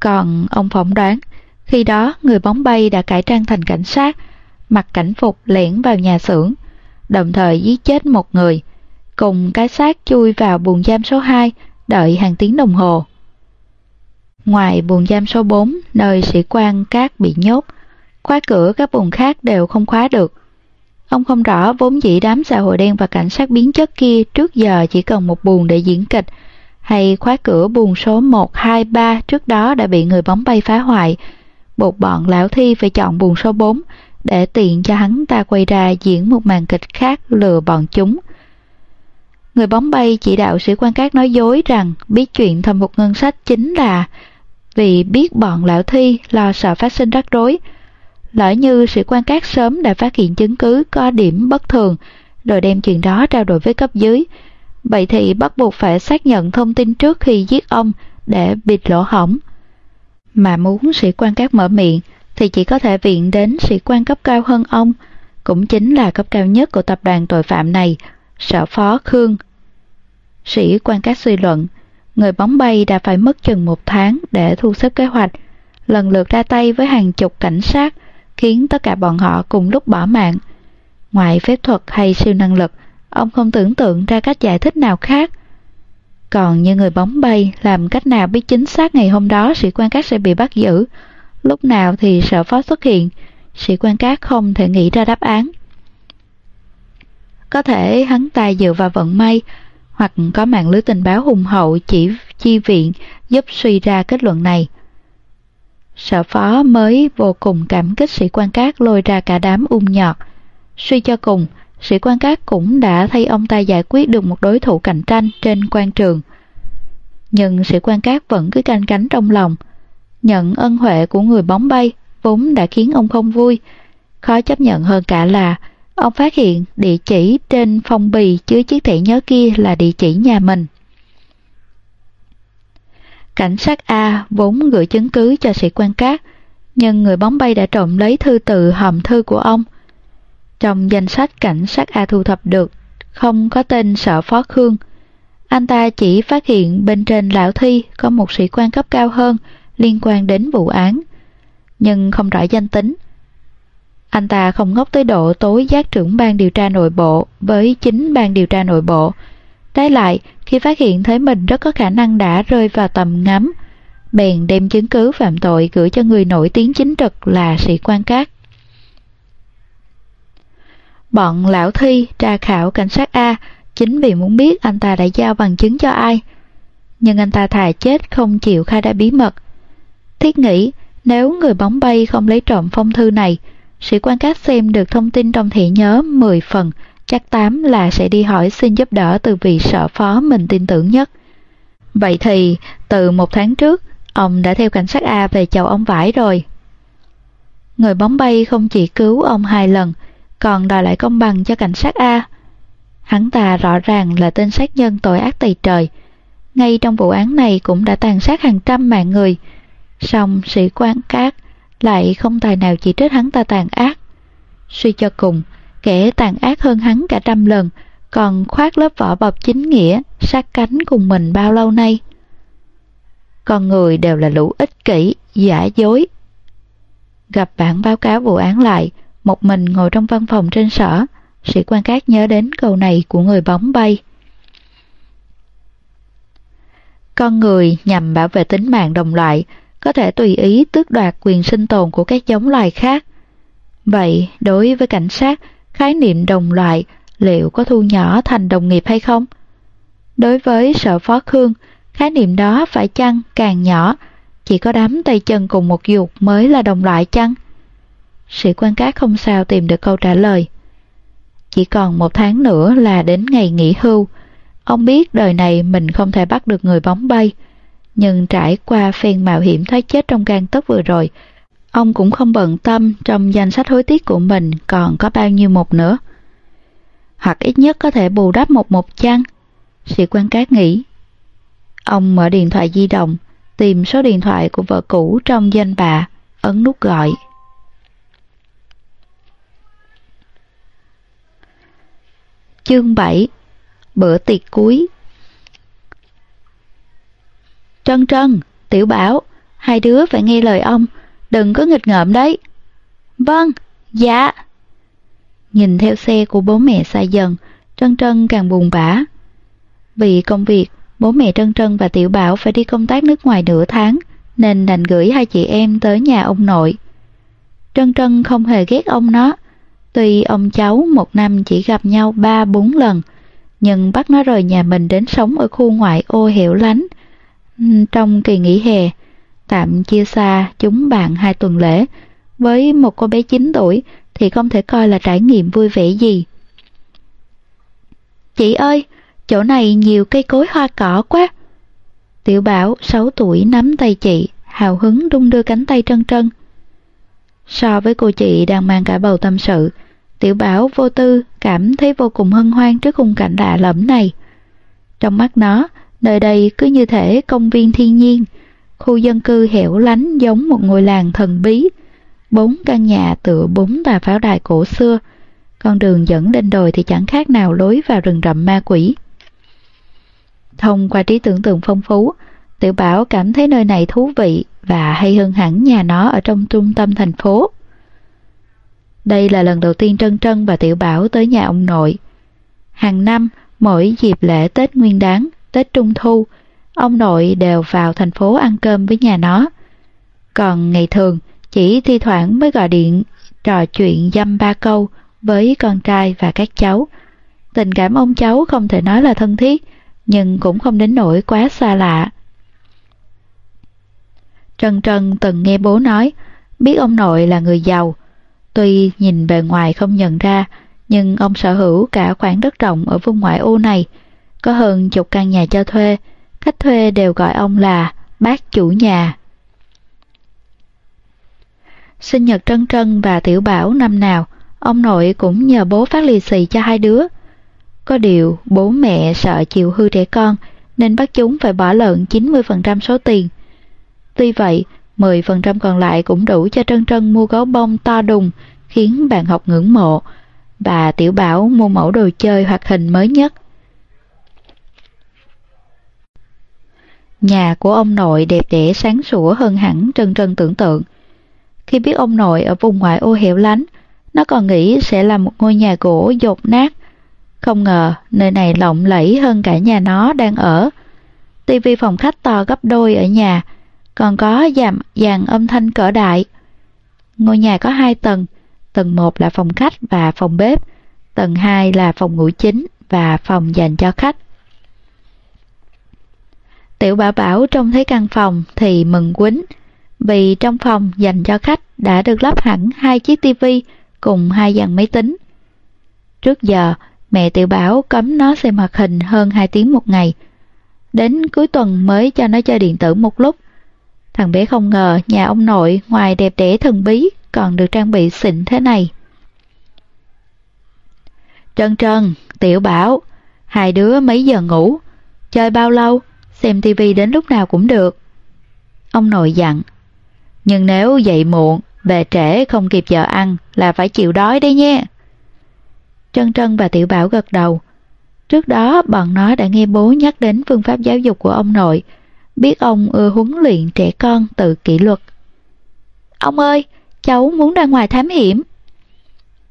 Còn ông phỏng đoán, khi đó người bóng bay đã cải trang thành cảnh sát, mặc cảnh phục lẻn vào nhà xưởng, đồng thời giết chết một người, cùng cái xác chui vào buồng giam số 2 đợi hàng tiếng đồng hồ. Ngoài buồng giam số 4, nơi sĩ quan cát bị nhốt, khóa cửa các buồng khác đều không khóa được. Ông không rõ vốn dĩ đám xã hội đen và cảnh sát biến chất kia trước giờ chỉ cần một buồn để diễn kịch, hay khóa cửa buồn số 1, 2, 3 trước đó đã bị người bóng bay phá hoại, buộc bọn lão thi phải chọn buồn số 4 để tiện cho hắn ta quay ra diễn một màn kịch khác lừa bọn chúng. Người bóng bay chỉ đạo sĩ quan các nói dối rằng biết chuyện thâm hụt ngân sách chính là vì biết bọn lão thi lo sợ phát sinh rắc rối, Lỡ như sĩ quan cát sớm đã phát hiện chứng cứ có điểm bất thường, rồi đem chuyện đó trao đổi với cấp dưới. Vậy thì bắt buộc phải xác nhận thông tin trước khi giết ông để bịt lỗ hỏng. Mà muốn sĩ quan cát mở miệng thì chỉ có thể viện đến sĩ quan cấp cao hơn ông, cũng chính là cấp cao nhất của tập đoàn tội phạm này, sở phó Khương. Sĩ quan cát suy luận, người bóng bay đã phải mất chừng một tháng để thu xếp kế hoạch, lần lượt ra tay với hàng chục cảnh sát, khiến tất cả bọn họ cùng lúc bỏ mạng. Ngoài phép thuật hay siêu năng lực, ông không tưởng tượng ra cách giải thích nào khác. Còn như người bóng bay, làm cách nào biết chính xác ngày hôm đó sĩ quan các sẽ bị bắt giữ, lúc nào thì sợ phó xuất hiện, sĩ quan các không thể nghĩ ra đáp án. Có thể hắn ta dựa vào vận may, hoặc có mạng lưới tình báo hùng hậu chỉ chi viện giúp suy ra kết luận này. Sở phó mới vô cùng cảm kích sĩ quan cát lôi ra cả đám ung nhọt. Suy cho cùng, sĩ quan cát cũng đã thay ông ta giải quyết được một đối thủ cạnh tranh trên quan trường. Nhưng sĩ quan cát vẫn cứ canh cánh trong lòng. Nhận ân huệ của người bóng bay, vốn đã khiến ông không vui. Khó chấp nhận hơn cả là ông phát hiện địa chỉ trên phong bì chứa chiếc thẻ nhớ kia là địa chỉ nhà mình. Cảnh sát A vốn gửi chứng cứ cho sĩ quan cát, nhưng người bóng bay đã trộm lấy thư từ hòm thư của ông. Trong danh sách cảnh sát A thu thập được, không có tên sở phó Khương. Anh ta chỉ phát hiện bên trên lão thi có một sĩ quan cấp cao hơn liên quan đến vụ án, nhưng không rõ danh tính. Anh ta không ngốc tới độ tối giác trưởng ban điều tra nội bộ với chính ban điều tra nội bộ. Trái lại, khi phát hiện thấy mình rất có khả năng đã rơi vào tầm ngắm, bèn đem chứng cứ phạm tội gửi cho người nổi tiếng chính trực là sĩ quan cát. Bọn lão thi tra khảo cảnh sát A chính vì muốn biết anh ta đã giao bằng chứng cho ai. Nhưng anh ta thà chết không chịu khai ra bí mật. Thiết nghĩ nếu người bóng bay không lấy trộm phong thư này, sĩ quan cát xem được thông tin trong thị nhớ 10 phần, chắc tám là sẽ đi hỏi xin giúp đỡ từ vị sở phó mình tin tưởng nhất. Vậy thì, từ một tháng trước, ông đã theo cảnh sát A về chầu ông vải rồi. Người bóng bay không chỉ cứu ông hai lần, còn đòi lại công bằng cho cảnh sát A. Hắn ta rõ ràng là tên sát nhân tội ác tày trời. Ngay trong vụ án này cũng đã tàn sát hàng trăm mạng người. Song sĩ quan cát lại không tài nào chỉ trích hắn ta tàn ác. Suy cho cùng, kẻ tàn ác hơn hắn cả trăm lần, còn khoác lớp vỏ bọc chính nghĩa, sát cánh cùng mình bao lâu nay. Con người đều là lũ ích kỷ, giả dối. Gặp bản báo cáo vụ án lại, một mình ngồi trong văn phòng trên sở, sĩ quan cát nhớ đến câu này của người bóng bay. Con người nhằm bảo vệ tính mạng đồng loại, có thể tùy ý tước đoạt quyền sinh tồn của các giống loài khác. Vậy, đối với cảnh sát, khái niệm đồng loại liệu có thu nhỏ thành đồng nghiệp hay không? Đối với sở phó Khương, khái niệm đó phải chăng càng nhỏ, chỉ có đám tay chân cùng một dục mới là đồng loại chăng? Sĩ quan cát không sao tìm được câu trả lời. Chỉ còn một tháng nữa là đến ngày nghỉ hưu. Ông biết đời này mình không thể bắt được người bóng bay, nhưng trải qua phen mạo hiểm thoát chết trong gan tấc vừa rồi, ông cũng không bận tâm trong danh sách hối tiếc của mình còn có bao nhiêu một nữa. Hoặc ít nhất có thể bù đắp một một chăng? Sĩ quan cát nghĩ. Ông mở điện thoại di động, tìm số điện thoại của vợ cũ trong danh bạ, ấn nút gọi. Chương 7 Bữa tiệc cuối Trân Trân, Tiểu Bảo, hai đứa phải nghe lời ông, đừng có nghịch ngợm đấy. Vâng, dạ. Nhìn theo xe của bố mẹ xa dần, Trân Trân càng buồn bã. Vì công việc, bố mẹ Trân Trân và Tiểu Bảo phải đi công tác nước ngoài nửa tháng, nên đành gửi hai chị em tới nhà ông nội. Trân Trân không hề ghét ông nó, tuy ông cháu một năm chỉ gặp nhau ba bốn lần, nhưng bắt nó rời nhà mình đến sống ở khu ngoại ô hẻo lánh, trong kỳ nghỉ hè, tạm chia xa chúng bạn hai tuần lễ, với một cô bé 9 tuổi thì không thể coi là trải nghiệm vui vẻ gì. Chị ơi, chỗ này nhiều cây cối hoa cỏ quá. Tiểu Bảo 6 tuổi nắm tay chị, hào hứng đung đưa cánh tay trân trân. So với cô chị đang mang cả bầu tâm sự, Tiểu Bảo vô tư cảm thấy vô cùng hân hoan trước khung cảnh lạ lẫm này. Trong mắt nó, Nơi đây cứ như thể công viên thiên nhiên, khu dân cư hẻo lánh giống một ngôi làng thần bí. Bốn căn nhà tựa bốn tòa pháo đài cổ xưa, con đường dẫn lên đồi thì chẳng khác nào lối vào rừng rậm ma quỷ. Thông qua trí tưởng tượng phong phú, Tiểu Bảo cảm thấy nơi này thú vị và hay hơn hẳn nhà nó ở trong trung tâm thành phố. Đây là lần đầu tiên Trân Trân và Tiểu Bảo tới nhà ông nội. Hàng năm, mỗi dịp lễ Tết Nguyên Đán, Tết Trung Thu, ông nội đều vào thành phố ăn cơm với nhà nó. Còn ngày thường, chỉ thi thoảng mới gọi điện trò chuyện dăm ba câu với con trai và các cháu. Tình cảm ông cháu không thể nói là thân thiết, nhưng cũng không đến nỗi quá xa lạ. Trần Trân từng nghe bố nói, biết ông nội là người giàu. Tuy nhìn bề ngoài không nhận ra, nhưng ông sở hữu cả khoảng đất rộng ở vùng ngoại ô này, có hơn chục căn nhà cho thuê, khách thuê đều gọi ông là bác chủ nhà. Sinh nhật Trân Trân và Tiểu Bảo năm nào, ông nội cũng nhờ bố phát lì xì cho hai đứa. Có điều, bố mẹ sợ chịu hư trẻ con, nên bắt chúng phải bỏ lợn 90% số tiền. Tuy vậy, 10% còn lại cũng đủ cho Trân Trân mua gấu bông to đùng, khiến bạn học ngưỡng mộ, và Tiểu Bảo mua mẫu đồ chơi hoạt hình mới nhất. Nhà của ông nội đẹp đẽ sáng sủa hơn hẳn Trân Trân tưởng tượng. Khi biết ông nội ở vùng ngoại ô hẻo lánh, nó còn nghĩ sẽ là một ngôi nhà gỗ dột nát. Không ngờ nơi này lộng lẫy hơn cả nhà nó đang ở. tivi phòng khách to gấp đôi ở nhà, còn có dàn, dàn âm thanh cỡ đại. Ngôi nhà có hai tầng, tầng 1 là phòng khách và phòng bếp, tầng 2 là phòng ngủ chính và phòng dành cho khách. Tiểu Bảo Bảo trông thấy căn phòng thì mừng quýnh, vì trong phòng dành cho khách đã được lắp hẳn hai chiếc tivi cùng hai dàn máy tính. Trước giờ, mẹ Tiểu Bảo cấm nó xem hoạt hình hơn 2 tiếng một ngày. Đến cuối tuần mới cho nó chơi điện tử một lúc. Thằng bé không ngờ nhà ông nội ngoài đẹp đẽ thần bí còn được trang bị xịn thế này. Trân Trân, Tiểu Bảo, hai đứa mấy giờ ngủ? Chơi bao lâu? Xem tivi đến lúc nào cũng được. Ông nội dặn. Nhưng nếu dậy muộn, về trễ không kịp giờ ăn là phải chịu đói đấy nhé. Trân Trân và Tiểu Bảo gật đầu. Trước đó bọn nó đã nghe bố nhắc đến phương pháp giáo dục của ông nội, biết ông ưa huấn luyện trẻ con tự kỷ luật. Ông ơi, cháu muốn ra ngoài thám hiểm.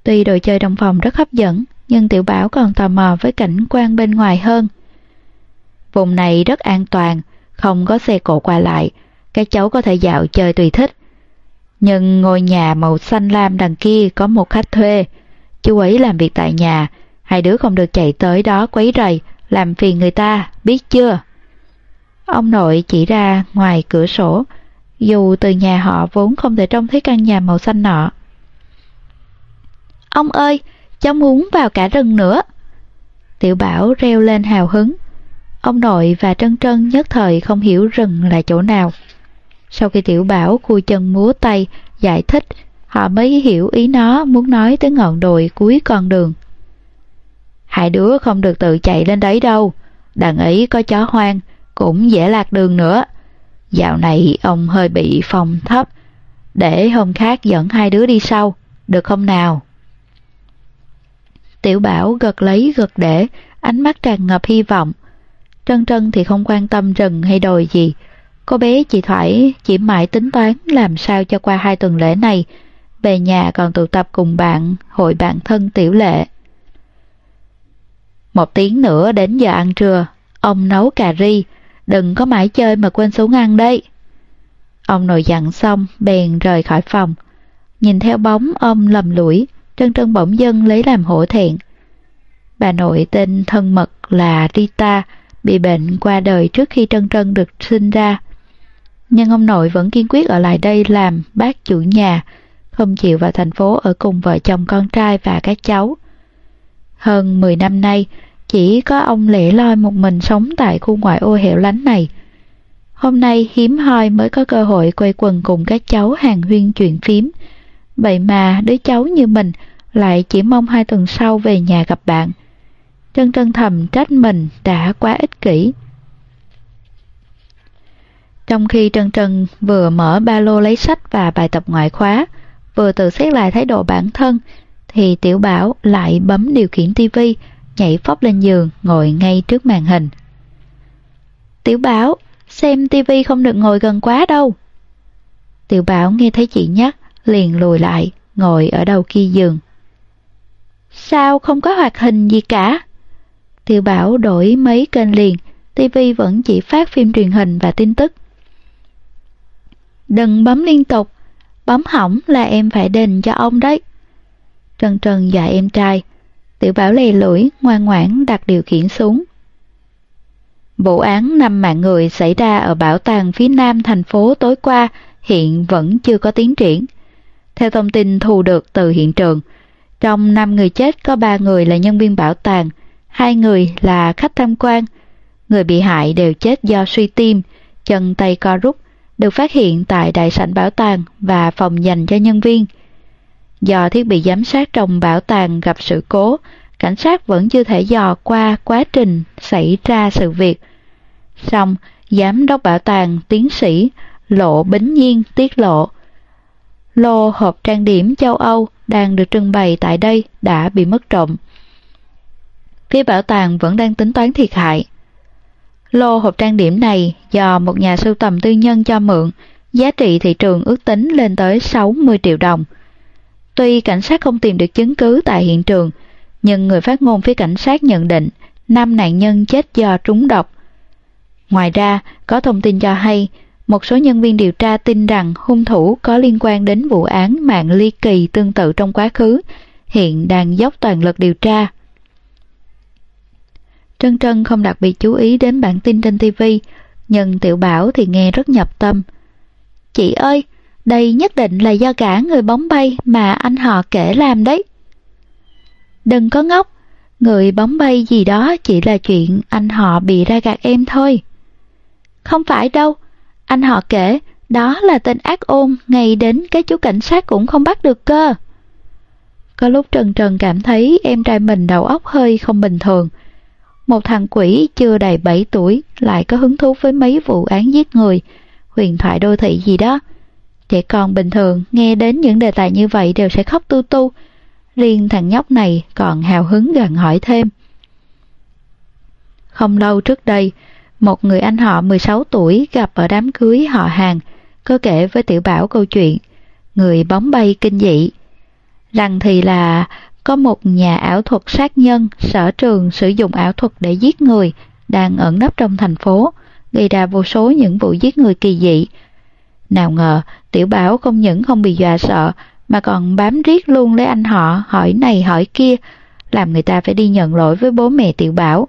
Tuy đồ chơi trong phòng rất hấp dẫn, nhưng Tiểu Bảo còn tò mò với cảnh quan bên ngoài hơn. Vùng này rất an toàn, không có xe cộ qua lại, các cháu có thể dạo chơi tùy thích. Nhưng ngôi nhà màu xanh lam đằng kia có một khách thuê. Chú ấy làm việc tại nhà, hai đứa không được chạy tới đó quấy rầy, làm phiền người ta, biết chưa? Ông nội chỉ ra ngoài cửa sổ, dù từ nhà họ vốn không thể trông thấy căn nhà màu xanh nọ. Ông ơi, cháu muốn vào cả rừng nữa. Tiểu Bảo reo lên hào hứng. Ông nội và Trân Trân nhất thời không hiểu rừng là chỗ nào. Sau khi Tiểu Bảo cùi chân múa tay, giải thích, họ mới hiểu ý nó muốn nói tới ngọn đồi cuối con đường. Hai đứa không được tự chạy lên đấy đâu, đàn ấy có chó hoang, cũng dễ lạc đường nữa. Dạo này ông hơi bị phòng thấp, để hôm khác dẫn hai đứa đi sau, được không nào? Tiểu Bảo gật lấy gật để, ánh mắt tràn ngập hy vọng. Trân Trân thì không quan tâm rừng hay đồi gì, Cô bé chị thoải chỉ mãi tính toán làm sao cho qua hai tuần lễ này, về nhà còn tụ tập cùng bạn, hội bạn thân tiểu lệ. Một tiếng nữa đến giờ ăn trưa, ông nấu cà ri, đừng có mãi chơi mà quên xuống ăn đấy. Ông nội dặn xong, bèn rời khỏi phòng. Nhìn theo bóng ông lầm lũi, Trân Trân bỗng dưng lấy làm hổ thẹn. Bà nội tên thân mật là Rita, bị bệnh qua đời trước khi Trân Trân được sinh ra nhưng ông nội vẫn kiên quyết ở lại đây làm bác chủ nhà, không chịu vào thành phố ở cùng vợ chồng con trai và các cháu. Hơn 10 năm nay, chỉ có ông lẻ loi một mình sống tại khu ngoại ô hẻo lánh này. Hôm nay hiếm hoi mới có cơ hội quay quần cùng các cháu hàng huyên chuyện phím. Vậy mà đứa cháu như mình lại chỉ mong hai tuần sau về nhà gặp bạn. Trân trân thầm trách mình đã quá ích kỷ. Trong khi Trân Trân vừa mở ba lô lấy sách và bài tập ngoại khóa, vừa tự xét lại thái độ bản thân, thì Tiểu Bảo lại bấm điều khiển tivi, nhảy phóc lên giường, ngồi ngay trước màn hình. Tiểu Bảo, xem tivi không được ngồi gần quá đâu. Tiểu Bảo nghe thấy chị nhắc, liền lùi lại, ngồi ở đầu kia giường. Sao không có hoạt hình gì cả? Tiểu Bảo đổi mấy kênh liền, tivi vẫn chỉ phát phim truyền hình và tin tức. Đừng bấm liên tục, bấm hỏng là em phải đền cho ông đấy. Trần Trần dạy em trai, tiểu bảo lè lưỡi ngoan ngoãn đặt điều khiển xuống. Vụ án năm mạng người xảy ra ở bảo tàng phía nam thành phố tối qua hiện vẫn chưa có tiến triển. Theo thông tin thu được từ hiện trường, trong 5 người chết có 3 người là nhân viên bảo tàng, hai người là khách tham quan. Người bị hại đều chết do suy tim, chân tay co rút, được phát hiện tại đại sảnh bảo tàng và phòng dành cho nhân viên. Do thiết bị giám sát trong bảo tàng gặp sự cố, cảnh sát vẫn chưa thể dò qua quá trình xảy ra sự việc. Xong, giám đốc bảo tàng tiến sĩ Lộ Bính Nhiên tiết lộ lô hộp trang điểm châu Âu đang được trưng bày tại đây đã bị mất trộm. Phía bảo tàng vẫn đang tính toán thiệt hại. Lô hộp trang điểm này do một nhà sưu tầm tư nhân cho mượn, giá trị thị trường ước tính lên tới 60 triệu đồng. Tuy cảnh sát không tìm được chứng cứ tại hiện trường, nhưng người phát ngôn phía cảnh sát nhận định năm nạn nhân chết do trúng độc. Ngoài ra, có thông tin cho hay một số nhân viên điều tra tin rằng hung thủ có liên quan đến vụ án mạng ly kỳ tương tự trong quá khứ, hiện đang dốc toàn lực điều tra. Trân Trân không đặc biệt chú ý đến bản tin trên TV, nhưng Tiểu Bảo thì nghe rất nhập tâm. Chị ơi, đây nhất định là do cả người bóng bay mà anh họ kể làm đấy. Đừng có ngốc, người bóng bay gì đó chỉ là chuyện anh họ bị ra gạt em thôi. Không phải đâu, anh họ kể đó là tên ác ôn ngay đến cái chú cảnh sát cũng không bắt được cơ. Có lúc Trần Trần cảm thấy em trai mình đầu óc hơi không bình thường. Một thằng quỷ chưa đầy 7 tuổi lại có hứng thú với mấy vụ án giết người, huyền thoại đô thị gì đó. Trẻ con bình thường nghe đến những đề tài như vậy đều sẽ khóc tu tu. Riêng thằng nhóc này còn hào hứng gần hỏi thêm. Không lâu trước đây, một người anh họ 16 tuổi gặp ở đám cưới họ hàng, có kể với Tiểu Bảo câu chuyện, người bóng bay kinh dị. Rằng thì là có một nhà ảo thuật sát nhân sở trường sử dụng ảo thuật để giết người đang ẩn nấp trong thành phố, gây ra vô số những vụ giết người kỳ dị. Nào ngờ, Tiểu Bảo không những không bị dọa sợ, mà còn bám riết luôn lấy anh họ hỏi này hỏi kia, làm người ta phải đi nhận lỗi với bố mẹ Tiểu Bảo.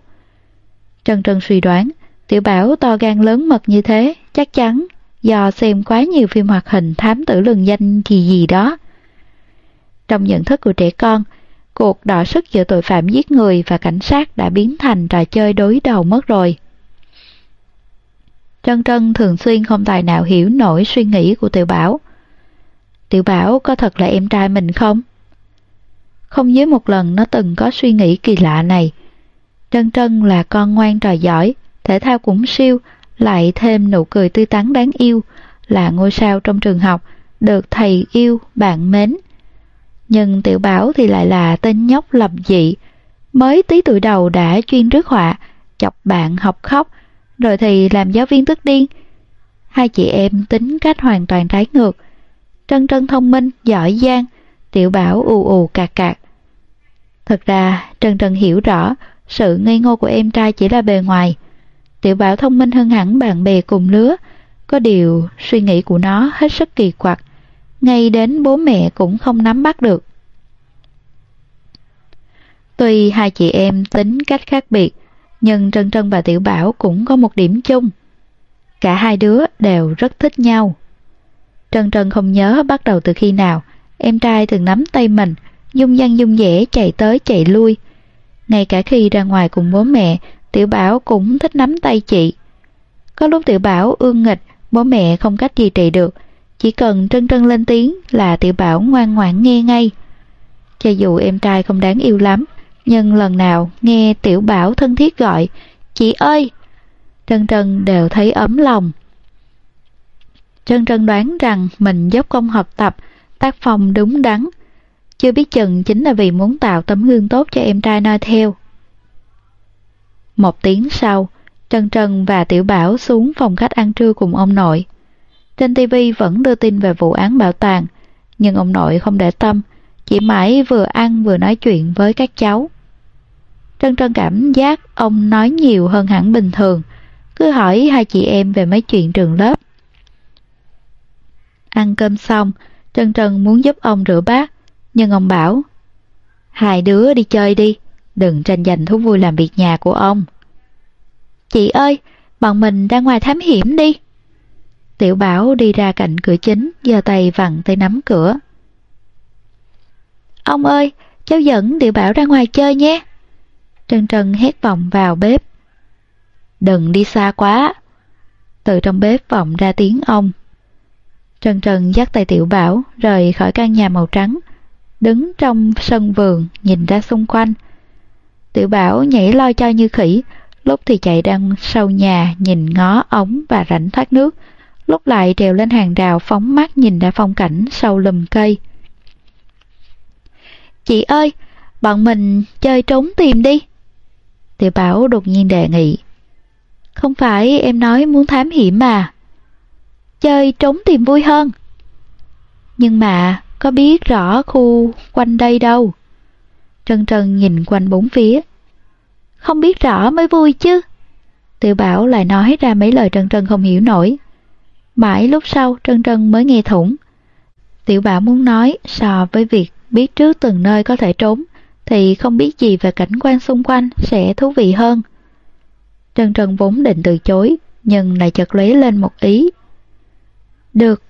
Trân Trân suy đoán, Tiểu Bảo to gan lớn mật như thế, chắc chắn do xem quá nhiều phim hoạt hình thám tử lừng danh thì gì đó. Trong nhận thức của trẻ con, cuộc đọ sức giữa tội phạm giết người và cảnh sát đã biến thành trò chơi đối đầu mất rồi. Trân Trân thường xuyên không tài nào hiểu nổi suy nghĩ của Tiểu Bảo. Tiểu Bảo có thật là em trai mình không? Không dưới một lần nó từng có suy nghĩ kỳ lạ này. Trân Trân là con ngoan trò giỏi, thể thao cũng siêu, lại thêm nụ cười tươi tắn đáng yêu, là ngôi sao trong trường học, được thầy yêu, bạn mến. Nhưng Tiểu Bảo thì lại là tên nhóc lập dị, mới tí tuổi đầu đã chuyên rước họa, chọc bạn học khóc, rồi thì làm giáo viên tức điên. Hai chị em tính cách hoàn toàn trái ngược. Trân Trân thông minh, giỏi giang, Tiểu Bảo ù ù cạc cạc. Thật ra, Trân Trân hiểu rõ, sự ngây ngô của em trai chỉ là bề ngoài, Tiểu Bảo thông minh hơn hẳn bạn bè cùng lứa, có điều suy nghĩ của nó hết sức kỳ quặc, ngay đến bố mẹ cũng không nắm bắt được. Tuy hai chị em tính cách khác biệt, nhưng Trân Trân và Tiểu Bảo cũng có một điểm chung. Cả hai đứa đều rất thích nhau. Trân Trân không nhớ bắt đầu từ khi nào, em trai thường nắm tay mình, dung dăng dung dẻ chạy tới chạy lui. Ngay cả khi ra ngoài cùng bố mẹ, Tiểu Bảo cũng thích nắm tay chị. Có lúc Tiểu Bảo ương nghịch, bố mẹ không cách gì trị được, chỉ cần trân trân lên tiếng là Tiểu Bảo ngoan ngoãn nghe ngay. Cho dù em trai không đáng yêu lắm, nhưng lần nào nghe Tiểu Bảo thân thiết gọi, chị ơi! Trân Trân đều thấy ấm lòng. Trân Trân đoán rằng mình dốc công học tập, tác phong đúng đắn. Chưa biết chừng chính là vì muốn tạo tấm gương tốt cho em trai noi theo. Một tiếng sau, Trân Trân và Tiểu Bảo xuống phòng khách ăn trưa cùng ông nội. Trên TV vẫn đưa tin về vụ án bảo tàng, nhưng ông nội không để tâm, chỉ mãi vừa ăn vừa nói chuyện với các cháu. Trân Trân cảm giác ông nói nhiều hơn hẳn bình thường, cứ hỏi hai chị em về mấy chuyện trường lớp. Ăn cơm xong, Trân Trân muốn giúp ông rửa bát, nhưng ông bảo Hai đứa đi chơi đi, đừng tranh giành thú vui làm việc nhà của ông. Chị ơi, bọn mình ra ngoài thám hiểm đi. Tiểu Bảo đi ra cạnh cửa chính, giơ tay vặn tay nắm cửa. Ông ơi, cháu dẫn Tiểu Bảo ra ngoài chơi nhé. Trân Trân hét vọng vào bếp. Đừng đi xa quá. Từ trong bếp vọng ra tiếng ông. Trần Trần dắt tay Tiểu Bảo rời khỏi căn nhà màu trắng, đứng trong sân vườn nhìn ra xung quanh. Tiểu Bảo nhảy loi cho như khỉ, lúc thì chạy đằng sau nhà nhìn ngó ống và rãnh thoát nước, lúc lại trèo lên hàng rào phóng mắt nhìn ra phong cảnh sau lùm cây. Chị ơi, bọn mình chơi trốn tìm đi. Tiểu Bảo đột nhiên đề nghị. Không phải em nói muốn thám hiểm mà. Chơi trốn tìm vui hơn. Nhưng mà có biết rõ khu quanh đây đâu. Trân Trân nhìn quanh bốn phía. Không biết rõ mới vui chứ. Tiểu Bảo lại nói ra mấy lời Trân Trân không hiểu nổi. Mãi lúc sau Trân Trân mới nghe thủng. Tiểu Bảo muốn nói so với việc biết trước từng nơi có thể trốn thì không biết gì về cảnh quan xung quanh sẽ thú vị hơn. Trân Trân vốn định từ chối, nhưng lại chợt lấy lên một ý. Được,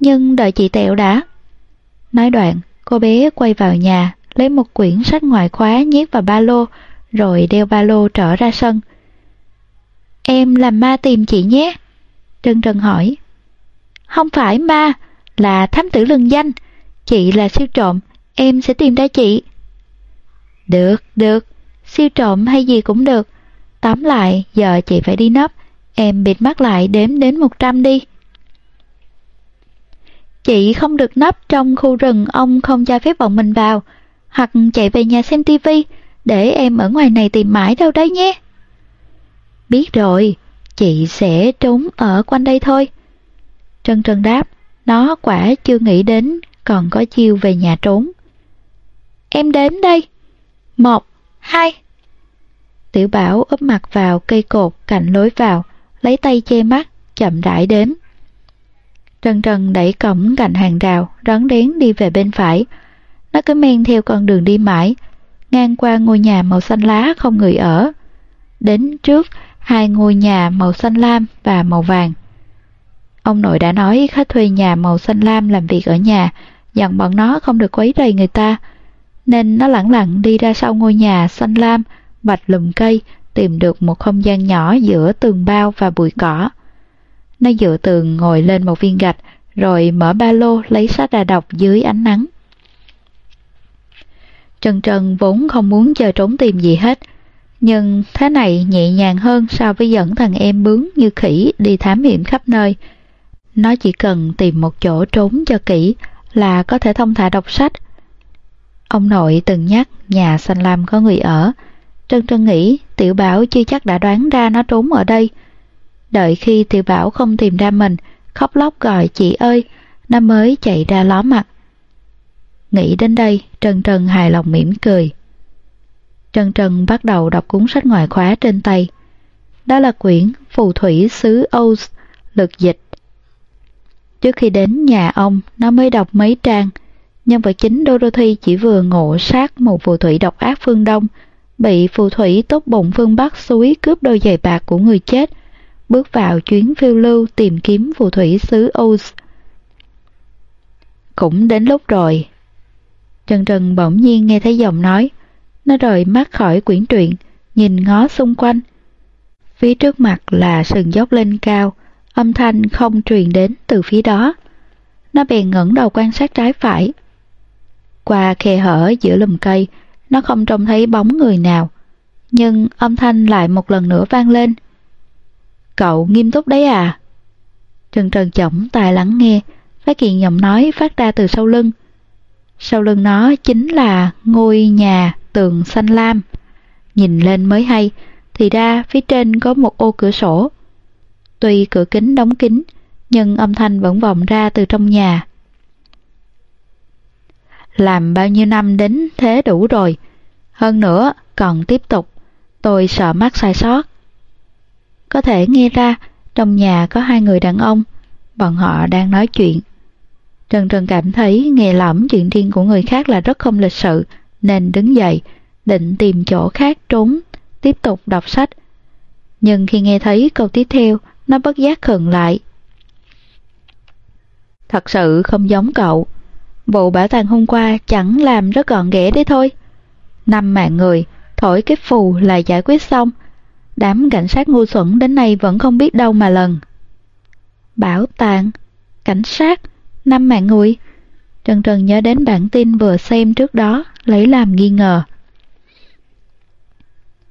nhưng đợi chị Tẹo đã. Nói đoạn, cô bé quay vào nhà, lấy một quyển sách ngoại khóa nhét vào ba lô, rồi đeo ba lô trở ra sân. Em làm ma tìm chị nhé. Trân Trân hỏi. Không phải ma, là thám tử lừng danh. Chị là siêu trộm, em sẽ tìm ra chị. Được, được, siêu trộm hay gì cũng được. Tóm lại, giờ chị phải đi nấp, em bịt mắt lại đếm đến 100 đi. Chị không được nấp trong khu rừng ông không cho phép bọn mình vào, hoặc chạy về nhà xem tivi, để em ở ngoài này tìm mãi đâu đấy nhé. Biết rồi, chị sẽ trốn ở quanh đây thôi. Trân Trân đáp, nó quả chưa nghĩ đến còn có chiêu về nhà trốn. Em đếm đây. Một, hai. Tiểu Bảo úp mặt vào cây cột cạnh lối vào, lấy tay che mắt, chậm rãi đếm. Trần Trần đẩy cổng cạnh hàng rào, rón đến đi về bên phải. Nó cứ men theo con đường đi mãi, ngang qua ngôi nhà màu xanh lá không người ở. Đến trước hai ngôi nhà màu xanh lam và màu vàng. Ông nội đã nói khách thuê nhà màu xanh lam làm việc ở nhà, dặn bọn nó không được quấy rầy người ta, nên nó lẳng lặng đi ra sau ngôi nhà xanh lam, vạch lùm cây, tìm được một không gian nhỏ giữa tường bao và bụi cỏ. Nó dựa tường ngồi lên một viên gạch, rồi mở ba lô lấy sách ra đọc dưới ánh nắng. Trần Trần vốn không muốn chờ trốn tìm gì hết, nhưng thế này nhẹ nhàng hơn so với dẫn thằng em bướng như khỉ đi thám hiểm khắp nơi. Nó chỉ cần tìm một chỗ trốn cho kỹ là có thể thông thả đọc sách. Ông nội từng nhắc nhà xanh lam có người ở. Trân Trân nghĩ Tiểu Bảo chưa chắc đã đoán ra nó trốn ở đây. Đợi khi Tiểu Bảo không tìm ra mình, khóc lóc gọi chị ơi, nó mới chạy ra ló mặt. Nghĩ đến đây, Trân Trân hài lòng mỉm cười. Trân Trân bắt đầu đọc cuốn sách ngoại khóa trên tay. Đó là quyển Phù thủy xứ âu lực dịch. Trước khi đến nhà ông, nó mới đọc mấy trang. Nhân vật chính Dorothy chỉ vừa ngộ sát một phù thủy độc ác phương Đông, bị phù thủy tốt bụng phương Bắc suối cướp đôi giày bạc của người chết, bước vào chuyến phiêu lưu tìm kiếm phù thủy xứ Oz. Cũng đến lúc rồi. Trần Trần bỗng nhiên nghe thấy giọng nói, nó rời mắt khỏi quyển truyện, nhìn ngó xung quanh. Phía trước mặt là sườn dốc lên cao, âm thanh không truyền đến từ phía đó. Nó bèn ngẩng đầu quan sát trái phải. Qua khe hở giữa lùm cây, nó không trông thấy bóng người nào, nhưng âm thanh lại một lần nữa vang lên. Cậu nghiêm túc đấy à? Trần Trần chổng tài lắng nghe, phát hiện giọng nói phát ra từ sau lưng. Sau lưng nó chính là ngôi nhà tường xanh lam. Nhìn lên mới hay, thì ra phía trên có một ô cửa sổ. Tuy cửa kính đóng kín, nhưng âm thanh vẫn vọng ra từ trong nhà. Làm bao nhiêu năm đến thế đủ rồi. Hơn nữa, còn tiếp tục, tôi sợ mắc sai sót. Có thể nghe ra, trong nhà có hai người đàn ông, bọn họ đang nói chuyện. Trần Trần cảm thấy nghe lỏm chuyện riêng của người khác là rất không lịch sự, nên đứng dậy, định tìm chỗ khác trốn, tiếp tục đọc sách. Nhưng khi nghe thấy câu tiếp theo, nó bất giác khựng lại. Thật sự không giống cậu. Vụ bảo tàng hôm qua chẳng làm rất gọn ghẽ đấy thôi. Năm mạng người, thổi cái phù là giải quyết xong. Đám cảnh sát ngu xuẩn đến nay vẫn không biết đâu mà lần. Bảo tàng? Cảnh sát? Năm mạng người. Trần Trần nhớ đến bản tin vừa xem trước đó, lấy làm nghi ngờ.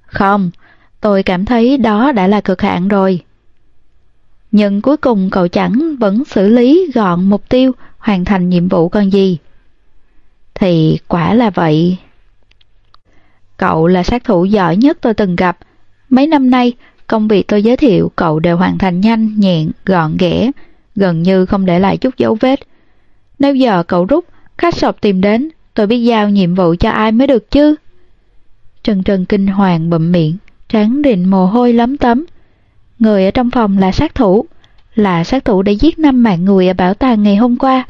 Không, tôi cảm thấy đó đã là cực hạn rồi. Nhưng cuối cùng cậu chẳng vẫn xử lý gọn mục tiêu, hoàn thành nhiệm vụ còn gì. Thì quả là vậy. Cậu là sát thủ giỏi nhất tôi từng gặp. Mấy năm nay, công việc tôi giới thiệu cậu đều hoàn thành nhanh, nhẹn, gọn ghẽ, gần như không để lại chút dấu vết. Nếu giờ cậu rút, khách sộp tìm đến, tôi biết giao nhiệm vụ cho ai mới được chứ. Trần Trần kinh hoàng bậm miệng, trán rịn mồ hôi lấm tấm. Người ở trong phòng là sát thủ, là sát thủ đã giết năm mạng người ở bảo tàng ngày hôm qua.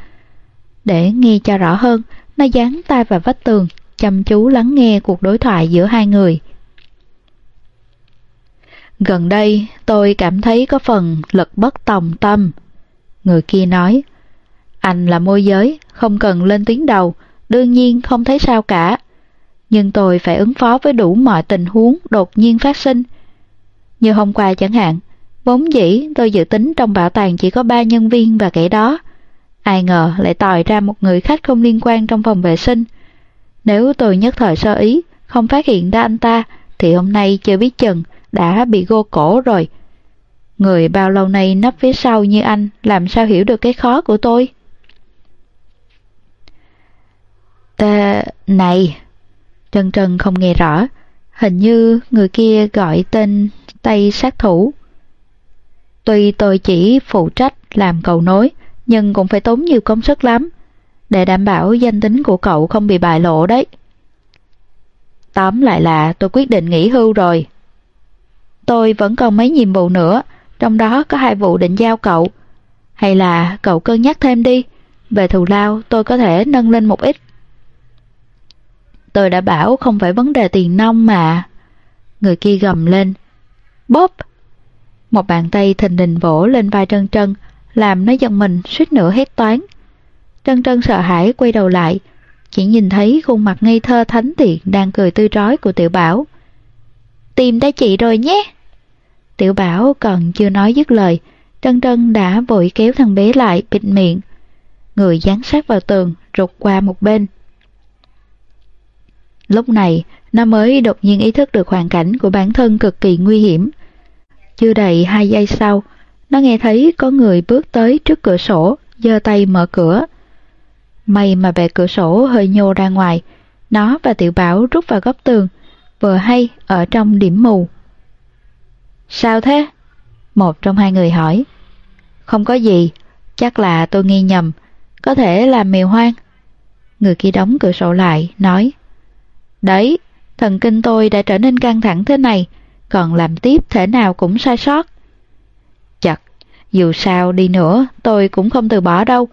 Để nghe cho rõ hơn, nó dán tay vào vách tường, chăm chú lắng nghe cuộc đối thoại giữa hai người. Gần đây, tôi cảm thấy có phần lực bất tòng tâm. Người kia nói, anh là môi giới, không cần lên tiếng đầu, đương nhiên không thấy sao cả. Nhưng tôi phải ứng phó với đủ mọi tình huống đột nhiên phát sinh. Như hôm qua chẳng hạn, vốn dĩ tôi dự tính trong bảo tàng chỉ có ba nhân viên và kẻ đó. Ai ngờ lại tòi ra một người khách không liên quan trong phòng vệ sinh. Nếu tôi nhất thời sơ ý, không phát hiện ra anh ta, thì hôm nay chưa biết chừng đã bị gô cổ rồi. Người bao lâu nay nấp phía sau như anh làm sao hiểu được cái khó của tôi? Ta... này... Trân Trân không nghe rõ, hình như người kia gọi tên tay sát thủ. Tuy tôi chỉ phụ trách làm cầu nối, nhưng cũng phải tốn nhiều công sức lắm, để đảm bảo danh tính của cậu không bị bại lộ đấy. Tóm lại là tôi quyết định nghỉ hưu rồi. Tôi vẫn còn mấy nhiệm vụ nữa, trong đó có hai vụ định giao cậu. Hay là cậu cân nhắc thêm đi, về thù lao tôi có thể nâng lên một ít. Tôi đã bảo không phải vấn đề tiền nông mà. Người kia gầm lên. Bóp! Một bàn tay thình lình vỗ lên vai Trân Trân, làm nó giật mình suýt nữa hét toán. Trân Trân sợ hãi quay đầu lại, chỉ nhìn thấy khuôn mặt ngây thơ thánh thiện đang cười tươi rói của Tiểu Bảo. Tìm thấy chị rồi nhé! Tiểu Bảo còn chưa nói dứt lời, Trân Trân đã vội kéo thằng bé lại bịt miệng. Người dán sát vào tường, rụt qua một bên. Lúc này, nó mới đột nhiên ý thức được hoàn cảnh của bản thân cực kỳ nguy hiểm. Chưa đầy hai giây sau, nó nghe thấy có người bước tới trước cửa sổ, giơ tay mở cửa. May mà bề cửa sổ hơi nhô ra ngoài, nó và tiểu bảo rút vào góc tường, vừa hay ở trong điểm mù. Sao thế? Một trong hai người hỏi. Không có gì, chắc là tôi nghi nhầm, có thể là mèo hoang. Người kia đóng cửa sổ lại, nói. Đấy, thần kinh tôi đã trở nên căng thẳng thế này, còn làm tiếp thể nào cũng sai sót. Chật, dù sao đi nữa tôi cũng không từ bỏ đâu,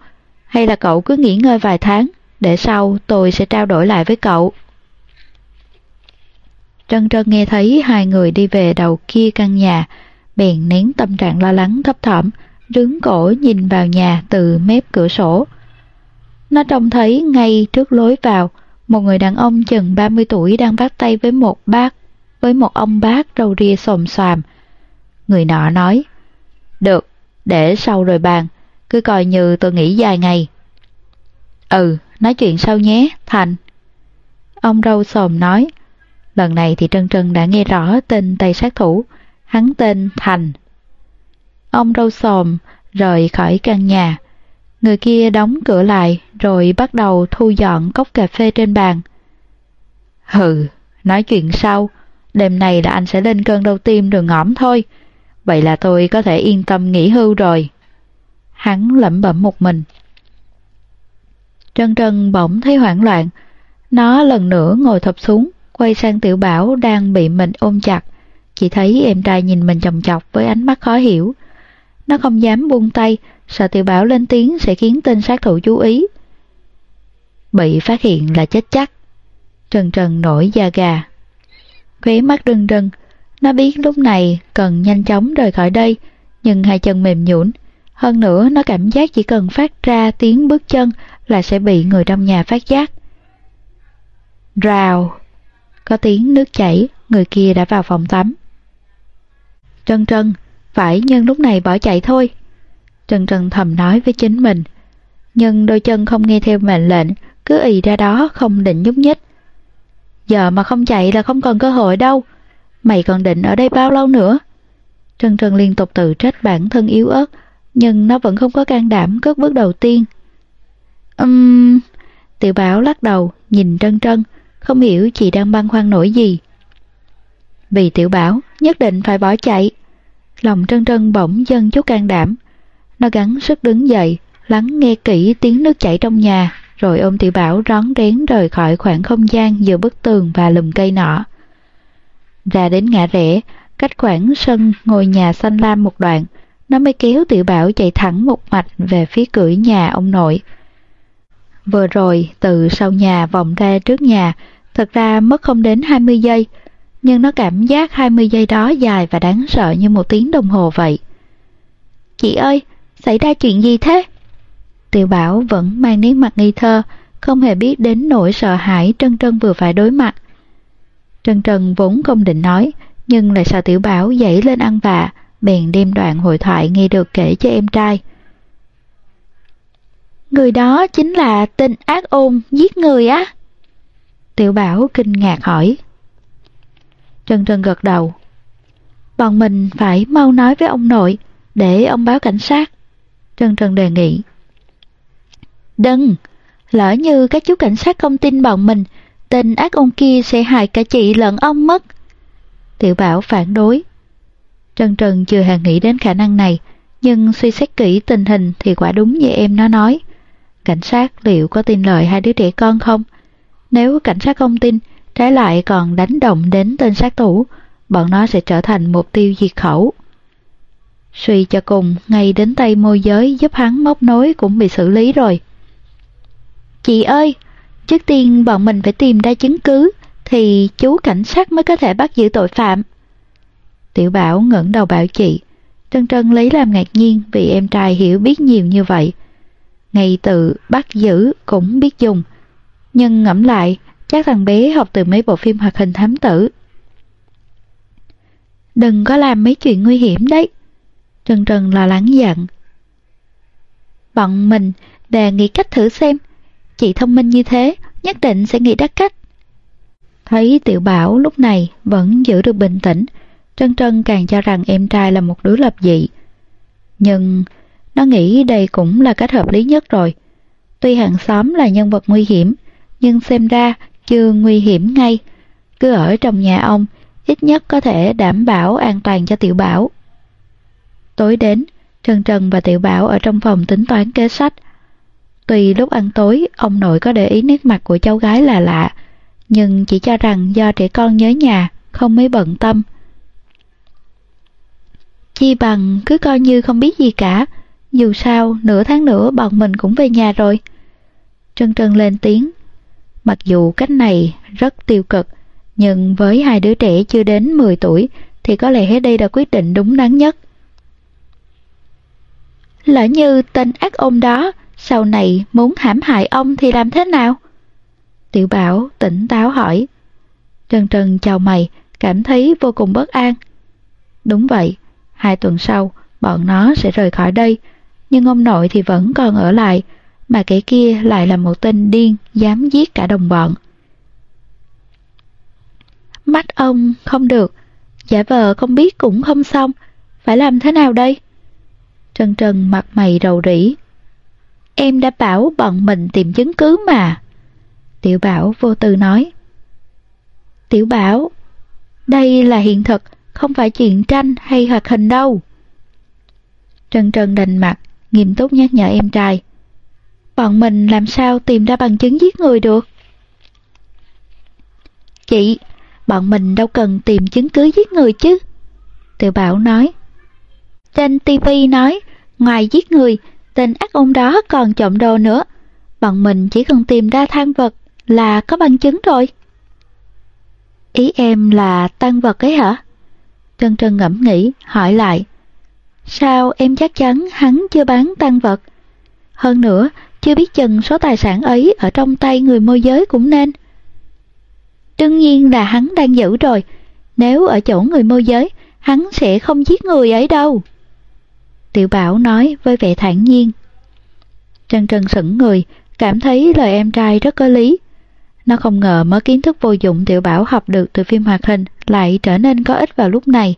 hay là cậu cứ nghỉ ngơi vài tháng, để sau tôi sẽ trao đổi lại với cậu. Trân Trân nghe thấy hai người đi về đầu kia căn nhà, bèn nén tâm trạng lo lắng thấp thỏm, rướng cổ nhìn vào nhà từ mép cửa sổ. Nó trông thấy ngay trước lối vào, một người đàn ông chừng 30 tuổi đang bắt tay với một bác, với một ông bác râu ria xồm xoàm. Người nọ nói, Được, để sau rồi bàn, cứ coi như tôi nghỉ dài ngày. Ừ, nói chuyện sau nhé, Thành. Ông râu xồm nói, lần này thì Trân Trân đã nghe rõ tên tay sát thủ, hắn tên Thành. Ông râu xồm rời khỏi căn nhà, Người kia đóng cửa lại rồi bắt đầu thu dọn cốc cà phê trên bàn. Hừ, nói chuyện sau, đêm này là anh sẽ lên cơn đau tim rồi ngõm thôi. Vậy là tôi có thể yên tâm nghỉ hưu rồi. Hắn lẩm bẩm một mình. Trân Trân bỗng thấy hoảng loạn. Nó lần nữa ngồi thập xuống, quay sang tiểu bảo đang bị mình ôm chặt. Chỉ thấy em trai nhìn mình chồng chọc với ánh mắt khó hiểu. Nó không dám buông tay, sợ tiểu bảo lên tiếng sẽ khiến tên sát thủ chú ý. Bị phát hiện là chết chắc. Trần Trần nổi da gà. Khóe mắt rưng rưng, nó biết lúc này cần nhanh chóng rời khỏi đây, nhưng hai chân mềm nhũn. Hơn nữa nó cảm giác chỉ cần phát ra tiếng bước chân là sẽ bị người trong nhà phát giác. Rào! Có tiếng nước chảy, người kia đã vào phòng tắm. Trân trân, phải nhân lúc này bỏ chạy thôi. Trần Trần thầm nói với chính mình. nhưng đôi chân không nghe theo mệnh lệnh, cứ ì ra đó không định nhúc nhích. Giờ mà không chạy là không còn cơ hội đâu, mày còn định ở đây bao lâu nữa? Trân Trân liên tục tự trách bản thân yếu ớt, nhưng nó vẫn không có can đảm cất bước đầu tiên. Ừm... Tiểu bảo lắc đầu, nhìn Trân Trân, không hiểu chị đang băn khoăn nổi gì. Vì tiểu bảo nhất định phải bỏ chạy. Lòng Trân Trân bỗng dâng chút can đảm. Nó gắng sức đứng dậy, lắng nghe kỹ tiếng nước chảy trong nhà, rồi ôm tiểu bảo rón rén rời khỏi khoảng không gian giữa bức tường và lùm cây nọ. Ra đến ngã rẽ, cách khoảng sân ngôi nhà xanh lam một đoạn, nó mới kéo tiểu bảo chạy thẳng một mạch về phía cửa nhà ông nội. Vừa rồi, từ sau nhà vòng ra trước nhà, thật ra mất không đến 20 giây, nhưng nó cảm giác 20 giây đó dài và đáng sợ như một tiếng đồng hồ vậy. Chị ơi, xảy ra chuyện gì thế? Tiểu Bảo vẫn mang nét mặt nghi thơ, không hề biết đến nỗi sợ hãi Trân Trân vừa phải đối mặt. Trân Trân vốn không định nói, nhưng lại sợ Tiểu Bảo dậy lên ăn vạ, bèn đem đoạn hội thoại nghe được kể cho em trai. Người đó chính là tên ác ôn giết người á. Tiểu Bảo kinh ngạc hỏi. Trân Trân gật đầu. Bọn mình phải mau nói với ông nội, để ông báo cảnh sát. Trân Trân đề nghị. Đừng, lỡ như các chú cảnh sát không tin bọn mình, tên ác ông kia sẽ hại cả chị lẫn ông mất. Tiểu Bảo phản đối. Trần Trần chưa hề nghĩ đến khả năng này, nhưng suy xét kỹ tình hình thì quả đúng như em nó nói. Cảnh sát liệu có tin lời hai đứa trẻ con không? Nếu cảnh sát không tin, trái lại còn đánh động đến tên sát thủ, bọn nó sẽ trở thành mục tiêu diệt khẩu. Suy cho cùng, ngay đến tay môi giới giúp hắn móc nối cũng bị xử lý rồi. Chị ơi, trước tiên bọn mình phải tìm ra chứng cứ, thì chú cảnh sát mới có thể bắt giữ tội phạm. Tiểu Bảo ngẩng đầu bảo chị, Trân Trân lấy làm ngạc nhiên vì em trai hiểu biết nhiều như vậy. Ngay từ bắt giữ cũng biết dùng, nhưng ngẫm lại, chắc thằng bé học từ mấy bộ phim hoạt hình thám tử. Đừng có làm mấy chuyện nguy hiểm đấy. Trân Trân lo lắng dặn. Bọn mình đề nghị cách thử xem. Chị thông minh như thế, nhất định sẽ nghĩ ra cách. Thấy Tiểu Bảo lúc này vẫn giữ được bình tĩnh, Trân Trân càng cho rằng em trai là một đứa lập dị. Nhưng nó nghĩ đây cũng là cách hợp lý nhất rồi. Tuy hàng xóm là nhân vật nguy hiểm, nhưng xem ra chưa nguy hiểm ngay. Cứ ở trong nhà ông, ít nhất có thể đảm bảo an toàn cho Tiểu Bảo. Tối đến, trần trần và Tiểu Bảo ở trong phòng tính toán kế sách. Tuy lúc ăn tối, ông nội có để ý nét mặt của cháu gái là lạ, nhưng chỉ cho rằng do trẻ con nhớ nhà, không mấy bận tâm. Chi bằng cứ coi như không biết gì cả, dù sao nửa tháng nữa bọn mình cũng về nhà rồi. Trân Trân lên tiếng. Mặc dù cách này rất tiêu cực, nhưng với hai đứa trẻ chưa đến 10 tuổi thì có lẽ đây là quyết định đúng đắn nhất. Lỡ như tên ác ôn đó sau này muốn hãm hại ông thì làm thế nào? Tiểu Bảo tỉnh táo hỏi. Trần Trần chào mày, cảm thấy vô cùng bất an. Đúng vậy, hai tuần sau, bọn nó sẽ rời khỏi đây, nhưng ông nội thì vẫn còn ở lại, mà kẻ kia lại là một tên điên dám giết cả đồng bọn. Mắt ông không được, giả vờ không biết cũng không xong, phải làm thế nào đây? Trân Trân mặt mày rầu rĩ. Em đã bảo bọn mình tìm chứng cứ mà. Tiểu Bảo vô tư nói. Tiểu Bảo, đây là hiện thực, không phải chuyện tranh hay hoạt hình đâu. Trân Trân đành mặt, nghiêm túc nhắc nhở em trai. Bọn mình làm sao tìm ra bằng chứng giết người được? Chị, bọn mình đâu cần tìm chứng cứ giết người chứ. Tiểu Bảo nói. Trên TV nói, ngoài giết người, tên ác ôn đó còn trộm đồ nữa. Bọn mình chỉ cần tìm ra than vật là có bằng chứng rồi. Ý em là tăng vật ấy hả? Trân Trân ngẫm nghĩ, hỏi lại. Sao em chắc chắn hắn chưa bán tăng vật? Hơn nữa, chưa biết chừng số tài sản ấy ở trong tay người môi giới cũng nên. Đương nhiên là hắn đang giữ rồi, nếu ở chỗ người môi giới, hắn sẽ không giết người ấy đâu. Tiểu Bảo nói với vẻ thản nhiên. Trân Trân sững người, cảm thấy lời em trai rất có lý. Nó không ngờ mới kiến thức vô dụng Tiểu Bảo học được từ phim hoạt hình lại trở nên có ích vào lúc này.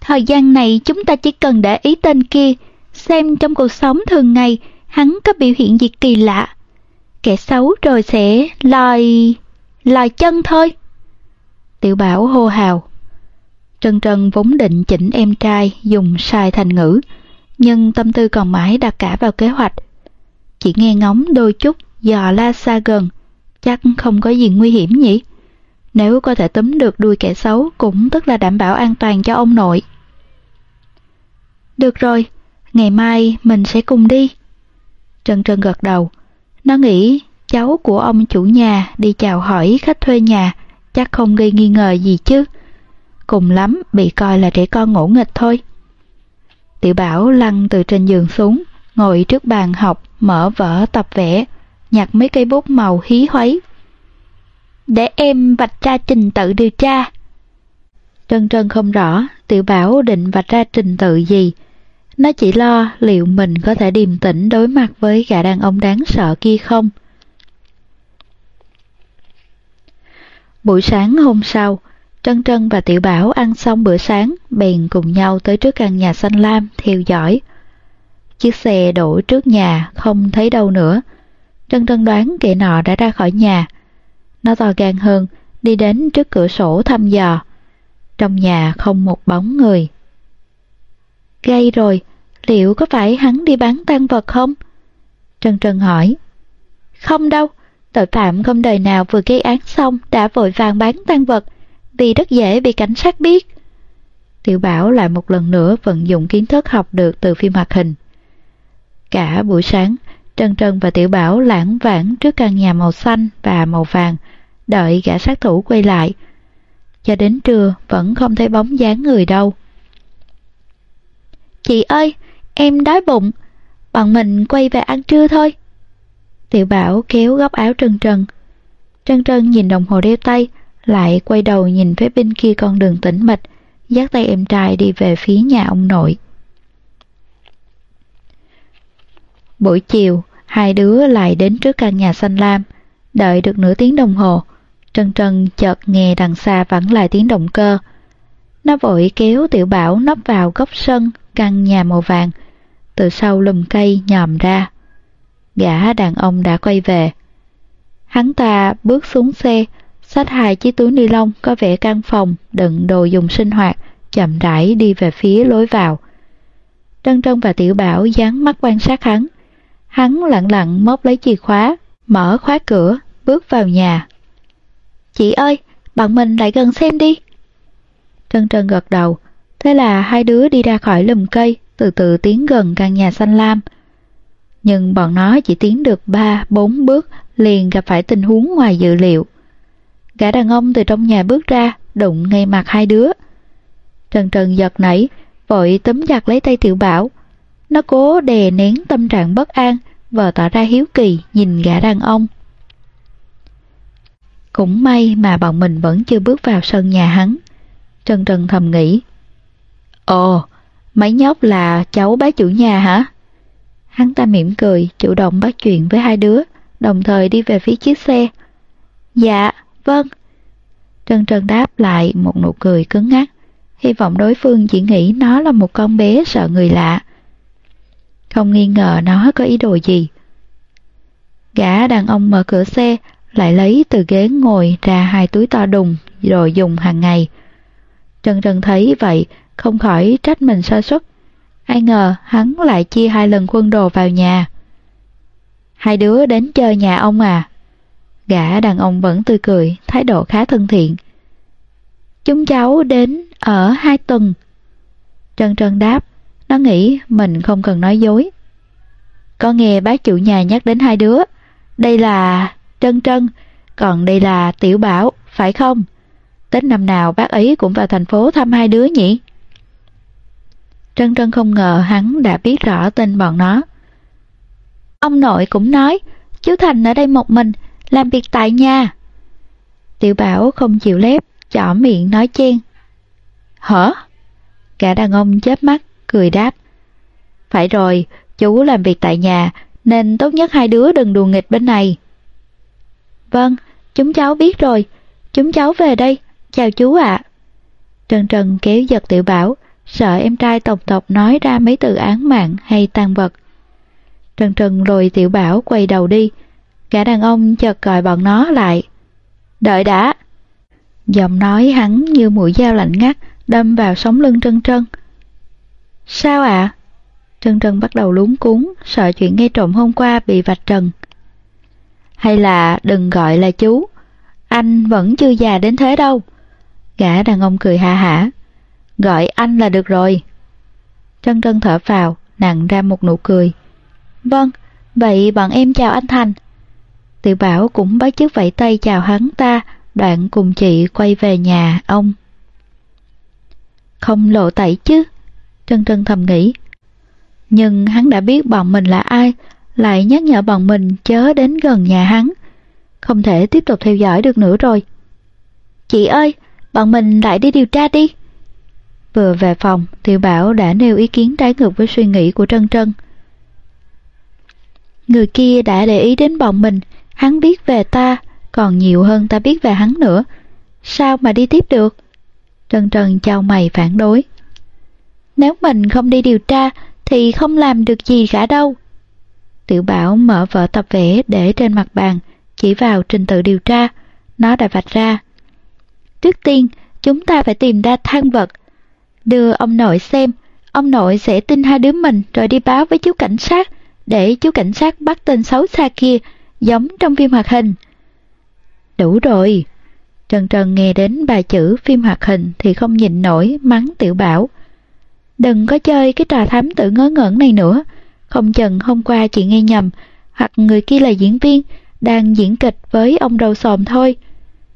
Thời gian này chúng ta chỉ cần để ý tên kia, xem trong cuộc sống thường ngày hắn có biểu hiện gì kỳ lạ. Kẻ xấu rồi sẽ lòi... lòi chân thôi. Tiểu Bảo hô hào. Trân Trân vốn định chỉnh em trai dùng sai thành ngữ, nhưng tâm tư còn mãi đặt cả vào kế hoạch. Chỉ nghe ngóng đôi chút dò la xa gần, chắc không có gì nguy hiểm nhỉ? Nếu có thể túm được đuôi kẻ xấu cũng tức là đảm bảo an toàn cho ông nội. Được rồi, ngày mai mình sẽ cùng đi. Trân Trân gật đầu. Nó nghĩ cháu của ông chủ nhà đi chào hỏi khách thuê nhà chắc không gây nghi ngờ gì chứ. Cùng lắm bị coi là trẻ con ngỗ nghịch thôi. Tiểu Bảo lăn từ trên giường xuống, ngồi trước bàn học, mở vở tập vẽ, nhặt mấy cây bút màu hí hoáy. Để em vạch ra trình tự điều tra. Trân Trân không rõ Tiểu Bảo định vạch ra trình tự gì. Nó chỉ lo liệu mình có thể điềm tĩnh đối mặt với gã đàn ông đáng sợ kia không. Buổi sáng hôm sau, Trân Trân và Tiểu Bảo ăn xong bữa sáng, bèn cùng nhau tới trước căn nhà xanh lam theo dõi. Chiếc xe đổ trước nhà, không thấy đâu nữa. Trân Trân đoán kẻ nọ đã ra khỏi nhà. Nó to gan hơn, đi đến trước cửa sổ thăm dò. Trong nhà không một bóng người. Gây rồi, liệu có phải hắn đi bán tan vật không? Trân Trân hỏi. Không đâu, tội phạm không đời nào vừa gây án xong đã vội vàng bán tan vật, vì rất dễ bị cảnh sát biết. Tiểu Bảo lại một lần nữa vận dụng kiến thức học được từ phim hoạt hình. Cả buổi sáng, Trân Trân và Tiểu Bảo lãng vãng trước căn nhà màu xanh và màu vàng, đợi gã sát thủ quay lại. Cho đến trưa vẫn không thấy bóng dáng người đâu. Chị ơi, em đói bụng, bọn mình quay về ăn trưa thôi. Tiểu Bảo kéo góc áo Trân Trân. Trân Trân nhìn đồng hồ đeo tay, lại quay đầu nhìn phía bên kia con đường tĩnh mịch, dắt tay em trai đi về phía nhà ông nội. Buổi chiều, hai đứa lại đến trước căn nhà xanh lam, đợi được nửa tiếng đồng hồ. Trân Trân chợt nghe đằng xa vẳng lại tiếng động cơ. Nó vội kéo Tiểu Bảo nấp vào góc sân căn nhà màu vàng, từ sau lùm cây nhòm ra. Gã đàn ông đã quay về. Hắn ta bước xuống xe, xách hai chiếc túi ni lông có vẻ căn phòng đựng đồ dùng sinh hoạt, chậm rãi đi về phía lối vào. Trân Trân và Tiểu Bảo dán mắt quan sát hắn. Hắn lặng lặng móc lấy chìa khóa, mở khóa cửa, bước vào nhà. Chị ơi, bạn mình lại gần xem đi. Trân Trân gật đầu, thế là hai đứa đi ra khỏi lùm cây, từ từ tiến gần căn nhà xanh lam. Nhưng bọn nó chỉ tiến được ba bốn bước liền gặp phải tình huống ngoài dự liệu. Gã đàn ông từ trong nhà bước ra, đụng ngay mặt hai đứa. Trần Trần giật nảy, vội túm chặt lấy tay Tiểu Bảo. Nó cố đè nén tâm trạng bất an, vờ tỏ ra hiếu kỳ nhìn gã đàn ông. Cũng may mà bọn mình vẫn chưa bước vào sân nhà hắn. Trần Trần thầm nghĩ. Ồ, mấy nhóc là cháu bá chủ nhà hả? Hắn ta mỉm cười, chủ động bắt chuyện với hai đứa, đồng thời đi về phía chiếc xe. Dạ, vâng. Trân Trân đáp lại một nụ cười cứng ngắc, hy vọng đối phương chỉ nghĩ nó là một con bé sợ người lạ. Không nghi ngờ nó có ý đồ gì. Gã đàn ông mở cửa xe, lại lấy từ ghế ngồi ra hai túi to đùng rồi dùng hàng ngày. trần trần thấy vậy, không khỏi trách mình sơ suất. Ai ngờ hắn lại chia hai lần quân đồ vào nhà. Hai đứa đến chơi nhà ông à? Gã đàn ông vẫn tươi cười, thái độ khá thân thiện. Chúng cháu đến ở hai tuần. Trân Trân đáp, nó nghĩ mình không cần nói dối. Có nghe bác chủ nhà nhắc đến hai đứa. Đây là Trân Trân, còn đây là Tiểu Bảo, phải không? Tết năm nào bác ấy cũng vào thành phố thăm hai đứa nhỉ? Trân Trân không ngờ hắn đã biết rõ tên bọn nó. Ông nội cũng nói, chú Thành ở đây một mình, làm việc tại nhà. Tiểu Bảo không chịu lép, chỏ miệng nói chen. Hả? Cả đàn ông chớp mắt, cười đáp. Phải rồi, chú làm việc tại nhà, nên tốt nhất hai đứa đừng đùa nghịch bên này. Vâng, chúng cháu biết rồi, chúng cháu về đây, chào chú ạ. Trần Trần kéo giật tiểu bảo, sợ em trai tộc tộc nói ra mấy từ án mạng hay tàn vật. Trần Trần rồi tiểu bảo quay đầu đi, gã đàn ông chợt gọi bọn nó lại. Đợi đã! Giọng nói hắn như mũi dao lạnh ngắt đâm vào sống lưng Trân Trân. Sao ạ? À? Trân Trân bắt đầu lúng cuốn, sợ chuyện nghe trộm hôm qua bị vạch trần. Hay là đừng gọi là chú, anh vẫn chưa già đến thế đâu. Gã đàn ông cười hạ hả. Gọi anh là được rồi. Trân Trân thở vào, nặng ra một nụ cười. Vâng, vậy bọn em chào anh Thành. Tiểu Bảo cũng bắt chước vẫy tay chào hắn ta, đoạn cùng chị quay về nhà ông. Không lộ tẩy chứ, Trân Trân thầm nghĩ. Nhưng hắn đã biết bọn mình là ai, lại nhắc nhở bọn mình chớ đến gần nhà hắn. Không thể tiếp tục theo dõi được nữa rồi. Chị ơi, bọn mình lại đi điều tra đi. Vừa về phòng, Tiểu Bảo đã nêu ý kiến trái ngược với suy nghĩ của Trân Trân. Người kia đã để ý đến bọn mình, hắn biết về ta, còn nhiều hơn ta biết về hắn nữa. Sao mà đi tiếp được? trần trần chào mày phản đối. Nếu mình không đi điều tra thì không làm được gì cả đâu. Tiểu Bảo mở vở tập vẽ để trên mặt bàn, chỉ vào trình tự điều tra. Nó đã vạch ra. Trước tiên, chúng ta phải tìm ra than vật. Đưa ông nội xem, ông nội sẽ tin hai đứa mình rồi đi báo với chú cảnh sát, để chú cảnh sát bắt tên xấu xa kia, giống trong phim hoạt hình. Đủ rồi. Trần Trần nghe đến bài chữ phim hoạt hình thì không nhìn nổi mắng tiểu bảo. Đừng có chơi cái trò thám tử ngớ ngẩn này nữa. Không chừng hôm qua chị nghe nhầm, hoặc người kia là diễn viên, đang diễn kịch với ông đầu xòm thôi.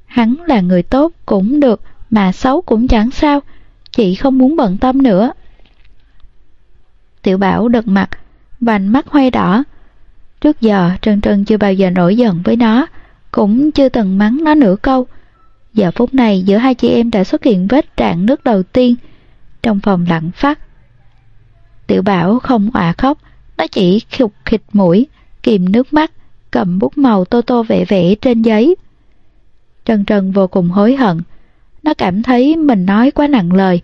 Hắn là người tốt cũng được, mà xấu cũng chẳng sao. Chị không muốn bận tâm nữa. Tiểu Bảo đật mặt, vành mắt hoay đỏ. Trước giờ Trân Trân chưa bao giờ nổi giận với nó, cũng chưa từng mắng nó nửa câu. Giờ phút này giữa hai chị em đã xuất hiện vết trạng nước đầu tiên trong phòng lặng phát. Tiểu Bảo không òa khóc, nó chỉ khục khịt mũi, kìm nước mắt, cầm bút màu tô tô vẽ vẽ trên giấy. Trần Trần vô cùng hối hận. Nó cảm thấy mình nói quá nặng lời,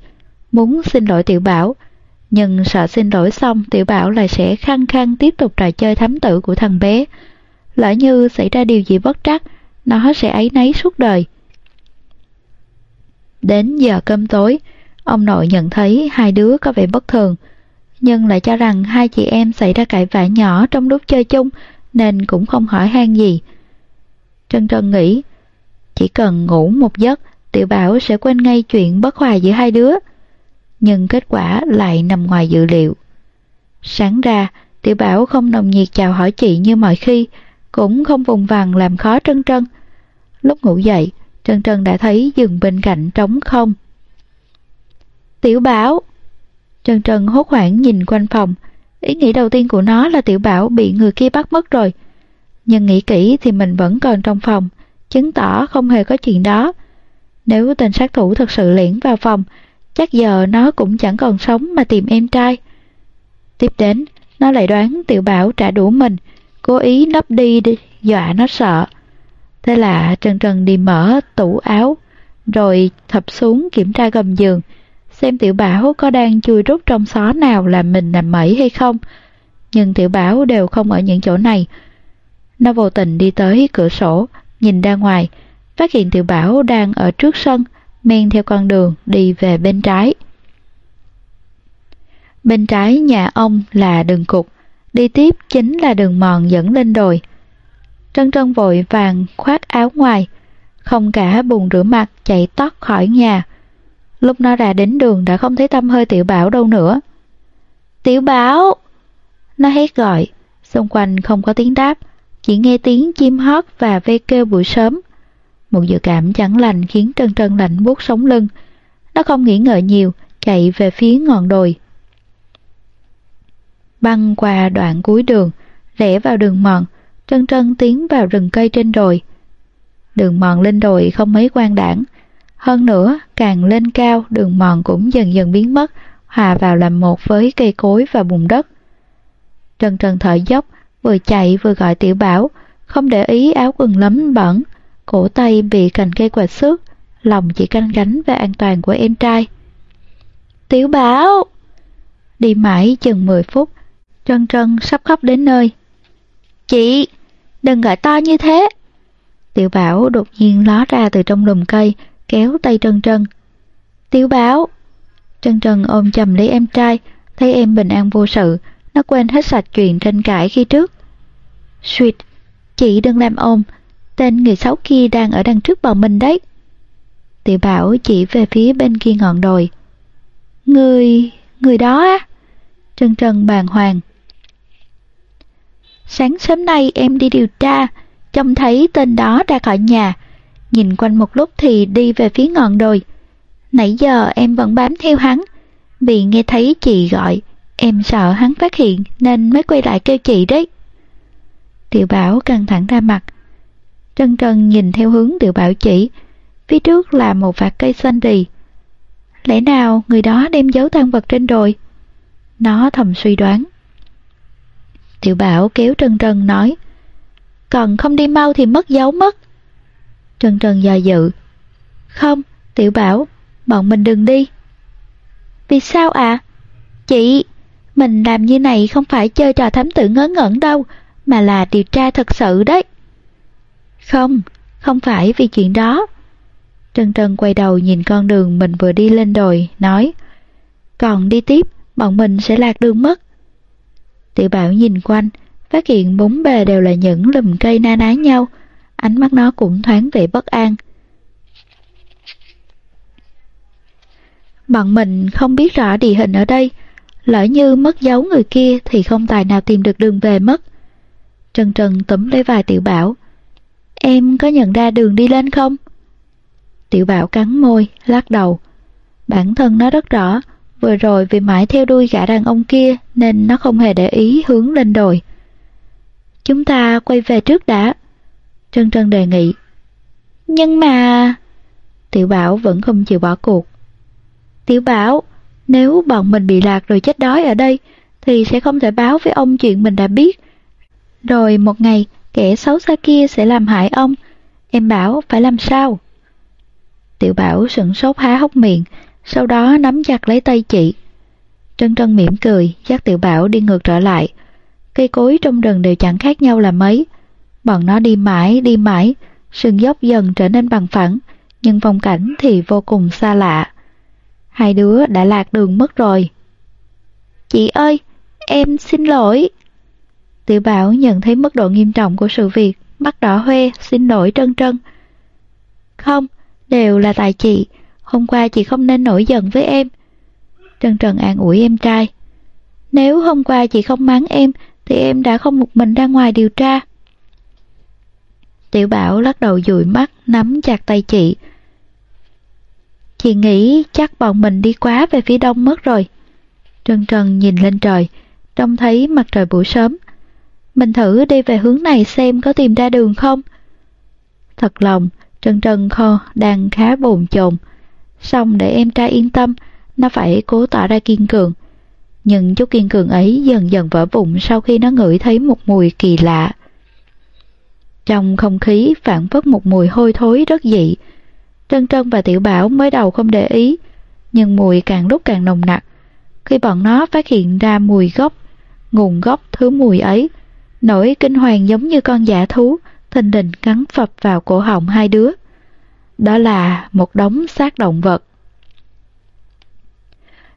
muốn xin lỗi Tiểu Bảo, nhưng sợ xin lỗi xong Tiểu Bảo lại sẽ khăng khăng tiếp tục trò chơi thám tử của thằng bé. Lỡ như xảy ra điều gì bất trắc, nó sẽ ấy nấy suốt đời. Đến giờ cơm tối, ông nội nhận thấy hai đứa có vẻ bất thường, nhưng lại cho rằng hai chị em xảy ra cãi vã nhỏ trong lúc chơi chung nên cũng không hỏi han gì. Trân Trân nghĩ, chỉ cần ngủ một giấc, Tiểu Bảo sẽ quên ngay chuyện bất hòa giữa hai đứa. Nhưng kết quả lại nằm ngoài dự liệu. Sáng ra, Tiểu Bảo không nồng nhiệt chào hỏi chị như mọi khi, cũng không vùng vằng làm khó Trân Trân. Lúc ngủ dậy, Trân Trân đã thấy giường bên cạnh trống không. Tiểu Bảo! Trân Trân hốt hoảng nhìn quanh phòng, ý nghĩ đầu tiên của nó là Tiểu Bảo bị người kia bắt mất rồi. Nhưng nghĩ kỹ thì mình vẫn còn trong phòng, chứng tỏ không hề có chuyện đó. Nếu tên sát thủ thật sự lẻn vào phòng, chắc giờ nó cũng chẳng còn sống mà tìm em trai. Tiếp đến, nó lại đoán Tiểu Bảo trả đũa mình, cố ý nấp đi, đi dọa nó sợ. Thế là Trần Trần đi mở tủ áo, rồi thập xuống kiểm tra gầm giường, xem Tiểu Bảo có đang chui rút trong xó nào làm mình nằm mẩy hay không. Nhưng Tiểu Bảo đều không ở những chỗ này. Nó vô tình đi tới cửa sổ, nhìn ra ngoài, phát hiện Tiểu Bảo đang ở trước sân, men theo con đường đi về bên trái. Bên trái nhà ông là đường cục, đi tiếp chính là đường mòn dẫn lên đồi. Trân Trân vội vàng khoác áo ngoài, không cả bùn rửa mặt chạy tót khỏi nhà. Lúc nó ra đến đường đã không thấy tâm hơi Tiểu Bảo đâu nữa. Tiểu Bảo! Nó hét gọi, xung quanh không có tiếng đáp, chỉ nghe tiếng chim hót và ve kêu buổi sớm. Một dự cảm chẳng lành khiến Trân Trân lạnh buốt sống lưng. Nó không nghĩ ngợi nhiều, chạy về phía ngọn đồi. Băng qua đoạn cuối đường, rẽ vào đường mòn, Trân Trân tiến vào rừng cây trên đồi. Đường mòn lên đồi không mấy quan đảng. Hơn nữa, càng lên cao, đường mòn cũng dần dần biến mất, hòa vào làm một với cây cối và bùn đất. Trần Trần thở dốc, vừa chạy vừa gọi tiểu bảo, không để ý áo quần lấm bẩn, cổ tay bị cành cây quạt xước, lòng chỉ canh gánh về an toàn của em trai. Tiểu bảo! Đi mãi chừng 10 phút, Trân Trân sắp khóc đến nơi. Chị, đừng gọi to như thế. Tiểu bảo đột nhiên ló ra từ trong lùm cây, kéo tay Trân Trân. Tiểu bảo! Trân Trân ôm chầm lấy em trai, thấy em bình an vô sự, nó quên hết sạch chuyện tranh cãi khi trước. Sweet, chị đừng làm ôm, tên người xấu kia đang ở đằng trước bọn mình đấy. Tiểu bảo chỉ về phía bên kia ngọn đồi. Người... người đó á? trần trần bàng hoàng. Sáng sớm nay em đi điều tra, trông thấy tên đó ra khỏi nhà. Nhìn quanh một lúc thì đi về phía ngọn đồi. Nãy giờ em vẫn bám theo hắn. Vì nghe thấy chị gọi, em sợ hắn phát hiện nên mới quay lại kêu chị đấy. Tiểu Bảo căng thẳng ra mặt. Trân Trân nhìn theo hướng Tiểu Bảo chỉ, phía trước là một vạt cây xanh rì. Lẽ nào người đó đem giấu tang vật trên đồi? Nó thầm suy đoán. Tiểu Bảo kéo Trân Trân nói, còn không đi mau thì mất dấu mất. Trân Trân do dự. Không, Tiểu Bảo, bọn mình đừng đi. Vì sao ạ? À? Chị, mình làm như này không phải chơi trò thám tử ngớ ngẩn đâu, mà là điều tra thật sự đấy. Không, không phải vì chuyện đó. Trân Trân quay đầu nhìn con đường mình vừa đi lên đồi, nói Còn đi tiếp, bọn mình sẽ lạc đường mất. Tiểu bảo nhìn quanh, phát hiện bốn bề đều là những lùm cây na ná nhau, ánh mắt nó cũng thoáng vẻ bất an. Bọn mình không biết rõ địa hình ở đây, lỡ như mất dấu người kia thì không tài nào tìm được đường về mất. Trần Trần túm lấy vài tiểu bảo. Em có nhận ra đường đi lên không? Tiểu bảo cắn môi, lắc đầu. Bản thân nó rất rõ, vừa rồi vì mãi theo đuôi gã đàn ông kia nên nó không hề để ý hướng lên đồi. Chúng ta quay về trước đã. Trân Trân đề nghị. Nhưng mà... Tiểu Bảo vẫn không chịu bỏ cuộc. Tiểu Bảo, nếu bọn mình bị lạc rồi chết đói ở đây, thì sẽ không thể báo với ông chuyện mình đã biết. Rồi một ngày, kẻ xấu xa kia sẽ làm hại ông. Em bảo phải làm sao? Tiểu Bảo sửng sốt há hốc miệng, sau đó nắm chặt lấy tay chị. Trân Trân mỉm cười, dắt Tiểu Bảo đi ngược trở lại. Cây cối trong rừng đều chẳng khác nhau là mấy. Bọn nó đi mãi, đi mãi, sườn dốc dần trở nên bằng phẳng, nhưng phong cảnh thì vô cùng xa lạ. Hai đứa đã lạc đường mất rồi. Chị ơi, em xin lỗi. Tiểu Bảo nhận thấy mức độ nghiêm trọng của sự việc, mắt đỏ hoe, xin lỗi Trân Trân. Không, đều là tại chị, hôm qua chị không nên nổi giận với em. Trân Trần an ủi em trai. Nếu hôm qua chị không mắng em, thì em đã không một mình ra ngoài điều tra. Tiểu Bảo lắc đầu dụi mắt, nắm chặt tay chị. Chị nghĩ chắc bọn mình đi quá về phía đông mất rồi. Trân Trần nhìn lên trời, trông thấy mặt trời buổi sớm. Mình thử đi về hướng này xem có tìm ra đường không. Thật lòng, Trân Trân kho đang khá bồn chồn. Xong để em trai yên tâm, nó phải cố tỏ ra kiên cường. Nhưng chút kiên cường ấy dần dần vỡ vụn sau khi nó ngửi thấy một mùi kỳ lạ. Trong không khí phản phất một mùi hôi thối rất dị. Trân Trân và Tiểu Bảo mới đầu không để ý, nhưng mùi càng lúc càng nồng nặc. Khi bọn nó phát hiện ra mùi gốc, nguồn gốc thứ mùi ấy, nỗi kinh hoàng giống như con giả thú, thình lình cắn phập vào cổ họng hai đứa. Đó là một đống xác động vật.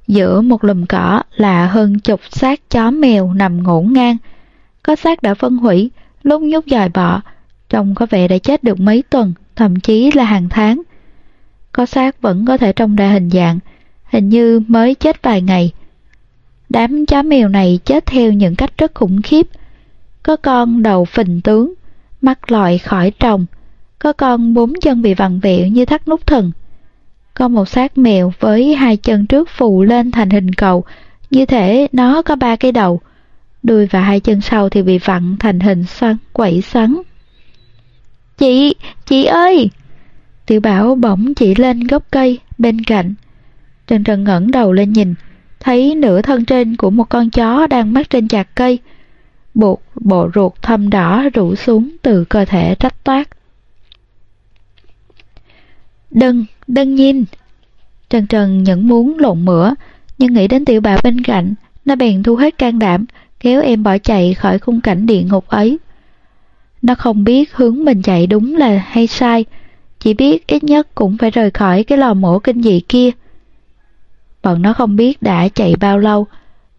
Giữa một lùm cỏ là hơn chục xác chó mèo nằm ngổn ngang. Có xác đã phân hủy, lúc nhúc dài bọ, trông có vẻ đã chết được mấy tuần, thậm chí là hàng tháng. Có xác vẫn có thể trông ra hình dạng, hình như mới chết vài ngày. Đám chó mèo này chết theo những cách rất khủng khiếp. Có con đầu phình tướng, mắt lòi khỏi trồng, có con bốn chân bị vặn vẹo như thắt nút thần. Có một xác mèo với hai chân trước phù lên thành hình cầu, như thể nó có ba cái đầu. Đuôi và hai chân sau thì bị vặn thành hình xoắn, quẩy xoắn. Chị, chị ơi! Tiểu bảo bỗng chỉ lên gốc cây bên cạnh. Trần Trần ngẩng đầu lên nhìn, thấy nửa thân trên của một con chó đang mắc trên chạc cây buộc bộ ruột thâm đỏ rủ xuống từ cơ thể trách toát. Đừng, đừng nhìn! Trần Trần những muốn lộn mửa, nhưng nghĩ đến tiểu bà bên cạnh, nó bèn thu hết can đảm, kéo em bỏ chạy khỏi khung cảnh địa ngục ấy. Nó không biết hướng mình chạy đúng là hay sai, chỉ biết ít nhất cũng phải rời khỏi cái lò mổ kinh dị kia. Bọn nó không biết đã chạy bao lâu,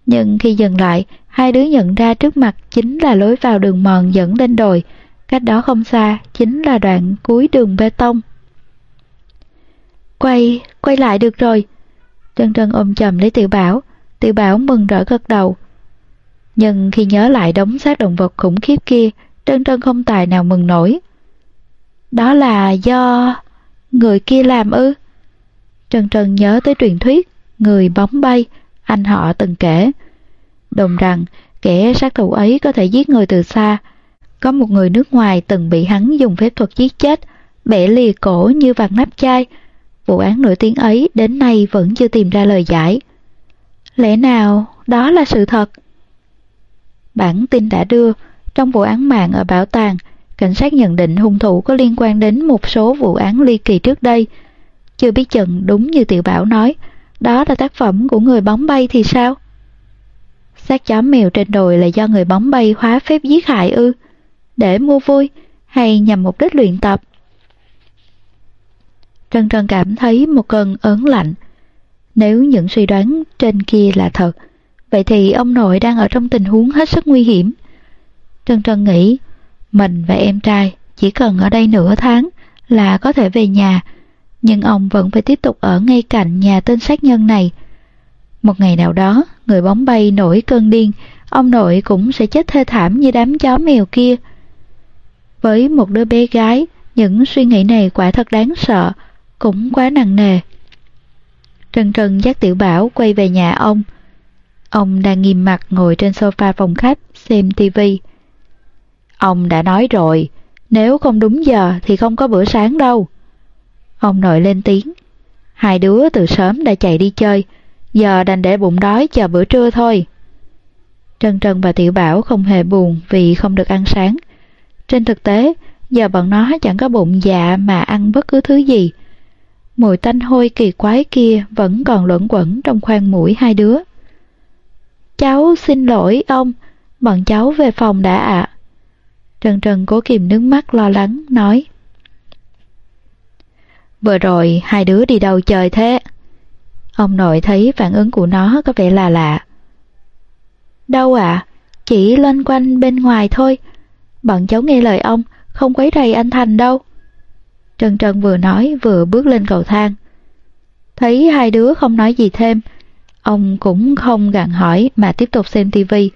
nhưng khi dừng lại, hai đứa nhận ra trước mặt chính là lối vào đường mòn dẫn lên đồi, cách đó không xa chính là đoạn cuối đường bê tông. Quay, quay lại được rồi. Trân Trân ôm chầm lấy Tiểu Bảo, Tiểu Bảo mừng rỡ gật đầu. Nhưng khi nhớ lại đống xác động vật khủng khiếp kia, Trân Trân không tài nào mừng nổi. Đó là do... người kia làm ư? Trân Trân nhớ tới truyền thuyết, người bóng bay, anh họ từng kể. Đồng rằng, kẻ sát thủ ấy có thể giết người từ xa. Có một người nước ngoài từng bị hắn dùng phép thuật giết chết, bẻ lìa cổ như vạt nắp chai. Vụ án nổi tiếng ấy đến nay vẫn chưa tìm ra lời giải. Lẽ nào đó là sự thật? Bản tin đã đưa, trong vụ án mạng ở bảo tàng, cảnh sát nhận định hung thủ có liên quan đến một số vụ án ly kỳ trước đây. Chưa biết chừng đúng như Tiểu Bảo nói, đó là tác phẩm của người bóng bay thì sao? Xác chó mèo trên đồi là do người bóng bay hóa phép giết hại ư? Để mua vui hay nhằm mục đích luyện tập? Trân Trân cảm thấy một cơn ớn lạnh. Nếu những suy đoán trên kia là thật, vậy thì ông nội đang ở trong tình huống hết sức nguy hiểm. Trân Trân nghĩ, mình và em trai chỉ cần ở đây nửa tháng là có thể về nhà, nhưng ông vẫn phải tiếp tục ở ngay cạnh nhà tên sát nhân này. Một ngày nào đó, người bóng bay nổi cơn điên, ông nội cũng sẽ chết thê thảm như đám chó mèo kia. Với một đứa bé gái, những suy nghĩ này quả thật đáng sợ, cũng quá nặng nề. Trần Trần dắt Tiểu Bảo quay về nhà ông. Ông đang nghiêm mặt ngồi trên sofa phòng khách xem tivi. Ông đã nói rồi, nếu không đúng giờ thì không có bữa sáng đâu. Ông nội lên tiếng. Hai đứa từ sớm đã chạy đi chơi, giờ đành để bụng đói chờ bữa trưa thôi. Trân Trân và Tiểu Bảo không hề buồn vì không được ăn sáng. Trên thực tế, giờ bọn nó chẳng có bụng dạ mà ăn bất cứ thứ gì. Mùi tanh hôi kỳ quái kia vẫn còn luẩn quẩn trong khoang mũi hai đứa. Cháu xin lỗi ông, bọn cháu về phòng đã ạ. Trần Trần cố kìm nước mắt lo lắng, nói. Vừa rồi hai đứa đi đâu chơi thế? Ông nội thấy phản ứng của nó có vẻ là lạ. Đâu ạ? À? Chỉ loanh quanh bên ngoài thôi. Bọn cháu nghe lời ông, không quấy rầy anh Thành đâu. Trần Trần vừa nói vừa bước lên cầu thang. Thấy hai đứa không nói gì thêm, ông cũng không gặn hỏi mà tiếp tục xem tivi.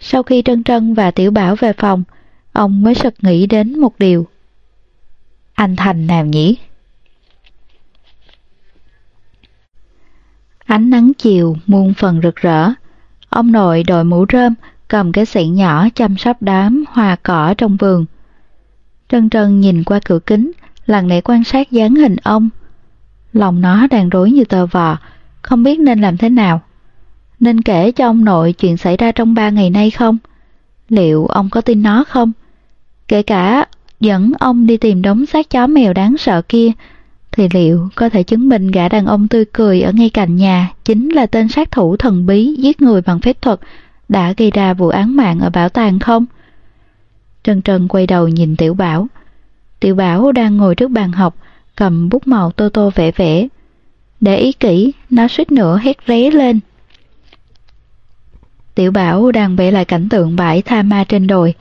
Sau khi Trân Trân và Tiểu Bảo về phòng, ông mới sực nghĩ đến một điều. Anh Thành nào nhỉ? Ánh nắng chiều muôn phần rực rỡ. Ông nội đội mũ rơm, cầm cái xẻng nhỏ chăm sóc đám hoa cỏ trong vườn. Trân Trân nhìn qua cửa kính, lặng lẽ quan sát dáng hình ông. Lòng nó đang rối như tờ vò, không biết nên làm thế nào. Nên kể cho ông nội chuyện xảy ra trong ba ngày nay không? Liệu ông có tin nó không? Kể cả dẫn ông đi tìm đống xác chó mèo đáng sợ kia, thì liệu có thể chứng minh gã đàn ông tươi cười ở ngay cạnh nhà chính là tên sát thủ thần bí giết người bằng phép thuật đã gây ra vụ án mạng ở bảo tàng không? Trần Trân quay đầu nhìn Tiểu Bảo. Tiểu Bảo đang ngồi trước bàn học, cầm bút màu tô tô vẽ vẽ. Để ý kỹ, nó suýt nữa hét ré lên. Tiểu Bảo đang vẽ lại cảnh tượng bãi tha ma trên đồi.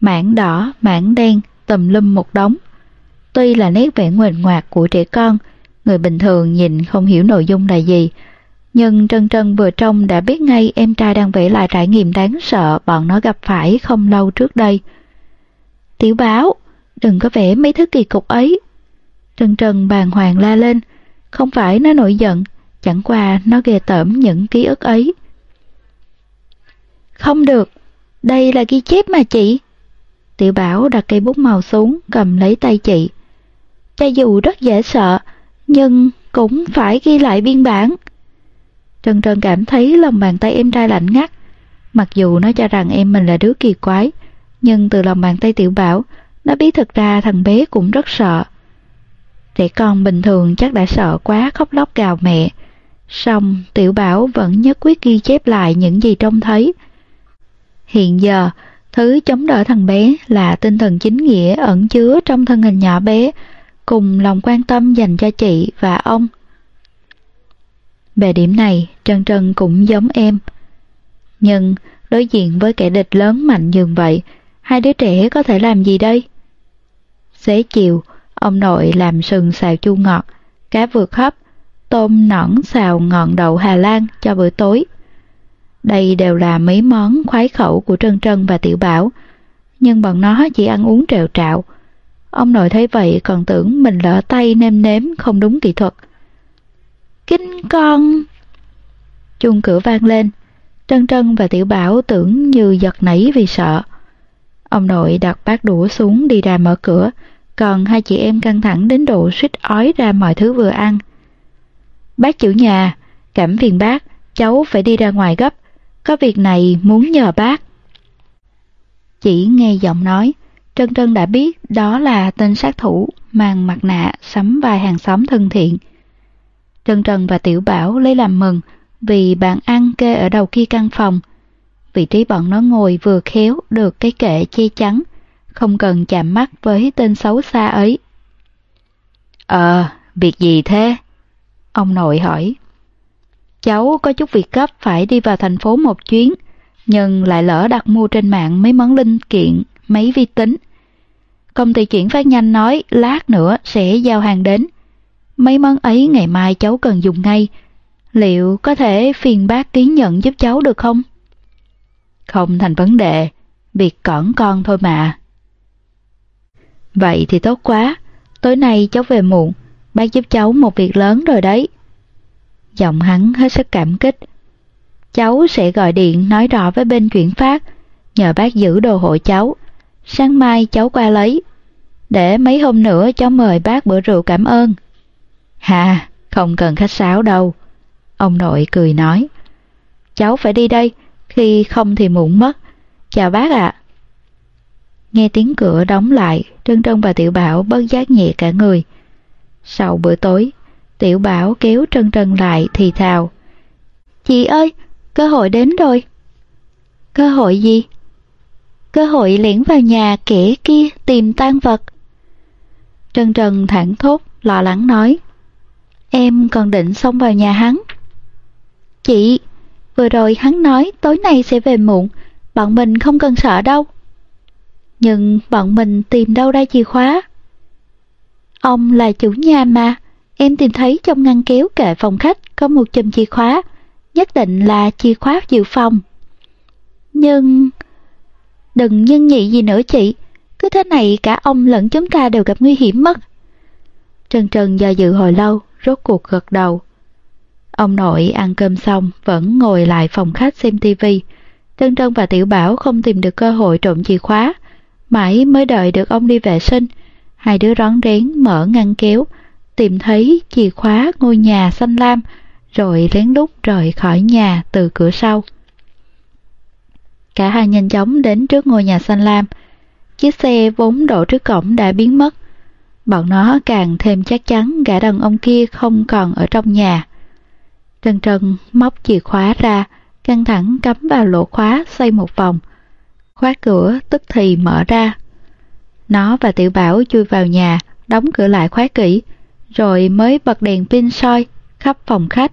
Mảng đỏ, mảng đen, tùm lum một đống. Tuy là nét vẽ nguệch ngoạc của trẻ con, người bình thường nhìn không hiểu nội dung là gì, nhưng Trân Trân vừa trông đã biết ngay em trai đang vẽ lại trải nghiệm đáng sợ bọn nó gặp phải không lâu trước đây. Tiểu báo, đừng có vẽ mấy thứ kỳ cục ấy. Trân Trân bàng hoàng la lên, không phải nó nổi giận, chẳng qua nó ghê tởm những ký ức ấy. Không được, đây là ghi chép mà chị. Tiểu Bảo đặt cây bút màu xuống, cầm lấy tay chị. Cho dù rất dễ sợ, nhưng cũng phải ghi lại biên bản. Trần Trần cảm thấy lòng bàn tay em trai lạnh ngắt. Mặc dù nó cho rằng em mình là đứa kỳ quái, nhưng từ lòng bàn tay tiểu bảo, nó biết thực ra thằng bé cũng rất sợ. Trẻ con bình thường chắc đã sợ quá khóc lóc gào mẹ. Xong tiểu bảo vẫn nhất quyết ghi chép lại những gì trông thấy. Hiện giờ, thứ chống đỡ thằng bé là tinh thần chính nghĩa ẩn chứa trong thân hình nhỏ bé, cùng lòng quan tâm dành cho chị và ông. Về điểm này, Trân Trân cũng giống em. Nhưng đối diện với kẻ địch lớn mạnh như vậy, hai đứa trẻ có thể làm gì đây? Xế chiều, ông nội làm sừng xào chua ngọt, cá vượt hấp, tôm nõn xào ngọn đậu Hà Lan cho bữa tối. Đây đều là mấy món khoái khẩu của Trân Trân và Tiểu Bảo, nhưng bọn nó chỉ ăn uống trèo trạo. Ông nội thấy vậy còn tưởng mình lỡ tay nêm nếm không đúng kỹ thuật. Kinh con! Chuông cửa vang lên, Trân Trân và Tiểu Bảo tưởng như giật nảy vì sợ. Ông nội đặt bát đũa xuống đi ra mở cửa, còn hai chị em căng thẳng đến độ suýt ói ra mọi thứ vừa ăn. Bác chủ nhà, cảm phiền bác, cháu phải đi ra ngoài gấp, có việc này muốn nhờ bác. Chỉ nghe giọng nói, Trân Trân đã biết đó là tên sát thủ mang mặt nạ sắm vai hàng xóm thân thiện. Trân Trân và Tiểu Bảo lấy làm mừng vì bạn ăn kê ở đầu kia căn phòng. Vị trí bọn nó ngồi vừa khéo được cái kệ che chắn, không cần chạm mắt với tên xấu xa ấy. Ờ, việc gì thế? Ông nội hỏi. Cháu có chút việc gấp phải đi vào thành phố một chuyến, nhưng lại lỡ đặt mua trên mạng mấy món linh kiện, máy vi tính. Công ty chuyển phát nhanh nói lát nữa sẽ giao hàng đến. Mấy món ấy ngày mai cháu cần dùng ngay. Liệu có thể phiền bác ký nhận giúp cháu được không? Không thành vấn đề, việc cỏn con thôi mà. Vậy thì tốt quá, tối nay cháu về muộn, bác giúp cháu một việc lớn rồi đấy. Giọng hắn hết sức cảm kích. Cháu sẽ gọi điện nói rõ với bên chuyển phát, nhờ bác giữ đồ hộ cháu. Sáng mai cháu qua lấy. Để mấy hôm nữa cháu mời bác bữa rượu cảm ơn. Hà, không cần khách sáo đâu. Ông nội cười nói. Cháu phải đi đây, khi không thì muộn mất. Chào bác ạ. Nghe tiếng cửa đóng lại, Trân Trân và Tiểu Bảo bất giác nhẹ cả người. Sau bữa tối, Tiểu Bảo kéo Trân Trân lại thì thào. Chị ơi, cơ hội đến rồi. Cơ hội gì? Cơ hội lẻn vào nhà kẻ kia tìm tan vật. trần trần thẳng thốt, lo lắng nói. Em còn định xông vào nhà hắn. Chị, vừa rồi hắn nói tối nay sẽ về muộn, bọn mình không cần sợ đâu. Nhưng bọn mình tìm đâu ra chìa khóa? Ông là chủ nhà mà, em tìm thấy trong ngăn kéo kệ phòng khách có một chùm chìa khóa, nhất định là chìa khóa dự phòng. Nhưng... Đừng nhân nhị gì nữa chị, cứ thế này cả ông lẫn chúng ta đều gặp nguy hiểm mất. Trần Trần do dự hồi lâu, rốt cuộc gật đầu. Ông nội ăn cơm xong vẫn ngồi lại phòng khách xem tivi. Trân Trân và Tiểu Bảo không tìm được cơ hội trộm chìa khóa. Mãi mới đợi được ông đi vệ sinh. Hai đứa rón rén mở ngăn kéo, tìm thấy chìa khóa ngôi nhà xanh lam, rồi lén lút rời khỏi nhà từ cửa sau. Cả hai nhanh chóng đến trước ngôi nhà xanh lam. Chiếc xe vốn đổ trước cổng đã biến mất. Bọn nó càng thêm chắc chắn gã đàn ông kia không còn ở trong nhà. trần trần móc chìa khóa ra, căng thẳng cắm vào lỗ khóa xoay một vòng. Khóa cửa tức thì mở ra. Nó và Tiểu Bảo chui vào nhà, đóng cửa lại khóa kỹ, rồi mới bật đèn pin soi khắp phòng khách.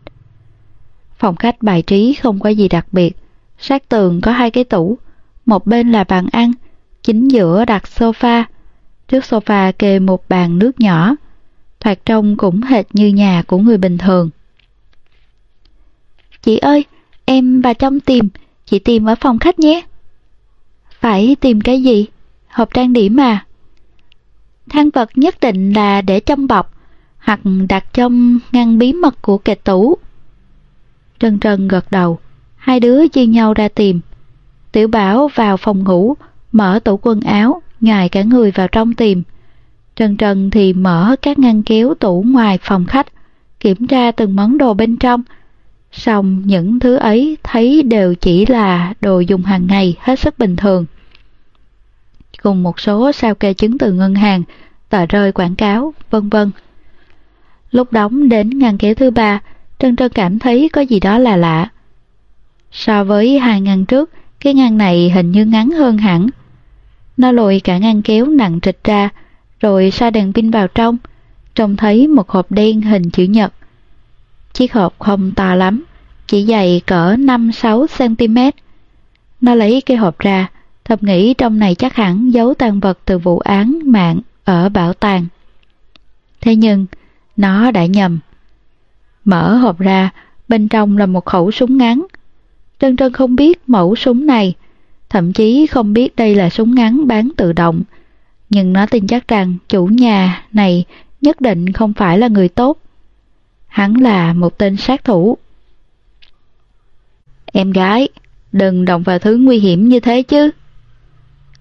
Phòng khách bài trí không có gì đặc biệt, sát tường có hai cái tủ, một bên là bàn ăn, chính giữa đặt sofa, trước sofa kê một bàn nước nhỏ, thoạt trông cũng hệt như nhà của người bình thường. Chị ơi, em vào trong tìm, chị tìm ở phòng khách nhé. Phải tìm cái gì? Hộp trang điểm à? Thang vật nhất định là để trong bọc, hoặc đặt trong ngăn bí mật của kệ tủ. Trần Trần gật đầu, hai đứa chia nhau ra tìm. Tiểu Bảo vào phòng ngủ, mở tủ quần áo, ngài cả người vào trong tìm. Trần Trần thì mở các ngăn kéo tủ ngoài phòng khách, kiểm tra từng món đồ bên trong, Xong những thứ ấy thấy đều chỉ là đồ dùng hàng ngày hết sức bình thường. Cùng một số sao kê chứng từ ngân hàng, tờ rơi quảng cáo, vân vân. Lúc đóng đến ngăn kéo thứ ba, Trân Trân cảm thấy có gì đó là lạ. So với hai ngăn trước, cái ngăn này hình như ngắn hơn hẳn. Nó lùi cả ngăn kéo nặng trịch ra, rồi xa đèn pin vào trong, trông thấy một hộp đen hình chữ nhật. Chiếc hộp không to lắm, chỉ dày cỡ 5-6 cm. Nó lấy cái hộp ra, thầm nghĩ trong này chắc hẳn giấu tàn vật từ vụ án mạng ở bảo tàng. Thế nhưng, nó đã nhầm. Mở hộp ra, bên trong là một khẩu súng ngắn. Trân Trân không biết mẫu súng này, thậm chí không biết đây là súng ngắn bán tự động. Nhưng nó tin chắc rằng chủ nhà này nhất định không phải là người tốt. Hắn là một tên sát thủ. Em gái, đừng động vào thứ nguy hiểm như thế chứ.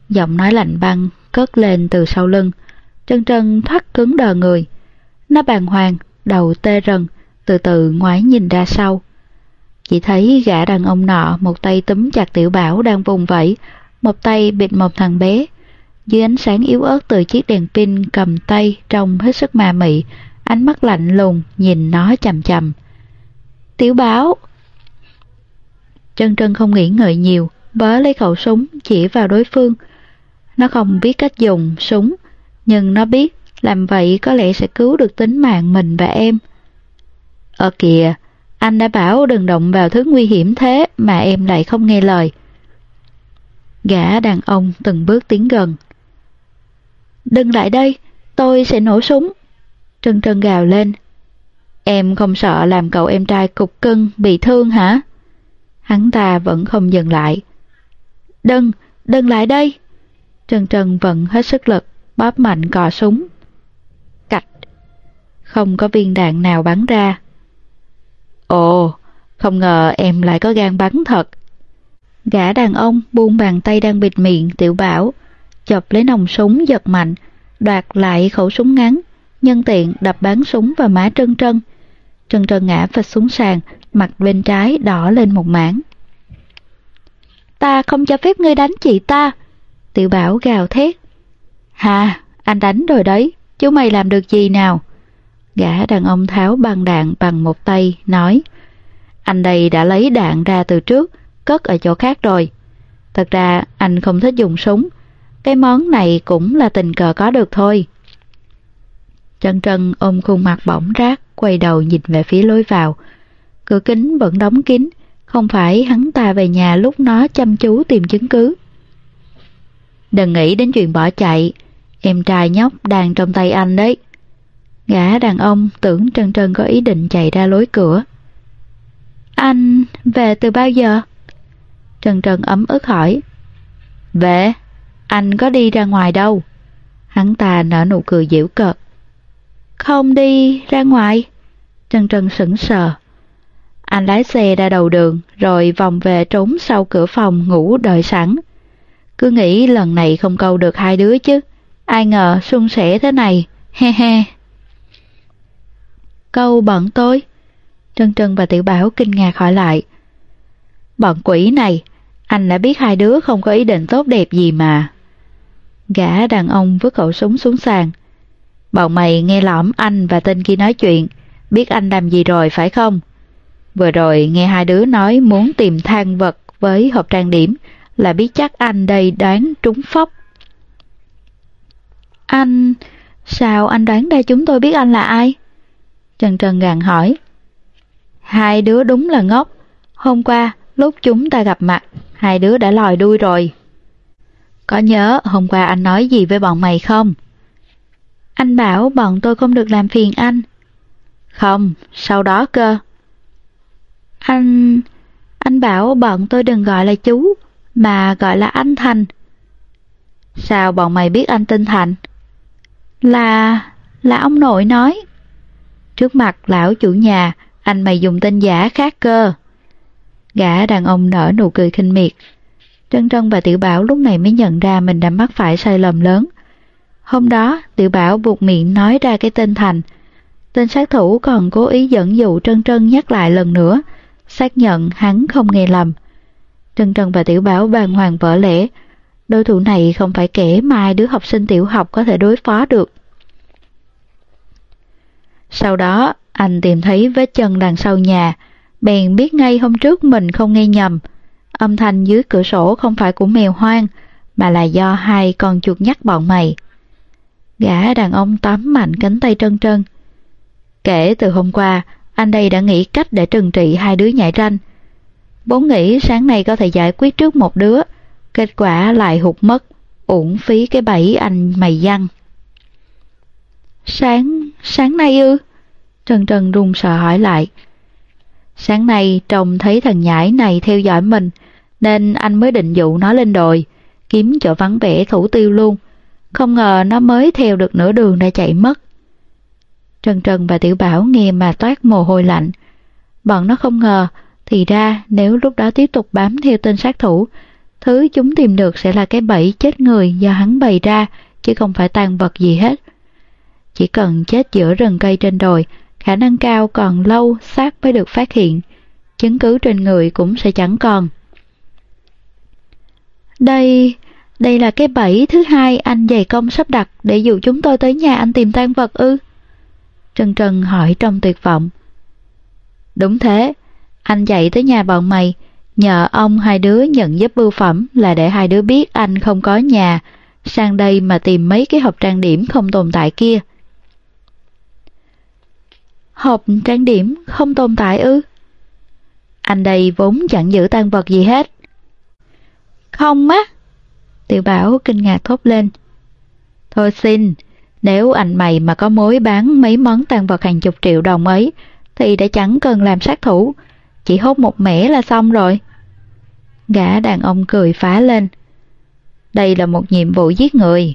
Giọng nói lạnh băng cất lên từ sau lưng. Trân Trân thoát cứng đờ người. Nó bàng hoàng, đầu tê rần, từ từ ngoái nhìn ra sau. Chỉ thấy gã đàn ông nọ một tay túm chặt tiểu bảo đang vùng vẫy, một tay bịt một thằng bé. Dưới ánh sáng yếu ớt từ chiếc đèn pin cầm tay trông hết sức ma mị, ánh mắt lạnh lùng nhìn nó chầm chầm. Tiểu bảo! Trân Trân không nghĩ ngợi nhiều, bớ lấy khẩu súng chỉ vào đối phương. Nó không biết cách dùng súng, nhưng nó biết làm vậy có lẽ sẽ cứu được tính mạng mình và em. Ờ kìa, anh đã bảo đừng động vào thứ nguy hiểm thế mà em lại không nghe lời. Gã đàn ông từng bước tiến gần. Đừng lại đây, tôi sẽ nổ súng. Trân Trân gào lên. Em không sợ làm cậu em trai cục cưng bị thương hả? Hắn ta vẫn không dừng lại. Đừng, đừng lại đây. Trân Trân vẫn hết sức lực, bóp mạnh cò súng. Cạch. Không có viên đạn nào bắn ra. Ồ, không ngờ em lại có gan bắn thật. Gã đàn ông buông bàn tay đang bịt miệng tiểu bảo, chọc lấy nòng súng giật mạnh, đoạt lại khẩu súng ngắn, nhân tiện đập bán súng vào má Trân Trân. Trân Trân ngã phịch xuống sàn, mặt bên trái đỏ lên một mảng. Ta không cho phép ngươi đánh chị ta. Tiểu bảo gào thét. Hà, anh đánh rồi đấy, chú mày làm được gì nào? Gã đàn ông tháo băng đạn bằng một tay, nói Anh đây đã lấy đạn ra từ trước, cất ở chỗ khác rồi. Thật ra anh không thích dùng súng, cái món này cũng là tình cờ có được thôi. Trân Trân ôm khuôn mặt bỏng rác, quay đầu nhìn về phía lối vào. Cửa kính vẫn đóng kín, không phải hắn ta về nhà lúc nó chăm chú tìm chứng cứ. Đừng nghĩ đến chuyện bỏ chạy, em trai nhóc đang trong tay anh đấy. Gã đàn ông tưởng Trân Trân có ý định chạy ra lối cửa. Anh về từ bao giờ? Trần Trần ấm ức hỏi. Về, anh có đi ra ngoài đâu. Hắn ta nở nụ cười giễu cợt. Không đi ra ngoài. Trần Trần sững sờ. Anh lái xe ra đầu đường, rồi vòng về trốn sau cửa phòng ngủ đợi sẵn. Cứ nghĩ lần này không câu được hai đứa chứ. Ai ngờ xuân sẻ thế này, he he. Câu bọn tôi. Trân Trân và Tiểu Bảo kinh ngạc hỏi lại. Bọn quỷ này, anh đã biết hai đứa không có ý định tốt đẹp gì mà. Gã đàn ông vứt khẩu súng xuống sàn. Bọn mày nghe lõm anh và tên kia nói chuyện, biết anh làm gì rồi phải không? Vừa rồi nghe hai đứa nói muốn tìm than vật với hộp trang điểm là biết chắc anh đây đoán trúng phóc. Anh... sao anh đoán ra chúng tôi biết anh là ai? Trần Trần gàn hỏi. Hai đứa đúng là ngốc. Hôm qua, lúc chúng ta gặp mặt, hai đứa đã lòi đuôi rồi. Có nhớ hôm qua anh nói gì với bọn mày không? Anh bảo bọn tôi không được làm phiền anh. Không, sau đó cơ. Anh... anh bảo bọn tôi đừng gọi là chú, mà gọi là anh Thành. Sao bọn mày biết anh tên Thành? Là... là ông nội nói. Trước mặt lão chủ nhà, anh mày dùng tên giả khác cơ. Gã đàn ông nở nụ cười khinh miệt. Trân Trân và Tiểu Bảo lúc này mới nhận ra mình đã mắc phải sai lầm lớn. Hôm đó, Tiểu Bảo buộc miệng nói ra cái tên Thành. Tên sát thủ còn cố ý dẫn dụ Trân Trân nhắc lại lần nữa, xác nhận hắn không nghe lầm. Trân Trân và Tiểu Bảo bàng hoàng vỡ lẽ, đối thủ này không phải kẻ mai đứa học sinh tiểu học có thể đối phó được. Sau đó, anh tìm thấy vết chân đằng sau nhà, bèn biết ngay hôm trước mình không nghe nhầm. Âm thanh dưới cửa sổ không phải của mèo hoang, mà là do hai con chuột nhắt bọn mày. Gã đàn ông tóm mạnh cánh tay trân trân. Kể từ hôm qua, anh đây đã nghĩ cách để trừng trị hai đứa nhảy ranh. Vốn nghĩ sáng nay có thể giải quyết trước một đứa, kết quả lại hụt mất, uổng phí cái bẫy anh mày dăng. Sáng, sáng nay ư? Trần Trần run sợ hỏi lại. Sáng nay trông thấy thằng nhãi này theo dõi mình, nên anh mới định dụ nó lên đồi, kiếm chỗ vắng vẻ thủ tiêu luôn. Không ngờ nó mới theo được nửa đường đã chạy mất. Trần Trần và Tiểu Bảo nghe mà toát mồ hôi lạnh. Bọn nó không ngờ, thì ra nếu lúc đó tiếp tục bám theo tên sát thủ, thứ chúng tìm được sẽ là cái bẫy chết người do hắn bày ra, chứ không phải tàn vật gì hết. Chỉ cần chết giữa rừng cây trên đồi, khả năng cao còn lâu xác mới được phát hiện, chứng cứ trên người cũng sẽ chẳng còn. Đây, đây là cái bẫy thứ hai anh dày công sắp đặt để dụ chúng tôi tới nhà anh tìm tan vật ư? trần trần hỏi trong tuyệt vọng. Đúng thế, anh chạy tới nhà bọn mày, nhờ ông hai đứa nhận giúp bưu phẩm là để hai đứa biết anh không có nhà, sang đây mà tìm mấy cái hộp trang điểm không tồn tại kia. Hộp trang điểm không tồn tại ư? Anh đây vốn chẳng giữ tan vật gì hết. Không á? Tiểu Bảo kinh ngạc thốt lên. Thôi xin, nếu anh mày mà có mối bán mấy món tan vật hàng chục triệu đồng ấy, thì đã chẳng cần làm sát thủ, chỉ hốt một mẻ là xong rồi. Gã đàn ông cười phá lên. Đây là một nhiệm vụ giết người.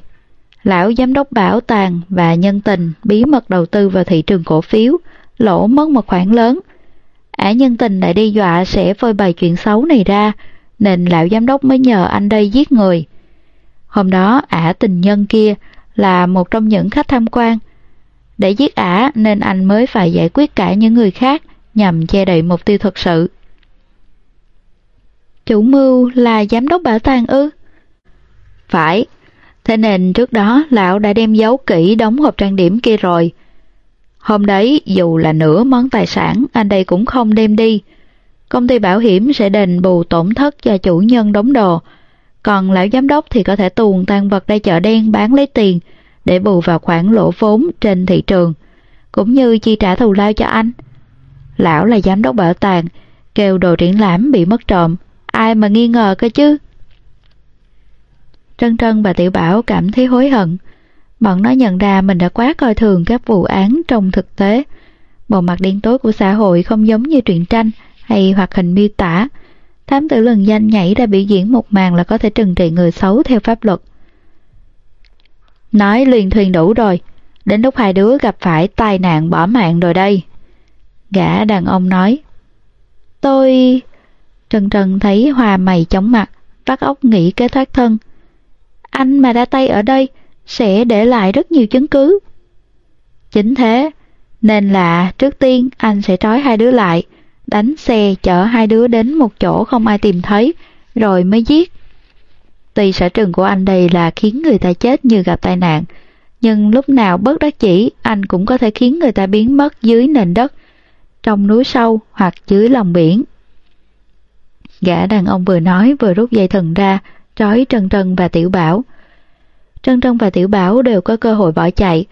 Lão giám đốc bảo tàng và nhân tình bí mật đầu tư vào thị trường cổ phiếu, lỗ mất một khoản lớn. Ả nhân tình lại đi dọa sẽ phơi bày chuyện xấu này ra, nên lão giám đốc mới nhờ anh đây giết người. Hôm đó ả tình nhân kia là một trong những khách tham quan. Để giết ả nên anh mới phải giải quyết cả những người khác nhằm che đậy mục tiêu thật sự. Chủ mưu là giám đốc bảo tàng ư? Phải, thế nên trước đó lão đã đem giấu kỹ đóng hộp trang điểm kia rồi. Hôm đấy dù là nửa món tài sản anh đây cũng không đem đi. Công ty bảo hiểm sẽ đền bù tổn thất cho chủ nhân đóng đồ, còn lão giám đốc thì có thể tuồn tan vật ra chợ đen bán lấy tiền để bù vào khoản lỗ vốn trên thị trường, cũng như chi trả thù lao cho anh. Lão là giám đốc bảo tàng, kêu đồ triển lãm bị mất trộm, ai mà nghi ngờ cơ chứ? Trân Trân và Tiểu Bảo cảm thấy hối hận. Bọn nó nhận ra mình đã quá coi thường các vụ án trong thực tế. Bộ mặt đen tối của xã hội không giống như truyện tranh hay hoạt hình miêu tả. Thám tử lần danh nhảy ra biểu diễn một màn là có thể trừng trị người xấu theo pháp luật. Nói liền thuyền đủ rồi, đến lúc hai đứa gặp phải tai nạn bỏ mạng rồi đây. Gã đàn ông nói. Tôi... Trần Trần thấy hòa mày chóng mặt, vắt óc nghĩ kế thoát thân. Anh mà ra tay ở đây sẽ để lại rất nhiều chứng cứ. Chính thế, nên là trước tiên anh sẽ trói hai đứa lại, đánh xe chở hai đứa đến một chỗ không ai tìm thấy, rồi mới giết. Tuy sở trường của anh đây là khiến người ta chết như gặp tai nạn, nhưng lúc nào bất đắc chỉ anh cũng có thể khiến người ta biến mất dưới nền đất, trong núi sâu hoặc dưới lòng biển. Gã đàn ông vừa nói vừa rút dây thần ra, trói Trần Trần và Tiểu Bảo. Trân Trân và Tiểu Bảo đều có cơ hội bỏ chạy,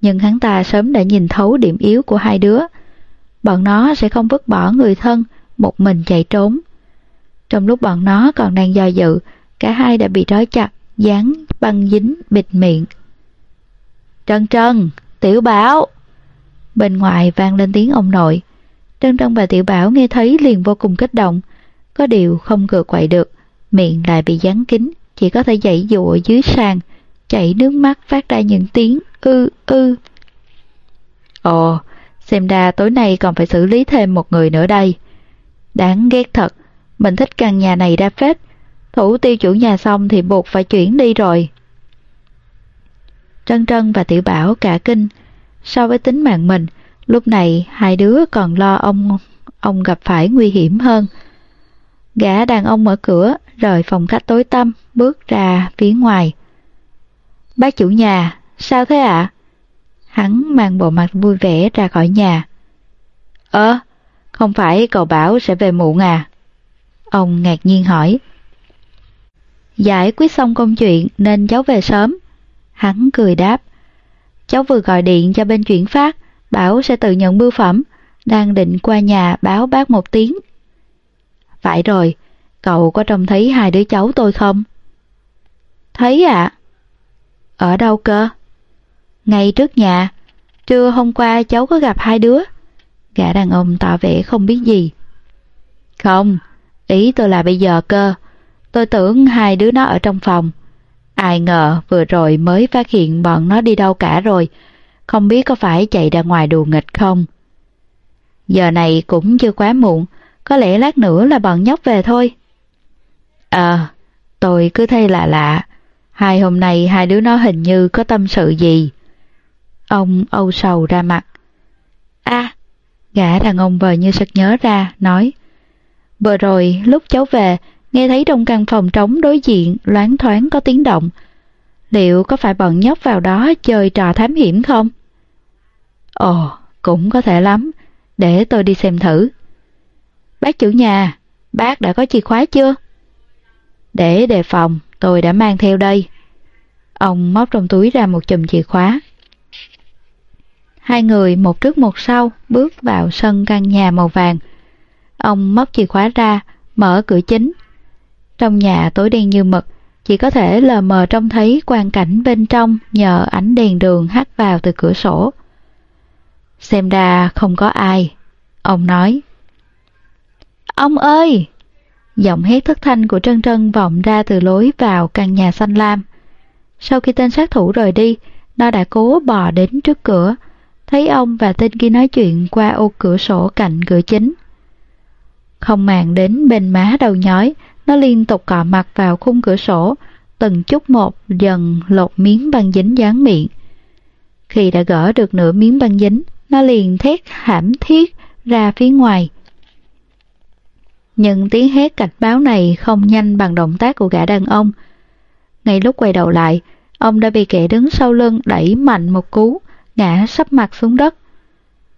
nhưng hắn ta sớm đã nhìn thấu điểm yếu của hai đứa. Bọn nó sẽ không vứt bỏ người thân, một mình chạy trốn. Trong lúc bọn nó còn đang do dự, cả hai đã bị trói chặt, dán băng dính, bịt miệng. Trân Trân, Tiểu Bảo! Bên ngoài vang lên tiếng ông nội. Trân Trân và Tiểu Bảo nghe thấy liền vô cùng kích động. Có điều không cựa quậy được, miệng lại bị dán kín, chỉ có thể dậy dụa dưới sàn, chảy nước mắt phát ra những tiếng ư ư. Ồ, xem ra tối nay còn phải xử lý thêm một người nữa đây. Đáng ghét thật, mình thích căn nhà này ra phết, thủ tiêu chủ nhà xong thì buộc phải chuyển đi rồi. Trân Trân và Tiểu Bảo cả kinh, so với tính mạng mình, lúc này hai đứa còn lo ông ông gặp phải nguy hiểm hơn. Gã đàn ông mở cửa, rời phòng khách tối tăm, bước ra phía ngoài. Bác chủ nhà, sao thế ạ? À? Hắn mang bộ mặt vui vẻ ra khỏi nhà. Ơ, không phải cậu bảo sẽ về muộn à? Ông ngạc nhiên hỏi. Giải quyết xong công chuyện nên cháu về sớm. Hắn cười đáp. Cháu vừa gọi điện cho bên chuyển phát, bảo sẽ tự nhận bưu phẩm, đang định qua nhà báo bác một tiếng. Phải rồi, cậu có trông thấy hai đứa cháu tôi không? Thấy ạ. À? Ở đâu cơ? Ngay trước nhà, trưa hôm qua cháu có gặp hai đứa. Gã đàn ông tỏ vẻ không biết gì. Không, ý tôi là bây giờ cơ. Tôi tưởng hai đứa nó ở trong phòng. Ai ngờ vừa rồi mới phát hiện bọn nó đi đâu cả rồi. Không biết có phải chạy ra ngoài đùa nghịch không? Giờ này cũng chưa quá muộn, có lẽ lát nữa là bọn nhóc về thôi. Ờ, tôi cứ thấy lạ lạ. Hai hôm nay hai đứa nó hình như có tâm sự gì. Ông âu sầu ra mặt. a gã đàn ông vờ như sực nhớ ra, nói. Vừa rồi lúc cháu về, nghe thấy trong căn phòng trống đối diện loáng thoáng có tiếng động. Liệu có phải bọn nhóc vào đó chơi trò thám hiểm không? Ồ, cũng có thể lắm. Để tôi đi xem thử. Bác chủ nhà, bác đã có chìa khóa chưa? Để đề phòng, tôi đã mang theo đây. Ông móc trong túi ra một chùm chìa khóa. Hai người một trước một sau bước vào sân căn nhà màu vàng. Ông móc chìa khóa ra, mở cửa chính. Trong nhà tối đen như mực, chỉ có thể lờ mờ trông thấy quang cảnh bên trong nhờ ánh đèn đường hắt vào từ cửa sổ. Xem ra không có ai. Ông nói. Ông ơi! Giọng hét thất thanh của Trân Trân vọng ra từ lối vào căn nhà xanh lam. Sau khi tên sát thủ rời đi, nó đã cố bò đến trước cửa, thấy ông và tên kia nói chuyện qua ô cửa sổ cạnh cửa chính. Không màng đến bên má đầu nhói, nó liên tục cọ mặt vào khung cửa sổ, từng chút một dần lột miếng băng dính dán miệng. Khi đã gỡ được nửa miếng băng dính, nó liền thét hãm thiết ra phía ngoài. Nhưng tiếng hét cảnh báo này không nhanh bằng động tác của gã đàn ông. Ngay lúc quay đầu lại, ông đã bị kẻ đứng sau lưng đẩy mạnh một cú, ngã sắp mặt xuống đất.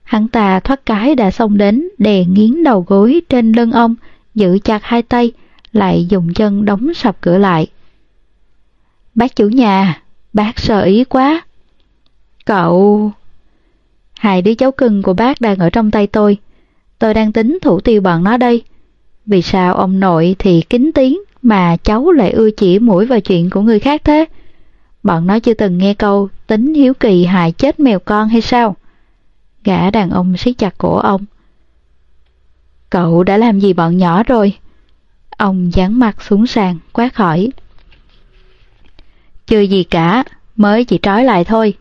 Hắn ta thoát cái đã xông đến, đè nghiến đầu gối trên lưng ông, giữ chặt hai tay, lại dùng chân đóng sập cửa lại. Bác chủ nhà, bác sợ ý quá. Cậu... Hai đứa cháu cưng của bác đang ở trong tay tôi. Tôi đang tính thủ tiêu bọn nó đây. Vì sao ông nội thì kính tiếng mà cháu lại ưa chỉ mũi vào chuyện của người khác thế? Bọn nó chưa từng nghe câu tính hiếu kỳ hại chết mèo con hay sao? Gã đàn ông siết chặt cổ ông. Cậu đã làm gì bọn nhỏ rồi? Ông dán mặt xuống sàn, quát khỏi. Chưa gì cả, mới chỉ trói lại thôi.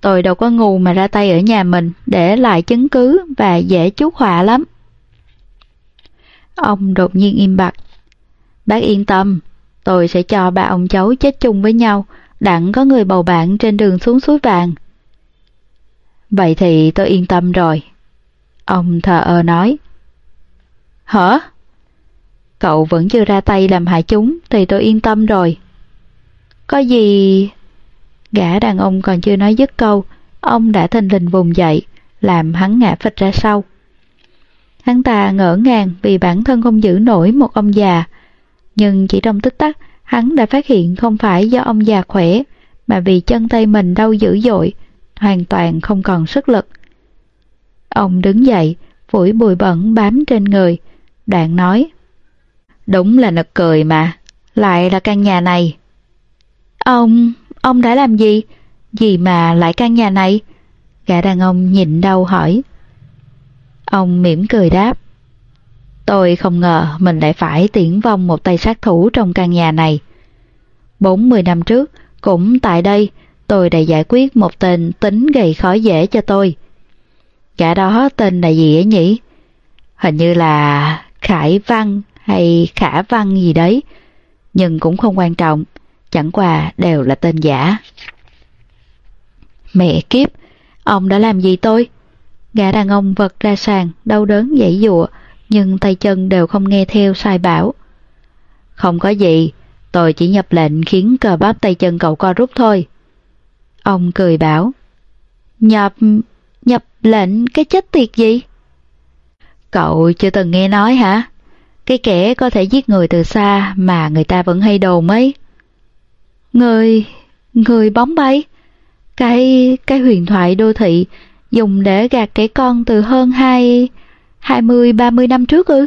Tôi đâu có ngu mà ra tay ở nhà mình để lại chứng cứ và dễ chuốc họa lắm. Ông đột nhiên im bặt. Bác yên tâm, tôi sẽ cho ba ông cháu chết chung với nhau, đặng có người bầu bạn trên đường xuống suối vàng. Vậy thì tôi yên tâm rồi. Ông thờ ơ nói. Hả? Cậu vẫn chưa ra tay làm hại chúng thì tôi yên tâm rồi. Có gì... Gã đàn ông còn chưa nói dứt câu, ông đã thình lình vùng dậy, làm hắn ngã phịch ra sau. Hắn ta ngỡ ngàng vì bản thân không giữ nổi một ông già, nhưng chỉ trong tích tắc, hắn đã phát hiện không phải do ông già khỏe, mà vì chân tay mình đau dữ dội, hoàn toàn không còn sức lực. Ông đứng dậy, phủi bụi bẩn bám trên người, đoạn nói. Đúng là nực cười mà, lại là căn nhà này. Ông, ông đã làm gì? Gì mà lại căn nhà này? Gã đàn ông nhịn đau hỏi. Ông mỉm cười đáp. Tôi không ngờ mình lại phải tiễn vong một tay sát thủ trong căn nhà này. 40 năm trước, cũng tại đây, tôi đã giải quyết một tên tính gầy khó dễ cho tôi. Cả đó tên là gì ấy nhỉ? Hình như là Khải Văn hay Khả Văn gì đấy. Nhưng cũng không quan trọng, chẳng qua đều là tên giả. Mẹ kiếp, ông đã làm gì tôi? Gã đàn ông vật ra sàn, đau đớn dãy dụa, nhưng tay chân đều không nghe theo sai bảo. Không có gì, tôi chỉ nhập lệnh khiến cờ bắp tay chân cậu co rút thôi. Ông cười bảo, nhập, nhập lệnh cái chết tiệt gì? Cậu chưa từng nghe nói hả? Cái kẻ có thể giết người từ xa mà người ta vẫn hay đồn ấy. Người, người bóng bay? Cái, cái huyền thoại đô thị dùng để gạt kẻ con từ hơn hai, hai mươi, ba mươi năm trước ư?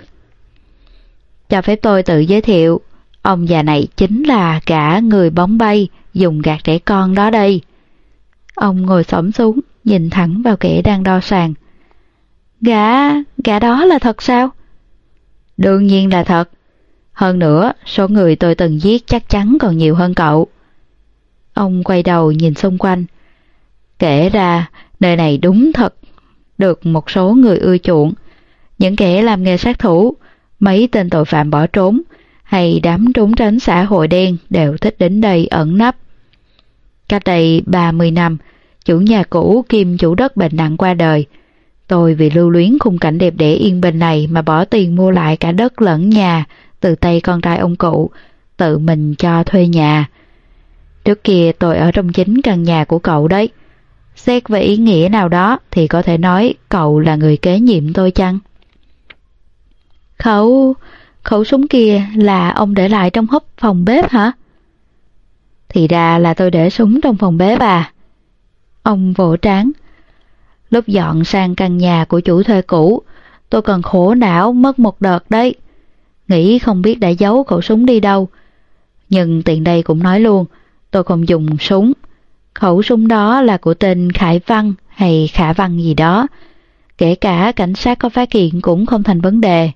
Cho phép tôi tự giới thiệu, ông già này chính là cả người bóng bay dùng gạt trẻ con đó đây. Ông ngồi xổm xuống, nhìn thẳng vào kẻ đang đo sàn. Gã, gã đó là thật sao? Đương nhiên là thật. Hơn nữa, số người tôi từng giết chắc chắn còn nhiều hơn cậu. Ông quay đầu nhìn xung quanh. Kể ra, nơi này đúng thật, được một số người ưa chuộng. Những kẻ làm nghề sát thủ, mấy tên tội phạm bỏ trốn, hay đám trốn tránh xã hội đen đều thích đến đây ẩn nấp. Cách đây 30 năm, chủ nhà cũ kim chủ đất bệnh nặng qua đời. Tôi vì lưu luyến khung cảnh đẹp đẽ yên bình này mà bỏ tiền mua lại cả đất lẫn nhà từ tay con trai ông cụ, tự mình cho thuê nhà. Trước kia tôi ở trong chính căn nhà của cậu đấy. Xét về ý nghĩa nào đó thì có thể nói cậu là người kế nhiệm tôi chăng? Khẩu... khẩu súng kia là ông để lại trong hốc phòng bếp hả? Thì ra là tôi để súng trong phòng bếp à? Ông vỗ trán. Lúc dọn sang căn nhà của chủ thuê cũ, tôi còn khổ não mất một đợt đấy. Nghĩ không biết đã giấu khẩu súng đi đâu. Nhưng tiện đây cũng nói luôn, tôi không dùng súng. Khẩu súng đó là của tên Khải Văn hay Khả Văn gì đó. Kể cả cảnh sát có phát hiện cũng không thành vấn đề.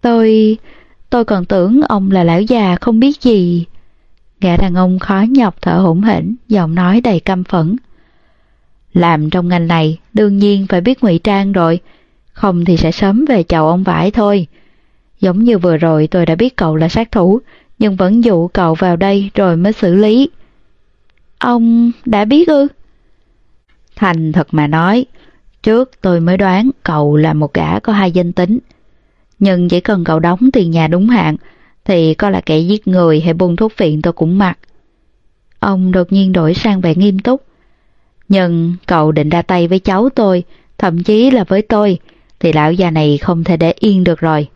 Tôi... tôi còn tưởng ông là lão già không biết gì. Gã đàn ông khó nhọc thở hổn hển, giọng nói đầy căm phẫn. Làm trong ngành này, đương nhiên phải biết ngụy trang rồi, không thì sẽ sớm về chầu ông vải thôi. Giống như vừa rồi tôi đã biết cậu là sát thủ, nhưng vẫn dụ cậu vào đây rồi mới xử lý. Ông đã biết ư? Thành thật mà nói, trước tôi mới đoán cậu là một gã có hai danh tính. Nhưng chỉ cần cậu đóng tiền nhà đúng hạn, thì có là kẻ giết người hay buôn thuốc phiện tôi cũng mặc. Ông đột nhiên đổi sang vẻ nghiêm túc. Nhưng cậu định ra tay với cháu tôi, thậm chí là với tôi, thì lão già này không thể để yên được rồi.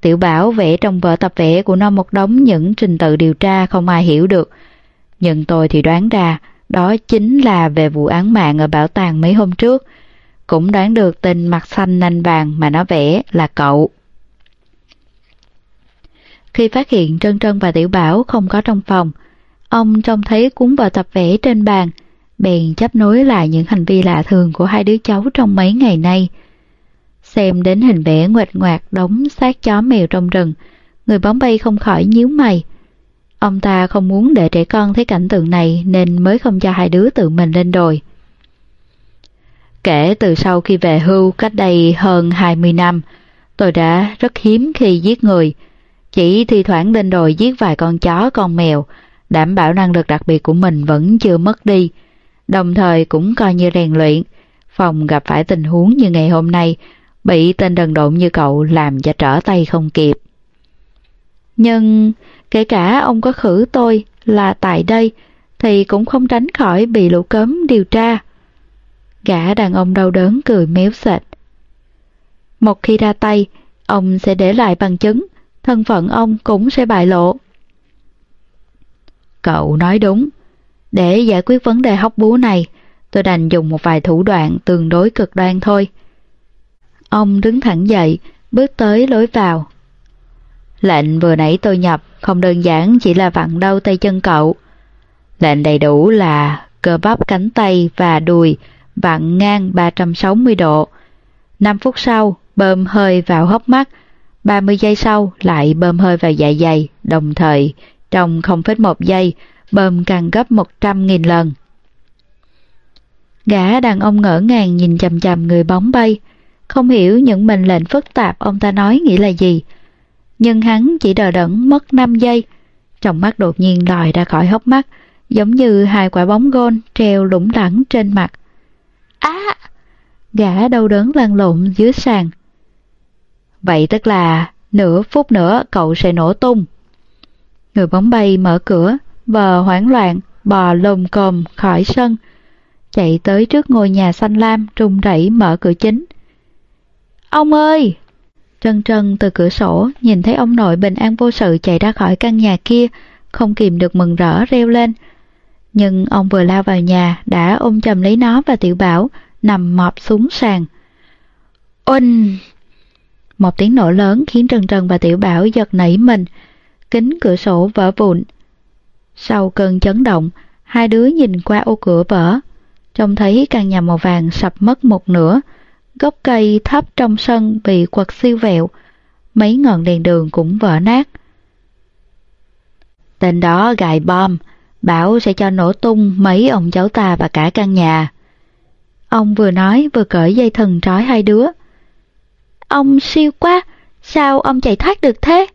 Tiểu Bảo vẽ trong vở tập vẽ của nó một đống những trình tự điều tra không ai hiểu được. Nhưng tôi thì đoán ra đó chính là về vụ án mạng ở bảo tàng mấy hôm trước. Cũng đoán được tên mặt xanh nanh vàng mà nó vẽ là cậu. Khi phát hiện Trân Trân và Tiểu Bảo không có trong phòng, ông trông thấy cuốn vở tập vẽ trên bàn, bèn chấp nối lại những hành vi lạ thường của hai đứa cháu trong mấy ngày nay. Xem đến hình vẽ nguệch ngoạc đóng xác chó mèo trong rừng, người bóng bay không khỏi nhíu mày. Ông ta không muốn để trẻ con thấy cảnh tượng này nên mới không cho hai đứa tự mình lên đồi. Kể từ sau khi về hưu cách đây hơn 20 năm, tôi đã rất hiếm khi giết người, chỉ thi thoảng lên đồi giết vài con chó con mèo, đảm bảo năng lực đặc biệt của mình vẫn chưa mất đi, đồng thời cũng coi như rèn luyện, phòng gặp phải tình huống như ngày hôm nay, bị tên đần độn như cậu làm cho trở tay không kịp. Nhưng kể cả ông có khử tôi là tại đây, thì cũng không tránh khỏi bị lũ cấm điều tra. Gã đàn ông đau đớn cười méo sệt. Một khi ra tay, ông sẽ để lại bằng chứng, thân phận ông cũng sẽ bại lộ. Cậu nói đúng. Để giải quyết vấn đề hóc búa này, tôi đành dùng một vài thủ đoạn tương đối cực đoan thôi. Ông đứng thẳng dậy, bước tới lối vào. Lệnh vừa nãy tôi nhập không đơn giản chỉ là vặn đau tay chân cậu. Lệnh đầy đủ là cơ bắp cánh tay và đùi vặn ngang 360 độ. 5 phút sau, bơm hơi vào hốc mắt, 30 giây sau lại bơm hơi vào dạ dày, đồng thời trong 0,1 giây bơm càng gấp 100.000 lần. Gã đàn ông ngỡ ngàng nhìn chầm chầm người bóng bay, không hiểu những mệnh lệnh phức tạp ông ta nói nghĩa là gì. Nhưng hắn chỉ đờ đẫn mất 5 giây, trong mắt đột nhiên lòi ra khỏi hốc mắt, giống như hai quả bóng gôn treo lủng lẳng trên mặt. Á! gã đau đớn lăn lộn dưới sàn. Vậy tức là nửa phút nữa cậu sẽ nổ tung. Người bóng bay mở cửa, vờ hoảng loạn, bò lồm cồm khỏi sân, chạy tới trước ngôi nhà xanh lam trung rẩy mở cửa chính. Ông ơi! Trân trân từ cửa sổ nhìn thấy ông nội bình an vô sự chạy ra khỏi căn nhà kia, không kìm được mừng rỡ reo lên. Nhưng ông vừa lao vào nhà đã ôm chầm lấy nó và tiểu bảo, nằm mọp xuống sàn. Ôn! Một tiếng nổ lớn khiến Trần Trần và Tiểu Bảo giật nảy mình, kính cửa sổ vỡ vụn. Sau cơn chấn động, hai đứa nhìn qua ô cửa vỡ, trông thấy căn nhà màu vàng sập mất một nửa, gốc cây thấp trong sân bị quật siêu vẹo, mấy ngọn đèn đường cũng vỡ nát. Tên đó gài bom, bảo sẽ cho nổ tung mấy ông cháu ta và cả căn nhà. Ông vừa nói vừa cởi dây thần trói hai đứa. Ông siêu quá, sao ông chạy thoát được thế?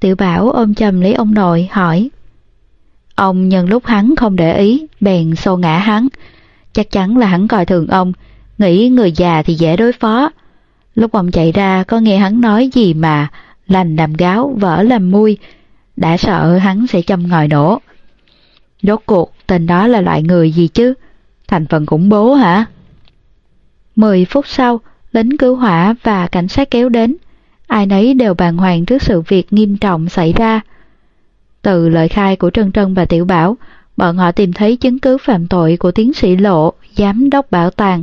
Tiểu Bảo ôm chầm lấy ông nội hỏi. Ông nhân lúc hắn không để ý, bèn xô ngã hắn. Chắc chắn là hắn coi thường ông, nghĩ người già thì dễ đối phó. Lúc ông chạy ra có nghe hắn nói gì mà lành làm gáo, vỡ làm mui, đã sợ hắn sẽ châm ngòi nổ. Rốt cuộc tên đó là loại người gì chứ? Thành phần khủng bố hả? Mười phút sau, lính cứu hỏa và cảnh sát kéo đến. Ai nấy đều bàng hoàng trước sự việc nghiêm trọng xảy ra. Từ lời khai của Trân Trân và Tiểu Bảo, bọn họ tìm thấy chứng cứ phạm tội của tiến sĩ Lộ, giám đốc bảo tàng,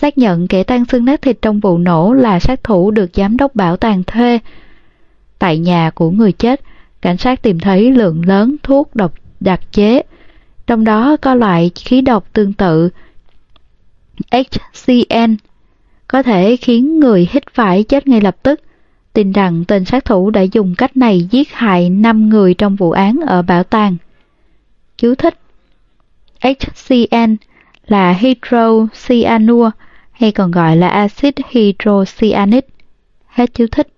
xác nhận kẻ tan xương nát thịt trong vụ nổ là sát thủ được giám đốc bảo tàng thuê. Tại nhà của người chết, cảnh sát tìm thấy lượng lớn thuốc độc đặc chế, trong đó có loại khí độc tương tự HCN, có thể khiến người hít phải chết ngay lập tức. Tin rằng tên sát thủ đã dùng cách này giết hại 5 người trong vụ án ở bảo tàng. Chú thích HCN là hydrocyanur hay còn gọi là axit hydrocyanic. Hết chú thích.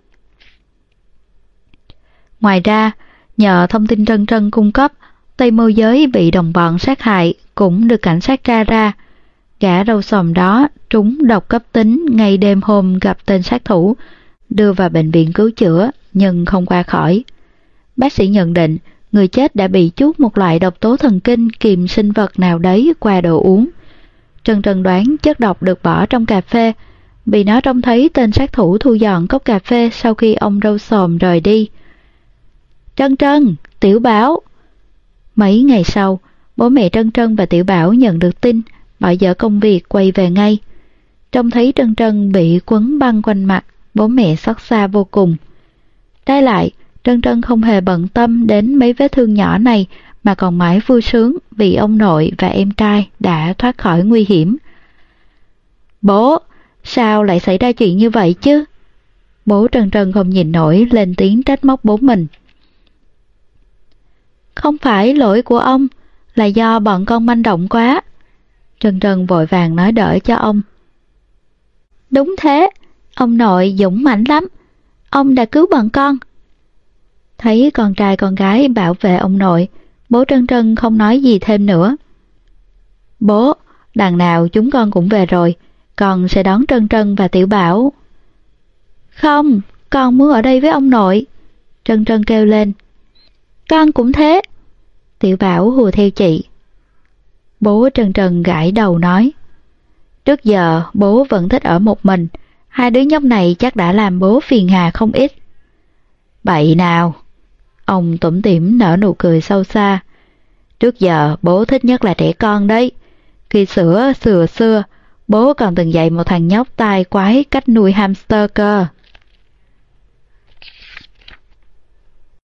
Ngoài ra, nhờ thông tin trân trân cung cấp, Tây môi giới bị đồng bọn sát hại cũng được cảnh sát tra ra. Gã đầu sòm đó trúng độc cấp tính ngay đêm hôm gặp tên sát thủ, đưa vào bệnh viện cứu chữa nhưng không qua khỏi. Bác sĩ nhận định người chết đã bị chuốt một loại độc tố thần kinh kìm sinh vật nào đấy qua đồ uống. Trần Trần đoán chất độc được bỏ trong cà phê, vì nó trông thấy tên sát thủ thu dọn cốc cà phê sau khi ông râu sòm rời đi. Trân Trân, tiểu bảo! Mấy ngày sau, bố mẹ Trân Trân và Tiểu Bảo nhận được tin, bỏ dở công việc quay về ngay. Trông thấy Trân Trân bị quấn băng quanh mặt, bố mẹ xót xa vô cùng. Trái lại, Trân Trân không hề bận tâm đến mấy vết thương nhỏ này mà còn mãi vui sướng vì ông nội và em trai đã thoát khỏi nguy hiểm. Bố, sao lại xảy ra chuyện như vậy chứ? Bố trần trần không nhìn nổi lên tiếng trách móc bố mình. Không phải lỗi của ông, là do bọn con manh động quá. Trần Trần vội vàng nói đỡ cho ông. Đúng thế, ông nội dũng mãnh lắm. Ông đã cứu bọn con. Thấy con trai con gái bảo vệ ông nội, bố Trân Trân không nói gì thêm nữa. Bố, đằng nào chúng con cũng về rồi, con sẽ đón Trân Trân và Tiểu Bảo. Không, con muốn ở đây với ông nội. Trân Trân kêu lên. Con cũng thế. Tiểu Bảo hùa theo chị. Bố Trần Trần gãi đầu nói. Trước giờ bố vẫn thích ở một mình, hai đứa nhóc này chắc đã làm bố phiền hà không ít. Bậy nào! Ông tủm tỉm nở nụ cười sâu xa. Trước giờ bố thích nhất là trẻ con đấy. Khi sữa sửa xưa, bố còn từng dạy một thằng nhóc tai quái cách nuôi hamster cơ.